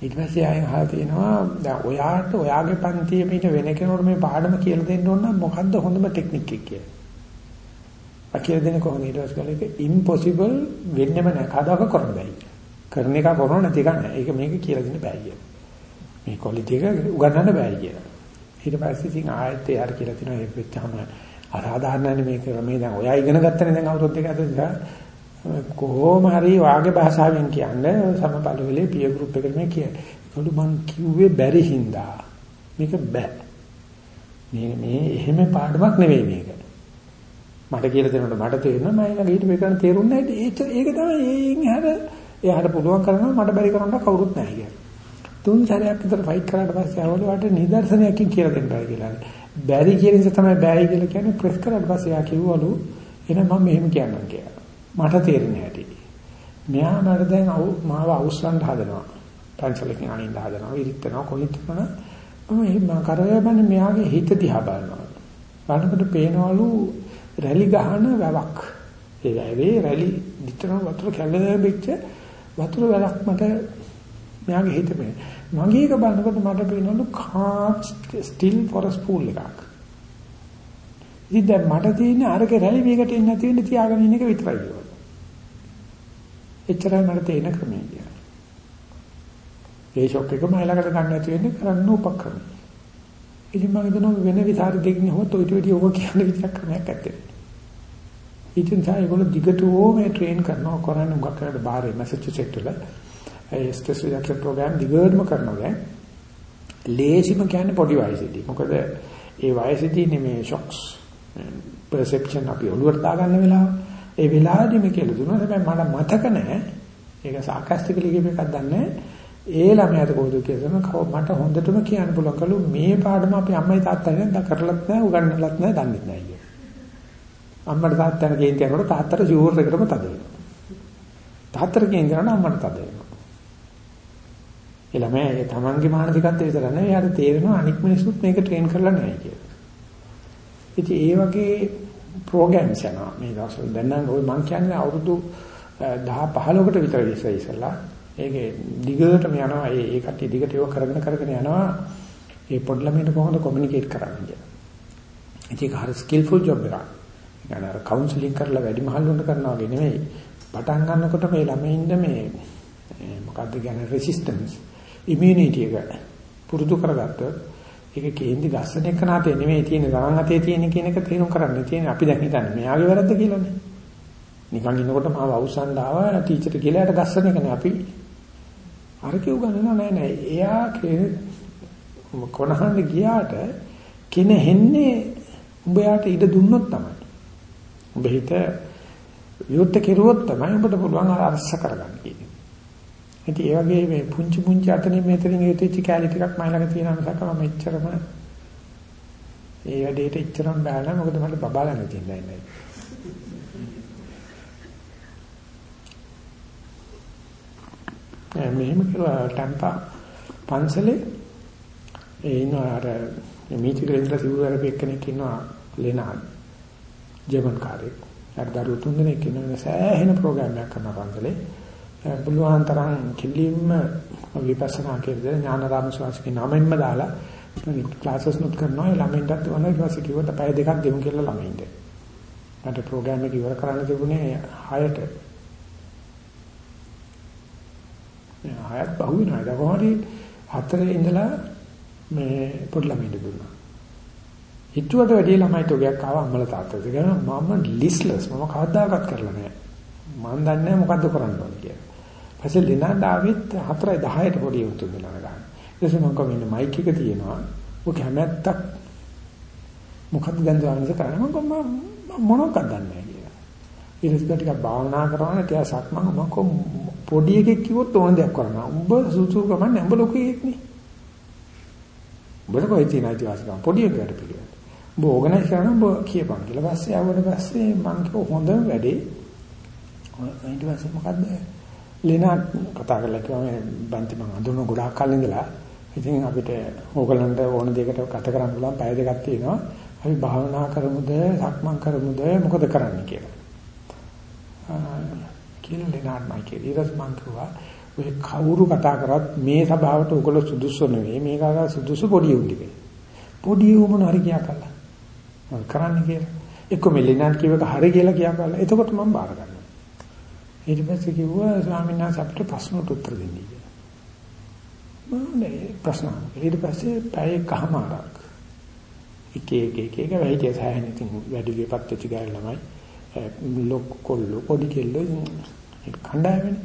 Speaker 1: ඊට පස්සේ ආයෙ අහලා තියෙනවා දැන් ඔයාට ඔයාගේ පන්තියේ පිට වෙන කෙනෙකුට මේ පාඩම කියලා දෙන්න ඕන නම් මොකද්ද හොඳම ටෙක්නික් එක කියලා. අකිය දෙන කොහොමද ඊට පස්සේ කලේ ඉම්පොසිබල් වෙන්නෙම නැහැ කවදාක කරන්න බෑ. කරන එක කරන නැති එක නෑ. ඒක මේක කියලා දෙන්න බෑ කියලා. මේ ක්වොලිටි එක උගන්නන්න බෑ කියලා. ඊට පස්සේ ඉතින් ආයෙත් ඒ හරි කියලා තිනවා ඒක වෙච්චාම අසාධාරණනේ මේක මේ දැන් ඔයා ඉගෙන ගත්තනේ දැන් අවුරුදු දෙක ඇතුළත කොහොම හරි වාගේ භාෂාවෙන් කියන්නේ සමබල වෙලේ පිය ගෲප් එකට මේ කිය. ඒකළු මං කිව්වේ බැරි හින්දා. මේක බෑ. මේ මේ එහෙම පාඩමක් නෙවෙයි මේක. මට කියලා දෙනකොට මට තේරෙනවා මම ඊළඟ ඊට මේකන තේරුන්නේ නැහැ. ඒක ඒක තමයි ඒකින් හැර එයාට පුළුවන් කරනවා මට බැරි කරන්න කවුරුත් නැහැ කියලා. තුන් සැරයක් විතර ෆයිට් කරාට පස්සේ අවලුවට නිදර්ශනයකින් කියලා දෙන්න බෑ කියලා. බැරි කියන එක තමයි බෑයි කියලා කියන්නේ ප්‍රෙස් කරාට පස්සේ එයා කිව්වලු එහෙනම් මම මෙහෙම කියන්නම් කියලා. මට තේරෙන්නේ නැහැටි. මෙයා මට දැන් මාව අවුස්සන්න හදනවා. පැන්සලකින් අනින්න හදනවා, ඉරිටනවා, කොනිටනවා. මම එහෙම කරවන්නේ මෙයාගේ හිත දිහා බලනවා. බලනකොට පේනවලු රැලි ගහන වැවක්. ඒ වැවේ රැලි දිතරම වතුර කැළඹෙච්ච වතුර වැලක් මට මෙයාගේ හිත පේන. මගේ එක බලනකොට මට පේනවලු calm still forest pool එකක්. ඉතින් දැන් මට තියෙන්නේ අරක රැලි මේකට එන්නේ නැති වෙන්න තියාගෙන ඉන්න එක විතරයි. එච්චරයි මට තේන ක්‍රමය කියන්නේ. ඒ ෂොක් එක මයිලකට ගන්න නැති වෙන්නේ කරන්න උපක්‍රම. ඉතින් මම හිතනවා වෙන විතර දෙකින් හොත් ඔය ටෙඩි ඔබ කියන විදිහක් ක්‍රමයක් ඇත්තේ. ඉතින් සායගොල්ලෝ දිගටම මේ ට්‍රේන් කරනවා කරන්නේ උගක් කරලා බාහිර මැසේජ්සෙට් වල ඒ ස්ට්‍රෙස් රිඩක්ෂන් ප්‍රෝග්‍රෑම් දිගටම කරනවා දැන්. ලේසිම කියන්නේ පොඩි වයසේදී. මොකද ඒ වයසේදී නෙමේ ෂොක්ස් perception අපි ඔළුවට දාගන්න වෙලාව. ඒ වෙලාවේදී මේ කියලා දුන්නා. හැබැයි මට මතක නැහැ. ඒක සාකච්ඡිකලි කියප එකක් දන්නේ ඒ ළමයාට කොහොමද කියලා මට හොඳටම කියන්න පුළුවන් කළු මේ පාඩම අපි අම්මයි තාත්තගෙන් දා කරලත් නැහැ උගන්වලත් නැහැ දන්නේ නැහැ කියලා. අම්මට තාත්තට කේන්ති කරනකොට තාත්තට ෂුවර් එකටම තද වෙනවා. තාත්තට කේන්ති කරන අම්මට තද වෙනවා. ඒ ළමයා තමන්ගේ මානසිකත්වය විතර නෙවෙයි එයාට තේරෙනවා අනික් මිනිස්සුත් මේක ට්‍රේන් කරලා නැහැ කියලා. ඉතින් ඒ වගේ ප්‍රෝග්‍රෑම්ස් යනවා මේ දවස්වල දැන් නම් ওই මං කියන්නේ අවුරුදු 10 15කට විතර ඉස්සෙ ඉස්සලා ඒකේ දිගටම යනවා ඒ ඒ කට්ටිය දිගට ඒක කරගෙන කරගෙන යනවා ඒ පොඩි ළමයින්ට කොහොමද කොමියුනිකේට් කරන්නේ කියලා. ඒක හරි ස්කිල්ෆුල් ජොබ් එකක්. يعني අර කවුන්සලින් කරලා වැඩි මහල්ලුන්ට කරනවා වගේ නෙමෙයි. පටන් ගන්නකොට මේ ළමයින්ද මේ මොකද්ද කියන්නේ රෙසිස්ටන්ස් ඉමුනිටි එක පුරුදු කරගත්තොත් ඒක කේන්දි ගස්සන එක නාතේ නෙමෙයි තියෙන්නේ ගමන් අතේ තියෙන කියන එක තේරුම් කරන්න තියෙන්නේ අපි දැන් හිතන්නේ මෙයාගේ වැරද්ද කියලානේ. නිකන් ඉන්නකොට මාව අවසන් ආවා ටීචර් කියලා යට ගස්සන එක නේ අපි අර කිව් ගන්නව නෑ නෑ. එයා කොනහන්න ගියාට කෙනෙන්නේ උඹ යාට ඉඩ දුන්නොත් තමයි. උඹ හිත විවුර්ත කෙරුවොත් තමයි උඹට පුළුවන් අරස්ස කරගන්න කියන්නේ. ඉතින් ඒ වගේ මේ පුංචි පුංචි අතනින් මෙතනින් යුතිච්ච කැලි ටිකක් මයි ළඟ තියෙනවා මිසක් මම එච්චරම ඒ වැඩේට එච්චරම බෑ නෑ මොකද මට බබා ළඟ තියෙන්නේ නැහැ. මෙහෙම කියලා ටැම්පා පන්සලේ ඒ ඉන්න අර මීටිකේ ඉඳලා සිවුරට එක්කෙනෙක් ඉන්නවා ලෙනාඩ් ජර්මන් කාර්යයක්. අර දරුවෝ තුන් දෙනෙක් ඉන්න සෑහෙන ප්‍රෝග්‍රෑම් එකක් කරන පන්සලේ. බුලුවන් තරම් කිලින්ම විපස්සනා කියන ඥානාරාම ස්වාමීන්ගේ නමෙන්ම දාලා ක්ලාසස් නුත් කරනවා ළමයින්ටත් වුණා ඊට පස්සේ කිව්වට පැය දෙකක් දෙමු කියලා ළමයින්ට. මට ප්‍රෝග්‍රෑම් එක ඉවර කරන්න තිබුණේ 6ට. හයත් බහුව වෙනවා. ඒක කොහොමද හතරේ ඉඳලා මේ පොඩි ළමයින්ට දුන්නා. හිතුවට වැඩි ළමයි තෝගයක් ආව අම්මලා තාත්තට. ඒක මම ලිස්ලස් මම කවදාකවත් කරලා නැහැ. මම දන්නේ නැහැ මොකද්ද කරන්න ඕන කියලා. පස්සේ ලිනාඩ් ආවෙත් 4යි 10ට පොඩි උතුම් වෙලා ගන්න. ඊටසේ මම කොහොමද මයික් එක තියෙනවා. ඔක හැමැත්තක් මොකද්ද දැන් දවල්ද කරන්නේ මම මොනවක්ද දන්නේ නැහැ කියලා. ඊට ටිකක් භාවනා කරනවා ටිකක් සක්මන් මම පොඩි එකෙක් කිව්වොත් ඕන දෙයක් කරනවා. උඹ සුසු කමන්නේ උඹ ලොකු එකෙක් නේ. උඹට කොයි තියෙන අයිතිවාසිකම් පොඩි එකකට පිළිගන්න. උඹ ඕගනයිස් කරනවා උඹ කියපන් කියලා. පස්සේ ආවට පස්සේ මම කිව්ව හොඳම වැඩේ ඊට පස්සේ මොකද්ද ලේනා කතා කරලා කිව්වා මේ බන්ති මම අඳුන ගොඩාක් කල් ඉඳලා ඉතින් අපිට ඕගලන්ට ඕන දෙයකට ගත කරන්න පුළුවන් පැය දෙකක් තියෙනවා. අපි භාවනා කරමුද, සක්මන් කරමුද, මොකද කරන්න කියලා. කියලා ලේනාත් මම කියලා ඊට මං කිව්වා ඔය කවුරු කතා කරත් මේ සභාවට උගල සුදුසු නෙවෙයි මේක අර සුදුසු පොඩි උන්දිකේ. පොඩි උමන හරි කියා කළා. මම කරන්න කියලා. එක්ක මේ ලේනාත් කියවක හරි කියලා කියා කළා. එතකොට මම බාර ගන්නවා. ඊට පස්සේ කිව්වා ස්වාමීන් වහන්සේ අපිට ප්‍රශ්නට උත්තර දෙන්න කියලා. මම ප්‍රශ්න ඊට පස්සේ පැය කහමාරක් එක එක එක එක වෙයිටි සෑහෙන ඉතින් වැඩි විපත් වෙච්ච ගාන ළමයි ලොක් කොල්ල පොඩි කෙල්ල කණ්ඩායමනේ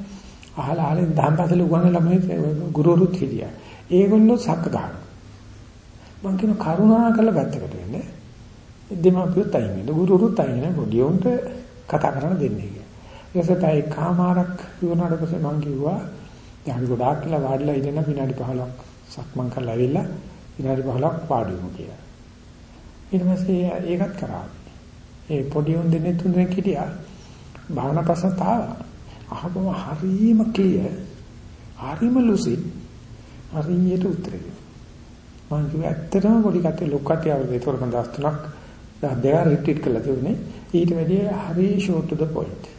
Speaker 1: අහලා අහලා දහම්පසල උගන්න ළමයි ගුරුවරුත් හිටියා. ඒගොල්ලෝ සක්ක ගන්නවා. මං කියන කරුණා කරලා පැත්තකට වෙන්නේ. දෙමාපියොත් අයින් වෙන ගුරුවරුත් අයින් වෙන පොඩි උන්ට කතා කරන්න දෙන්නේ කියලා. ඊටසේ පැය කමාරක් වුණාට පස්සේ මං කිව්වා දැන් ගොඩාක් කියලා වාඩිලා ඉඳන විනාඩි 15ක් සක්මන් කරලා ඇවිල්ලා විනාඩි 15ක් වාඩි වෙමු කියලා. ඊට පස්සේ ඒකත් කරා. ඒ පොඩි උන් දෙන්නේ තුන් දෙනෙක් හිටියා. භාවනා ප්‍රශ්න තාවා. අහපම හරීම ක්ලියර්. හරීම ලුසිඩ්. හරියට උත්තරේ. මම කිව්වා ඇත්තටම පොඩි කටේ ලොකු කටේ අවුරුදු ඒතකොට මම දවස් තුනක් දෙක රිට්‍රීට් කළා තිබුණේ. ඊට වැඩිය හරි ෂෝට් ටු ද පොයින්ට්.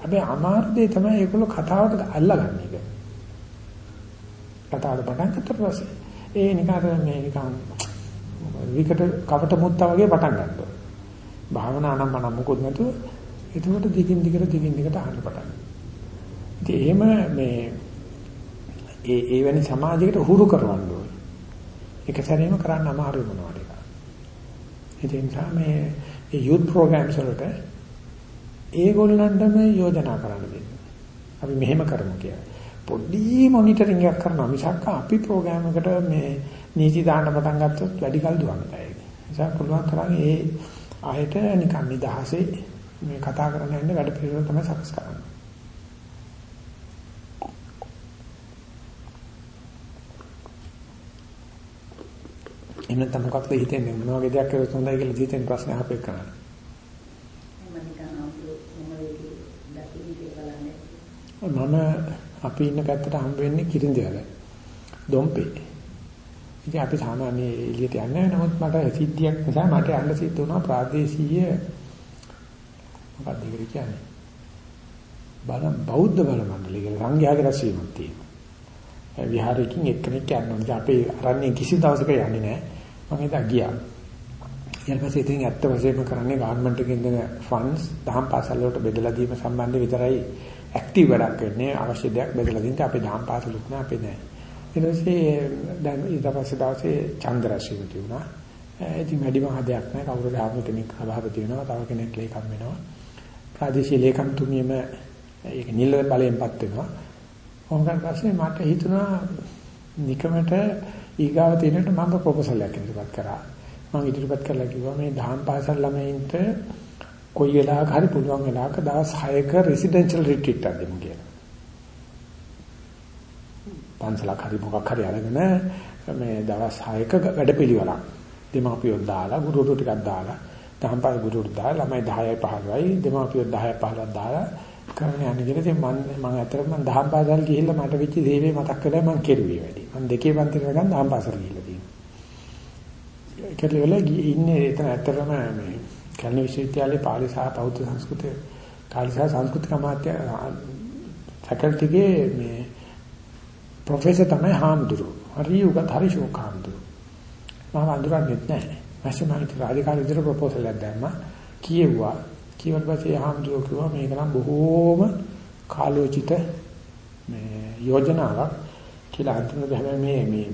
Speaker 1: හැබැයි අමාරු දෙය තමයි ඒගොල්ලෝ කතාවට අල්ලගන්න එක. කතාවට පටන් ගන්නත් පස්සේ ඒ නිකන් මේ නිකන් විකට කවට මුත්තා වගේ පටන් ගන්නවා. භාවනා නම් මනම් මොකොත් නැතුව එතකොට දිගින් දිගට දිගින් දිගට අහන්න පටන් ඉතින් එහෙම මේ ඒ ඒ වැනි සමාජයකට හුරු කරවන්න ඕනේ. ඒක සැරේම කරන්න අමාරු වෙනවා ටික. ඒ නිසා මේ ඒ youth programs වලට ඒගොල්ලන්ටම යෝජනා කරන්න දෙන්න. අපි මෙහෙම කරමු කියලා. පොඩි මොනිටරින් එකක් කරනවා මිසක් අපි ප්‍රෝග්‍රෑම් එකට මේ නීති දාන්න පටන් ගත්තොත් වැඩි කල් දුවන්න බෑ. ඒ නිසා පුළුවන් තරම් ඒ ආයෙත් නිකන් නිදහසේ මේ කතා කරන්න යන්නේ වැඩ පිළිවෙල තමයි සකස් කරන්නේ. එන්න තම මොකක්ද හිතෙන්නේ මොන වගේ දෙයක් කරොත් හොඳයි කියලා හිතෙන ප්‍රශ්න අහපේ කරන්නේ. මම අපි ඉන්න පැත්තට හම්බ වෙන්නේ කිරින්දවල. දොම්පේ. ඉතින් අපි සාමාන්‍ය එළියට යන්නේ නමුත් මට සිද්ධියක් නිසා මට යන්න සිද්ධ වුණා ප්‍රාදේශීය මොකක්ද ඒකට කියන්නේ? බල බෞද්ධ බල මණ්ඩලය කියලා සංඝයාගේ රැස්වීමක් තියෙනවා. විහාරයකින් එක්කෙනෙක් යනවා. අපේ අරන්නේ කිසි දවසක යන්නේ නැහැ. මම හිතා ගියා. ඊට පස්සේ ඉතින් ඇත්ත වශයෙන්ම කරන්නේ ගවර්න්මන්ට් එකෙන් දෙන ෆන්ඩ්ස් දහම් පාසල් වලට බෙදලා දීම සම්බන්ධ විතරයි ඇක්ටිව් වැඩක් වෙන්නේ අවශ්‍ය දෙයක් බෙදලා දෙන්න අපේ දහම් පාසලුත් නෑ අපේ නෑ. ඊට පස්සේ දැන් ඊට පස්සේ දවසේ චන්ද්‍රශීල තිබුණා. ඉතින් වැඩි මහ දෙයක් නෑ කවුරුද ආපු කෙනෙක් සභාපති වෙනවා තව කෙනෙක් ලේකම් වෙනවා. ප්‍රාදේශීය ලේකම්තුමියම ඒක නිල බලයෙන්පත් වෙනවා. වුණාට පස්සේ මට හිතුණා නිකමට ඊගාව තියෙනට මම ප්‍රොපෝසල් එකක් ඉදිරිපත් කරා. මම ඉදිරිපත් කරලා කිව්වා මේ දහම් පාසල් ළමයින්ට කොයි වෙලාවක හරි පුළුවන් වෙලාවක දවස් 6ක රෙසිඩෙන්ෂල් රිට්‍රීට් එකක් දෙමු කියලා. පන්සලක් හරි මොකක් හරි අරගෙන මේ දවස් 6ක වැඩපිළිවෙලක් දෙමාපියෝ දාලා ගුරුතුරු ටිකක් දාලා දහම්පාර ගුරුතුරු දාලා ළමයි 10යි 15යි දෙමාපියෝ 10යි 15ක් දාලා කරගෙන යන්නේ කියලා ඉතින් මම මම ඇත්තටම මම දහම් පාසල් ගිහිල්ලා මට වෙච්ච දේවේ මතක් කරලා මම කෙරුවේ වැඩි. මම දෙකේ පන්තිර ගන්න දහම් පාසල් ගිහිල්ලා තියෙනවා. ඒකල වල ඉන්නේ එතන ඇත්තටම මේ කල්නි විශ්වවිද්‍යාලයේ පාලි සහ බෞද්ධ සංස්කෘතිය කාලි සහ සංස්කෘතික අමාත්‍ය ෆැකල්ටිගේ මේ ප්‍රොෆෙසර් තමයි හාමුදුරුවෝ. හරි උගත් හරි ෂෝක් හාමුදුරුවෝ. මම අඳුරන්නේ නැහැ. ඊපස්සේ මම ඉතින් රාජකාරී විදිහට ප්‍රොපෝසල් එකක් දැම්මා. කියෙව්වා. කිව්වට පස්සේ හාමුදුරුවෝ කිව්වා මේක නම් බොහෝම කාලෝචිත මේ යෝජනාවක් කියලා අන්තිමට හැබැයි මේ මේ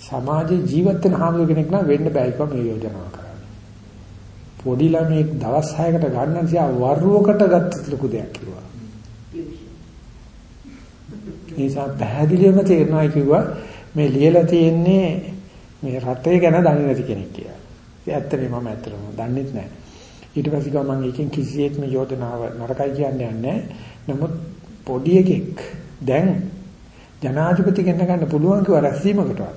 Speaker 1: සමාජයේ ජීවත් වෙන හාමුදුරුවෝ කෙනෙක් නම් වෙන්න බෑ කිව්වා මේ යෝජනාව කරන්නේ. පොඩි ළමයි දවස් 6කට ගන්න තියා වරුවකට ගත්ත ලොකු දෙයක් කිව්වා. නිසා පැහැදිලිවම තේරෙනවා කිව්වා මේ ලියලා තියෙන්නේ මේ රටේ ගැන දන්නේ නැති කෙනෙක් කියලා. ඒ ඇත්තනේ මම ඇත්තටම දන්නේ නැහැ. ඊට පස්සේ ගම මම එකෙන් කිසියෙත් මේ යෝජනාව නරකයි කියන්නේ නැහැ. නමුත් පොඩි එකෙක් දැන් ජනාධිපති කෙන්න ගන්න පුළුවන් කිව්වා රැස්වීමකටවත්.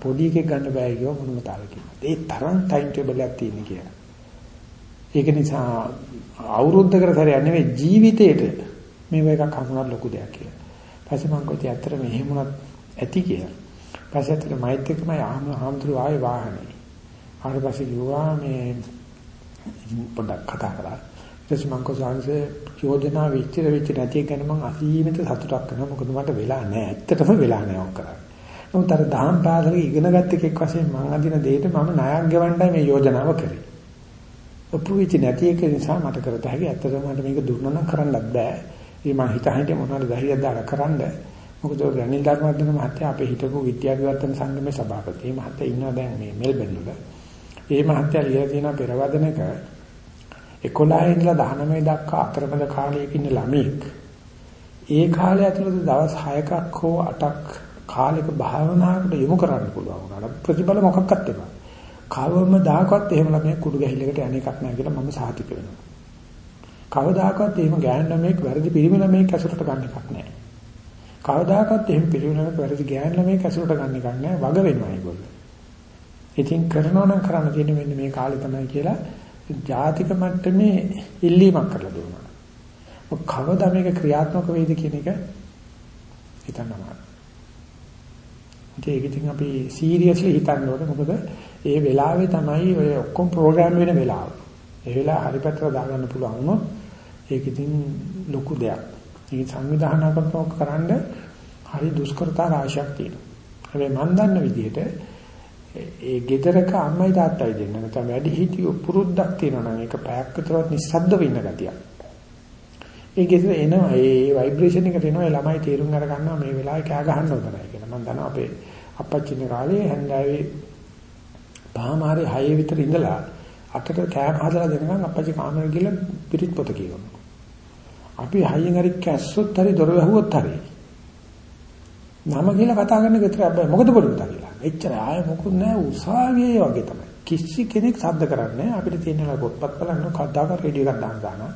Speaker 1: පොඩි එකෙක් ගන්න බෑ කිව්වා මොනම තාලකින්. ඒ තරම් ටයිම් ටේබල් එකක් තියෙන කියලා. ඒක නිසා අවුරුද්දකට සැරයක් නෙවෙයි ජීවිතේට මේව එකක් හමුනක් ලොකු දෙයක් කියලා. පස්සේ මම කිව්වා ඇත්තට මෙහෙම වුණත් ඇති කියලා. පස්සේ ඇත්තට මයිත් එක්කමයි ආහම්තුරු ආවේ වාහනේ. ආවට පස්සේ කිව්වා මේ පොඩ්ඩක් කතා කරා. ඊට පස්සේ මම කොසාංශේ යෝජනා විචිත වෙච්ච නැති එක ගැන මම අසීමිත සතුටක් කරනවා. මොකද මට වෙලා නැහැ. ඇත්තටම වෙලා නැහැ ඔක් කරන්නේ. නමුත් අර දහම් පාසලේ ඉගෙනගත්ත එකෙක් වශයෙන් මම අදින දෙයට මම ණයක් ගෙවන්නයි මේ යෝජනාව කරේ. ඔප්පුවිච නැති එක නිසා මට කරත හැකි ඇත්තටම මට මේක දුන්නා නම් කරන්නත් බෑ. ඒ මම හිත හිතේ මොනවද ධෛර්යයක් දාලා කරන්න. මොකද රනිල් ධර්මවර්ධන මහත්තයා අපේ හිටපු විද්‍යා විවර්තන සංගමේ සභාපති. මේ මහත්තයා ඉන්නවා දැන් මේ මෙල්බන් වල. ඒ මහත්තයා ලියලා තියෙන පෙරවදනක 11 ඉඳලා 19 දක්වා අතරමැද කාලයක ඉන්න ළමෙක් ඒ කාලය ඇතුළත දවස් 6ක් හෝ 8ක් කාලයක භාවනාවකට යොමු කරන්න පුළුවන් වුණා. ප්‍රතිඵල මොකක්වත් එපා. කවම දායකවත් එහෙම ළමයි කුඩු ගැහිල්ලකට යන්නේ එකක් නැහැ කියලා මම සාතික වෙනවා. කවදාකවත් එහෙම ගෑනු ළමෙක් වැරදි පිරිමි ළමෙක් ඇසුරට ගන්න එකක් නැහැ. කවදාකවත් එහෙම පිරිමි ළමෙක් වැරදි ගෑනු ළමෙක් ඇසුරට ගන්න එකක් නැහැ. වග වෙනවා ඒගොල්ලෝ. ඉතින් කරනවා නම් කරන්න තියෙන්නේ මෙන්න මේ කාලේ තමයි කියලා ජාතික මට්ටමේ ඉල්ලීමක් කරලා දුන්නා. ඔය කවදා මේක ක්‍රියාත්මක වෙයිද කියන එක හිතන්න අමාරුයි. ඒක ඉතින් අපි සීරියස්ලි හිතන්න ඕනේ මොකද ඒ වෙලාවේ තමයි ඔය ඔක්කොම ප්‍රෝග්‍රෑම් වෙන වෙලාව. ඒ වෙලාව හරි පැත්තට දාගන්න පුළුවන් වුණොත් ඒක ඉතින් ලොකු දෙයක්. ඒක සංවිධානාත්මක කරන්න හරි දුෂ්කරතා රාශියක් තියෙනවා. හැබැයි මම දන්න විදිහට ඒ ගෙදරක අම්මයි තාත්තයි දෙන්න නැත්නම් වැඩි හිටියෝ පුරුද්දක් තියෙනවා නම් ඒක පැයක් විතරවත් නිස්සද්දව ඉන්න ගතියක්. ඒ ගෙදර එනවා ඒ ভাইබ්‍රේෂන් එකට එනවා ඒ ළමයි තීරුම් අර ගන්නවා මේ වෙලාවේ කෑ ගහන්න ඕනයි කියලා. මම දන්නවා අපේ අපච්චිනේ කාලේ හැන්දෑවේ පහමාරේ 6 විතර ඉඳලා අතට කෑම හදලා දෙනකන් අපච්චි කාමරේ ගිහලා පිරිත් පොත කියවනවා. අපි හයියෙන් හරි කැස්සොත් හරි දොර වැහුවොත් හරි නම කියලා කතා කරන ගෙදර අබ්බයි මොකද පොඩි පුතා කියලා. එච්චර ආය මොකුත් නැහැ උසාවියේ වගේ තමයි. කිසි කෙනෙක් සද්ද කරන්නේ අපිට තියෙන පොත්පත් බලන්න කද්දාක රේඩියෝ එකක් දාන්න දානවා.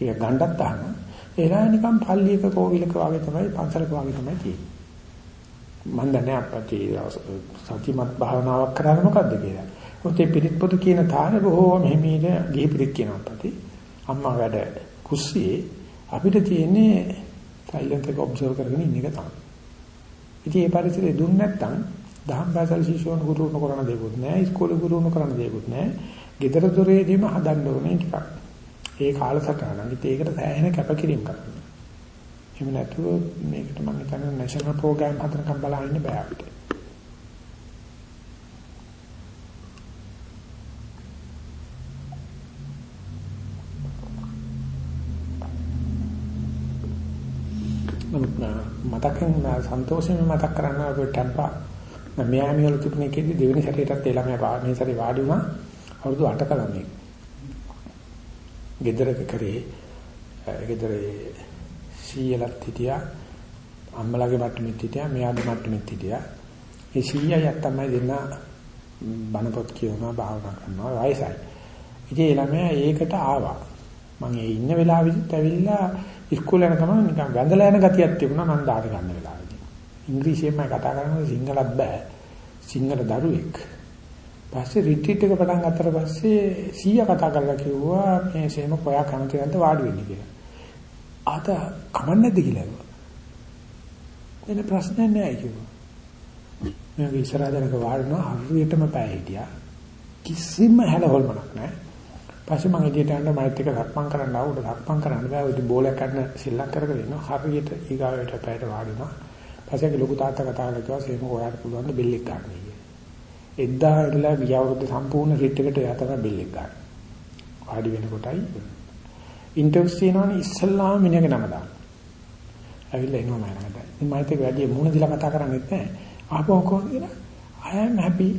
Speaker 1: ඒක ගණ්ඩක් දානවා. ඒලා නිකන් පල්ලියක කෝවිලක වගේ තමයි පන්සලක වගේ තමයි තියෙන්නේ. මම දන්නේ අපච්චි සතිමත් භාවනාවක් කරන්නේ මොකද්ද කියලා. ඔතේ පිරිත් පොත කියන තාලේ බොහෝම හිමීට ගිහි පිරිත් කියනවා අපති. අම්මා වැඩ කුස්සියේ අපිට තියෙන්නේ සයිලන්ට් එක ඔබ්සර්ව් කරගෙන ඉන්න එක තමයි. ඉතින් ඒ පරිසරය දුන්න නැත්නම් දහම් පාසල් ශිෂ්‍යවරු ගුරුවරුන් කරන දේකුත් නැහැ, ඉස්කෝලේ ගුරුවරුන් කරන දේකුත් නැහැ. ගෙදර දොරේදීම හදන්න ඕනේ ටිකක්. ඒ කාලසටහන. ඉතින් ඒකට සෑහෙන කැපකිරීම කරනවා. එහෙම නැතුව මේකට මම හිතන්නේ නැෂනල් ප්‍රෝග්‍රෑම් හදනකම් බලන්න බෑ අපිට. මතකෙන් සන්තෝෂයෙන් මතක් කරන්න අපේ ටැම්පා මම මෙයාමි වල තිබුණ එකේදී දෙවෙනි සැරේටත් ඒ ළමයා මේ සැරේ වාඩි වුණා අවුරුදු 8ක ළමෙක්. ගෙදරක කරේ ගෙදරේ සීයලත් හිටියා අම්මලාගේ මට්ටමෙත් හිටියා මෙයාගේ මට්ටමෙත් හිටියා. ඒ සීයයි තමයි දෙන්න බණපොත් කියනවා භාවනා කරනවා වයසයි. ඉතින් ඒ ළමයා ඒකට ආවා. මම ඒ ඉන්න වෙලාවෙදිත් ඇවිල්ලා ඉස්කෝලේ යන ගමන් නිකන් වැඳලා යන ගතියක් තිබුණා මම දාට ගන්න වෙලාවෙදී. ඉංග්‍රීසියෙන්ම කතා කරනකොට සිංහලත් බෑ. සිංහල දරුවෙක්. පස්සේ රිට්‍රීට් එක පටන් ගත්තට පස්සේ සීයා කතා කරලා කිව්වා මේ සේම කොයා කැමති නැද්ද වාඩි වෙන්න කියලා. ආත කමන්නේ නැද්ද කියලා. එන ප්‍රශ්නේ නෑ කිව්වා. මම ඉස්සරහදරක වාඩිනවා හරියටම පැය හිටියා. කිසිම හැලහොල්මක් නෑ. පස්සේ මම එළියට යන්න මයිත් එක සක්මන් කරන්න ආවුඩ සක්මන් කරන්න බෑ. උදේ බෝලයක් ගන්න සිල්ලක් කරගෙන ඉන්නවා. හරියට ඊගාවට පැයට වාඩි වුණා. පස්සේ ලොකු තාත්තා කතා කරලා කිව්වා සේම ඔයාලට පුළුවන් ද බෙල් එක ගන්න කියලා. එදා ඉඳලා ගිය අවුරුද්ද සම්පූර්ණ රිට් එකට එයා තමයි බෙල් එක ගන්න. වාඩි වෙනකොටයි ඉන්ටර්වියුස් තියෙනවනේ ඉස්සල්ලාම මිනිහගේ නම දාන්න. ඇවිල්ලා එනවා මම ළඟට. ඉතින් මයිත් එක වැඩි මුණ දිලා කතා කරන්නේත් නැහැ. ආපහු කොහොමද කියලා I am happy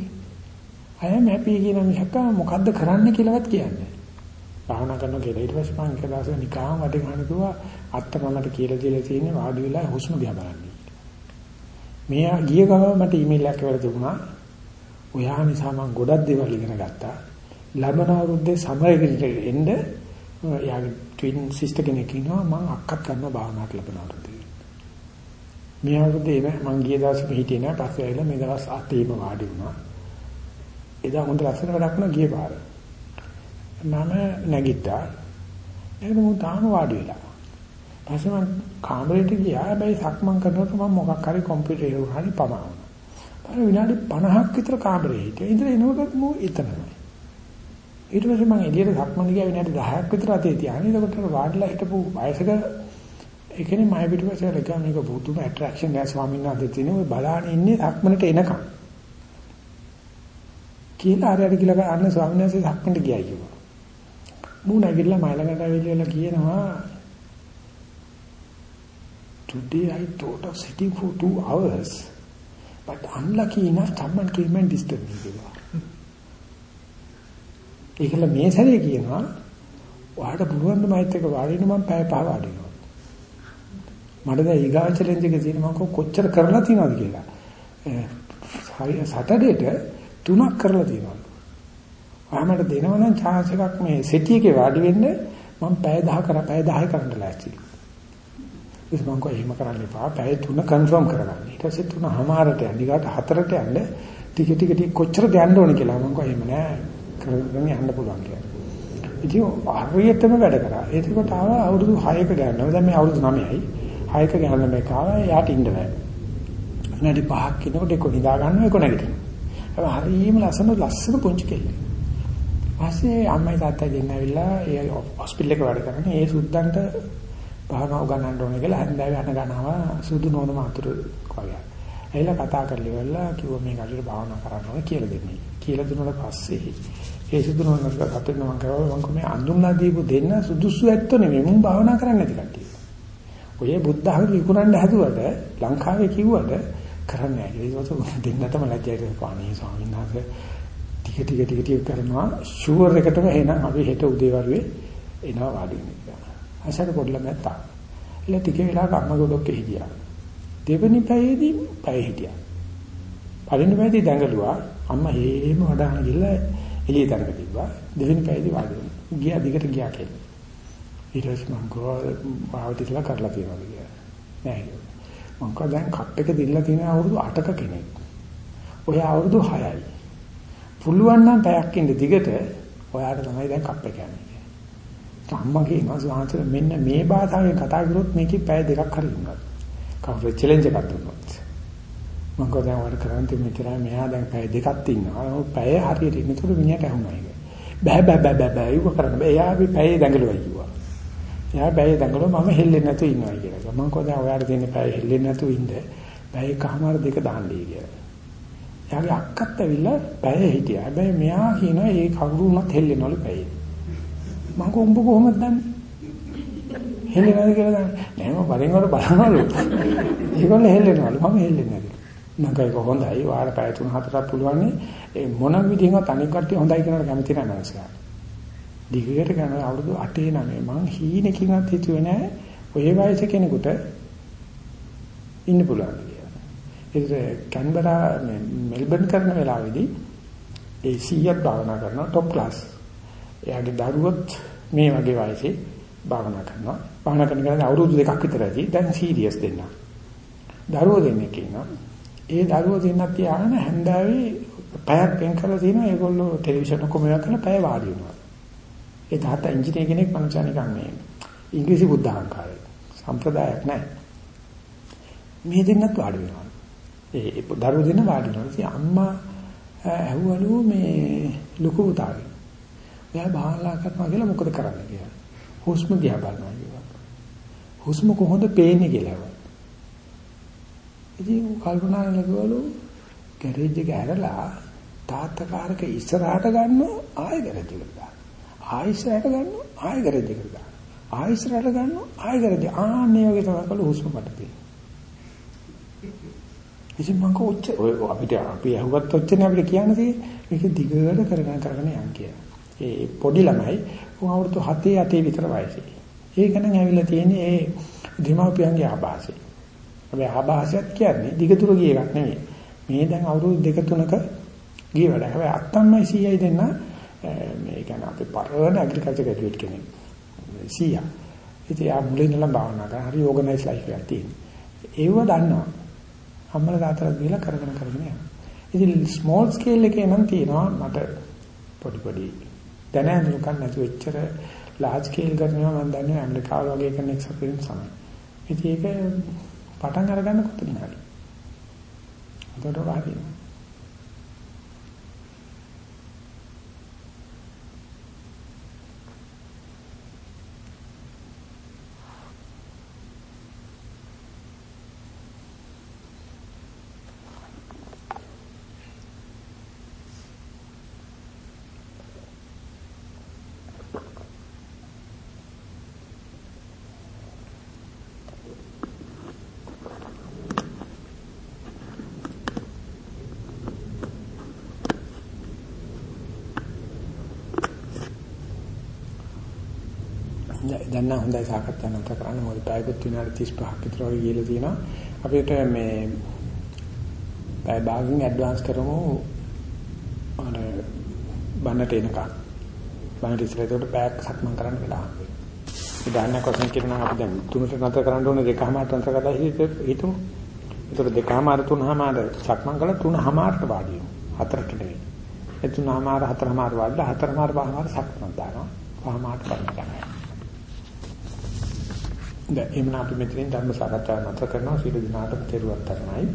Speaker 1: I am happy කියන මිසක මොකද්ද කරන්න කියලාවත් කියන්නේ. භාවනා කරනවා කියලා ඊට පස්සේ මම එක දවසක නිකාම් වටේ ගන්න කිව්වා අත්තමමට කියලා දීලා තියෙන්නේ වාඩි වෙලා හුස්ම දිහා බලන්න. මෙයා ගිය ගම මට ඊමේල් එකක් කරලා තිබුණා. ඔයා නිසා මම ගොඩක් දේවල් ඉගෙන ගත්තා. ලබන අවුරුද්දේ සමරයකට එන්න එයාගේ ට්වින් සිස්ටර් කෙනෙක් ඉන්නවා මම අක්කත් කරනවා භාවනාවට ලබන අවුරුද්දේ. මේ අවුරුද්දේ නෑ මං ගිය දවසේ හිටියේ නෑ පස්සේ ඇවිල්ලා මේ දවස් අතේම වාඩි වුණා. එදා හොඳ ලස්සන වැඩක් නා ගිය පාර. මම නැගිට්ටා. එහෙනම් මම තාම වාඩි වෙලා. පස්සේ මම කාමරේට ගියා. හැබැයි සක්මන් කරනකොට මම මොකක් හරි කම්පියුටර් එක හරි පමාවුණා. පස්සේ විනාඩි 50ක් විතර කාමරේ හිටියා. ඉතින් එනකොට මම එතනමයි. ඊට පස්සේ මම එළියට සක්මන් ගියා විනාඩි 10ක් විතර අතේ තියාගෙන. ඒකට වාඩිලා හිටපු වයසක ඒ කියන්නේ මම පිටිපස්සේ රැකා මේක බුදුම ඇට්‍රැක්ෂන් එක ස්වාමීන් වහන්සේ තියෙන ඔය බලාගෙන ඉන්නේ සක්මනට එනකම්. කියලා ආරයට කියලා අන්න ස්වාමීන් වහන්සේ සක්මනට ගියා කිව්වා. මූණ ඇවිල්ලා මයිලකට ඇවිල්ලා කියනවා Today I thought of sitting for two hours but unlucky enough someone came and disturbed me කියලා. ඒකල මේ සැරේ කියනවා ඔයාලට පුළුවන් ද මයිත් එක වාඩින්න මම පැය පහ වාඩිනවා. මට දැන් ඊගාව චැලෙන්ජ් එක තියෙන මම කොච්චර කරලා තියෙනවද කියලා. සැටර්ඩේට තුනක් කරලා තියෙනවා. ඔයාමට දෙනවනම් chance එකක් මේ සෙටි එකේ වාඩි වෙන්න මම පැය 10 කර පැය 10 කරන්න ලෑස්තියි. ඒක මම කොහේ එහෙම කරන්න එපා. පැය 3 කන්ෆර්ම් කරගන්න. ඊට පස්සේ 3:00මාරට යන්න. ඊට 4ට යන්න. ටික ටික ටික කොච්චරද යන්න ඕන කියලා මම කොහේ එහෙම නෑ. කරගෙන යන්න පුළුවන් කියලා. ඉතින් හරියටම වැඩ කරා. ඒකකට ආව අවුරුදු 6ක ගන්නවා. දැන් මේ අවුරුදු 9යි. 6ක ගන්න මේක ආවා. යාට ඉන්න බෑ. විනාඩි 5ක් ඉන්නකොට ඒක නිදා ගන්නවා ඒක නැගිටිනවා. හරියම ලස්සන ලස්සන පුංචි කෙල්ලෙක්. ඊපස්සේ අම්මයි තාත්තයි දෙන්න ඇවිල්ලා ඒ හොස්පිටල් එක වැඩ කරන්නේ. ඒ සුද්දන්ට භාවනා උගන්වන්න ඕනේ කියලා හන්දෑවේ අන ගන්නවා සුදු නෝන මාතුරු කෝලිය. ඇයිලා කතා කරලි වෙලා කිව්වා මේ කඩේට භාවනා කරන්න ඕනේ කියලා දෙන්නේ. කියලා දුන්නාට පස්සේ ඒ සුදු නෝනට කතා මම කරා මම කොහේ අඳුන්ලා දීපු දෙන්න සුදුසු ඇත්තෝ නෙමෙයි මුන් භාවනා කරන්න නැති කට්ටිය. ඔය බුද්ධ ආගම විකුණන්න හැදුවට ලංකාවේ කිව්වට කරන්නේ නැහැ. ඒක දෙන්න තමයි ලැජ්ජයි පාණී ස්වාමීන් වහන්සේ ටික ටික ටික ටික කරනවා ෂුවර් එකටම එහෙනම් අපි හෙට උදේ වරුවේ එනවා වාඩි වෙනවා. අසර පොඩ්ඩක් නැත්තා. එළ ටික වෙලාවක අම්ම ගොඩක් හිටියා. දෙවෙනි පැයේදී පැය හිටියා. පළවෙනි පැයේදී දඟලුවා අම්මා හේම වඩාන ගිහලා එළිය තරක තිබ්බා. දෙවෙනි පැයේදී වාඩි වුණා. ගියා දිගට ගියා කියලා. ඊට පස්සේ මම ගෝ භාවිතලා කරලා තියෙනවා කියලා. නෑ. මම කව දැන් කප් එක දීලා තියෙන අවුරුදු 8ක කෙනෙක්. ඔය අවුරුදු 6යි. පුළුවන් නම් පැයක් ඉන්න දිගට ඔයාට තමයි දැන් කප් එක යන්නේ. අම්මා කියනවා සාහන්තර මෙන්න මේ භාෂාවෙන් කතා කරොත් මේකේ පැය දෙකක් හරි ඉන්නවා. කවුරු චැලෙන්ජ් එකක් දුන්නොත්. මම කව දැන් වඩ කරන්නේ මෙතරයි මෙහා දැන් පැය දෙකක් ඉන්නවා. පැය හරියට ඉන්නකොට මිනිහට අහුණා ඒක. බෑ බෑ බෑ බෑ බෑ ඒක කරන්න බෑ. එයා අපි පැය දඟලුවා කිව්වා. එයා පැය දඟලුවා මම හෙල්ලෙන්නේ නැතුව ඉන්නවා කියලා. මම කව දැන් ඔයාලට දෙන්නේ පැය හෙල්ලෙන්නේ නැතුව ඉන්න. පැය කමාර දෙක දාන්නයි කියලා. එයාගේ අක්කත් ඇවිල්ලා පැය හිටියා. හැබැයි මෙයා කියනවා ඒ කවුරු වුණත් හෙල්ලෙනවලු පැයේ. මම කො උඹ කොහොමද දන්නේ? හෙල්ලෙනවද කියලා දන්නේ. නෑ මම වරින් වර බලනවලු. ඒගොල්ලෝ හෙල්ලෙනවලු. මම හෙල්ලෙන්නේ නැති. නංගයි කොහොඳයි වාර පැය තුන හතරක් පුළුවන් ඒ මොන විදිහකට අනික් කට්ටිය හොඳයි කියනකට කැමති නැහැ මනසට. දිගට ගන්න අවුරුදු 8 9 මං හීනකින්වත් හිතුවේ නෑ ඔය වයස කෙනෙකුට ඉන්න පුළුවන් කියලා. ඒක කැන්බරා මෙල්බන් කරන වෙලාවේදී ඒ 100ක් භාවනා කරනවා টොප් ක්ලාස්. එයාගේ දරුවොත් මේ වගේ වයසේ භාවනා කරනවා. භාවනා කරන කෙනා අවුරුදු දෙකක් විතර ඇති. දැන් සීරියස් දෙන්නා. දරුවෝ දෙන්නෙක් ඉන්නවා. ඒ දරුවෝ දෙන්නත් තියාගෙන හැන්දාවේ පැයක් වෙන් කරලා තියෙනවා ඒගොල්ලෝ ටෙලිවිෂන් ඔක්කොම එකක් කරලා පැය වාඩි වෙනවා. ඒ තාත්තා ඉංජිනේර කෙනෙක් මනුෂ්‍ය නිකන් මේ ඉංග්‍රීසි බුද්ධ අහංකාරය. සම්ප්‍රදායක් නැහැ. මේ දෙන්නත් වාඩි වෙනවා. ඒ දරුවෝ දෙන්න වාඩි වෙනවා. ඉතින් අම්මා ඇහුවලු මේ ලොකු පුතාගේ. එයා බාහලා කරනවා කියලා මොකද කරන්නේ කියලා. හුස්ම දිහා බලනවා කියලා. හුස්ම කොහොමද පේන්නේ කියලා. ඉතින් කල්පනා කරනකොලු ගෑරේජ් එක ඇරලා තාත්තා කාරක ඉස්සරහට ගන්නවා ආයෙ ගෑරේජ් එකට දානවා. ආයෙ ඉස්සරහට ගන්නවා ආයෙ ගෑරේජ් එකට දානවා. ආයෙ ඉස්සරහට ගන්නවා ආයෙ ගෑරේජ්. ආන්නේ වගේ තමයි කළු හුස්ම මට පේන්නේ. ඉතින් මම කොච්ච ඔය අපිට අපි අහුවත් ඔච්චරනේ අපිට කියන්නේ මේක දිගට කරගෙන කරගෙන යන්න කියලා. ඒ පොඩි ළමයි උන් අවුරුදු 7 8 විතර වයසේ. ඒක නම් ඇවිල්ලා තියෙන්නේ ඒ දෙමාපියන්ගේ ආభాසය. අපි ආభాසයත් කියන්නේ දිගටුර ගිය එකක් නෙමෙයි. මේ දැන් අවුරුදු දෙක තුනක ගිය වැඩ. හැබැයි අත්තම්මයි සීයයි දෙන්න මේ කියන්නේ අපි පරණ ඇග්‍රිකල්චර් ග්‍රැජුවේට් කෙනෙක්. සීයා. ඉතින් ආ මුලින් ඉඳලා භාවනා කරා. හරි ඕගනයිස් ලයිෆ් එකක් තියෙනවා. ඒව දන්නවා. අම්මලා තාත්තලා ගිහලා කරගෙන කරගෙන යනවා. ඉතින් ස්මෝල් ස්කේල් එකේ නම් තියෙනවා මට පොඩි පොඩි දැන හඳුනගන්න නැතුව එච්චර ලාර්ජ් ස්කේල් කරනවා මම දන්නේ ඇමරිකාව වගේ කෙනෙක් එක්ස්පීරියන්ස් තමයි. ඉතින් ඒක පටන් අරගන්න කොතනින් හරි. ඒකට වාදිනවා. දැන් නම් හොඳයි සාකච්ඡා නැත කරන්න. මොකද පැයකට විනාඩි 35ක් විතර වගේ ගිහලා තියෙනවා. අපිට මේ පැය භාගින් ඇඩ්වාන්ස් කරමු. අර බන්නට එනකම්. බන්නට ඉස්සර ඒකට පැයක් සක්මන් කරන්න වෙලා. හම්බෙයි උදාහරණයක් වශයෙන් කියනවා අපි දැන් තුනට නතර කරන්න ඕනේ දෙකමාරට නතර කරලා හිතමු. ඒතර දෙකමාර තුනමාර සක්මන් කළා තුනමාරට වාඩි වෙනවා හතරට නෙවෙයි. ඒ තුනමාර හතරමාර වාඩිලා හතරමාර පහමාර සක්මන් දානවා. පහමාරට බලන්න ගන්නවා දැන් එමුනා අපි මෙතනින් ධර්ම සාකච්ඡාව නතර කරනවා. සීල දිනාට තෙරුවන් තරණයි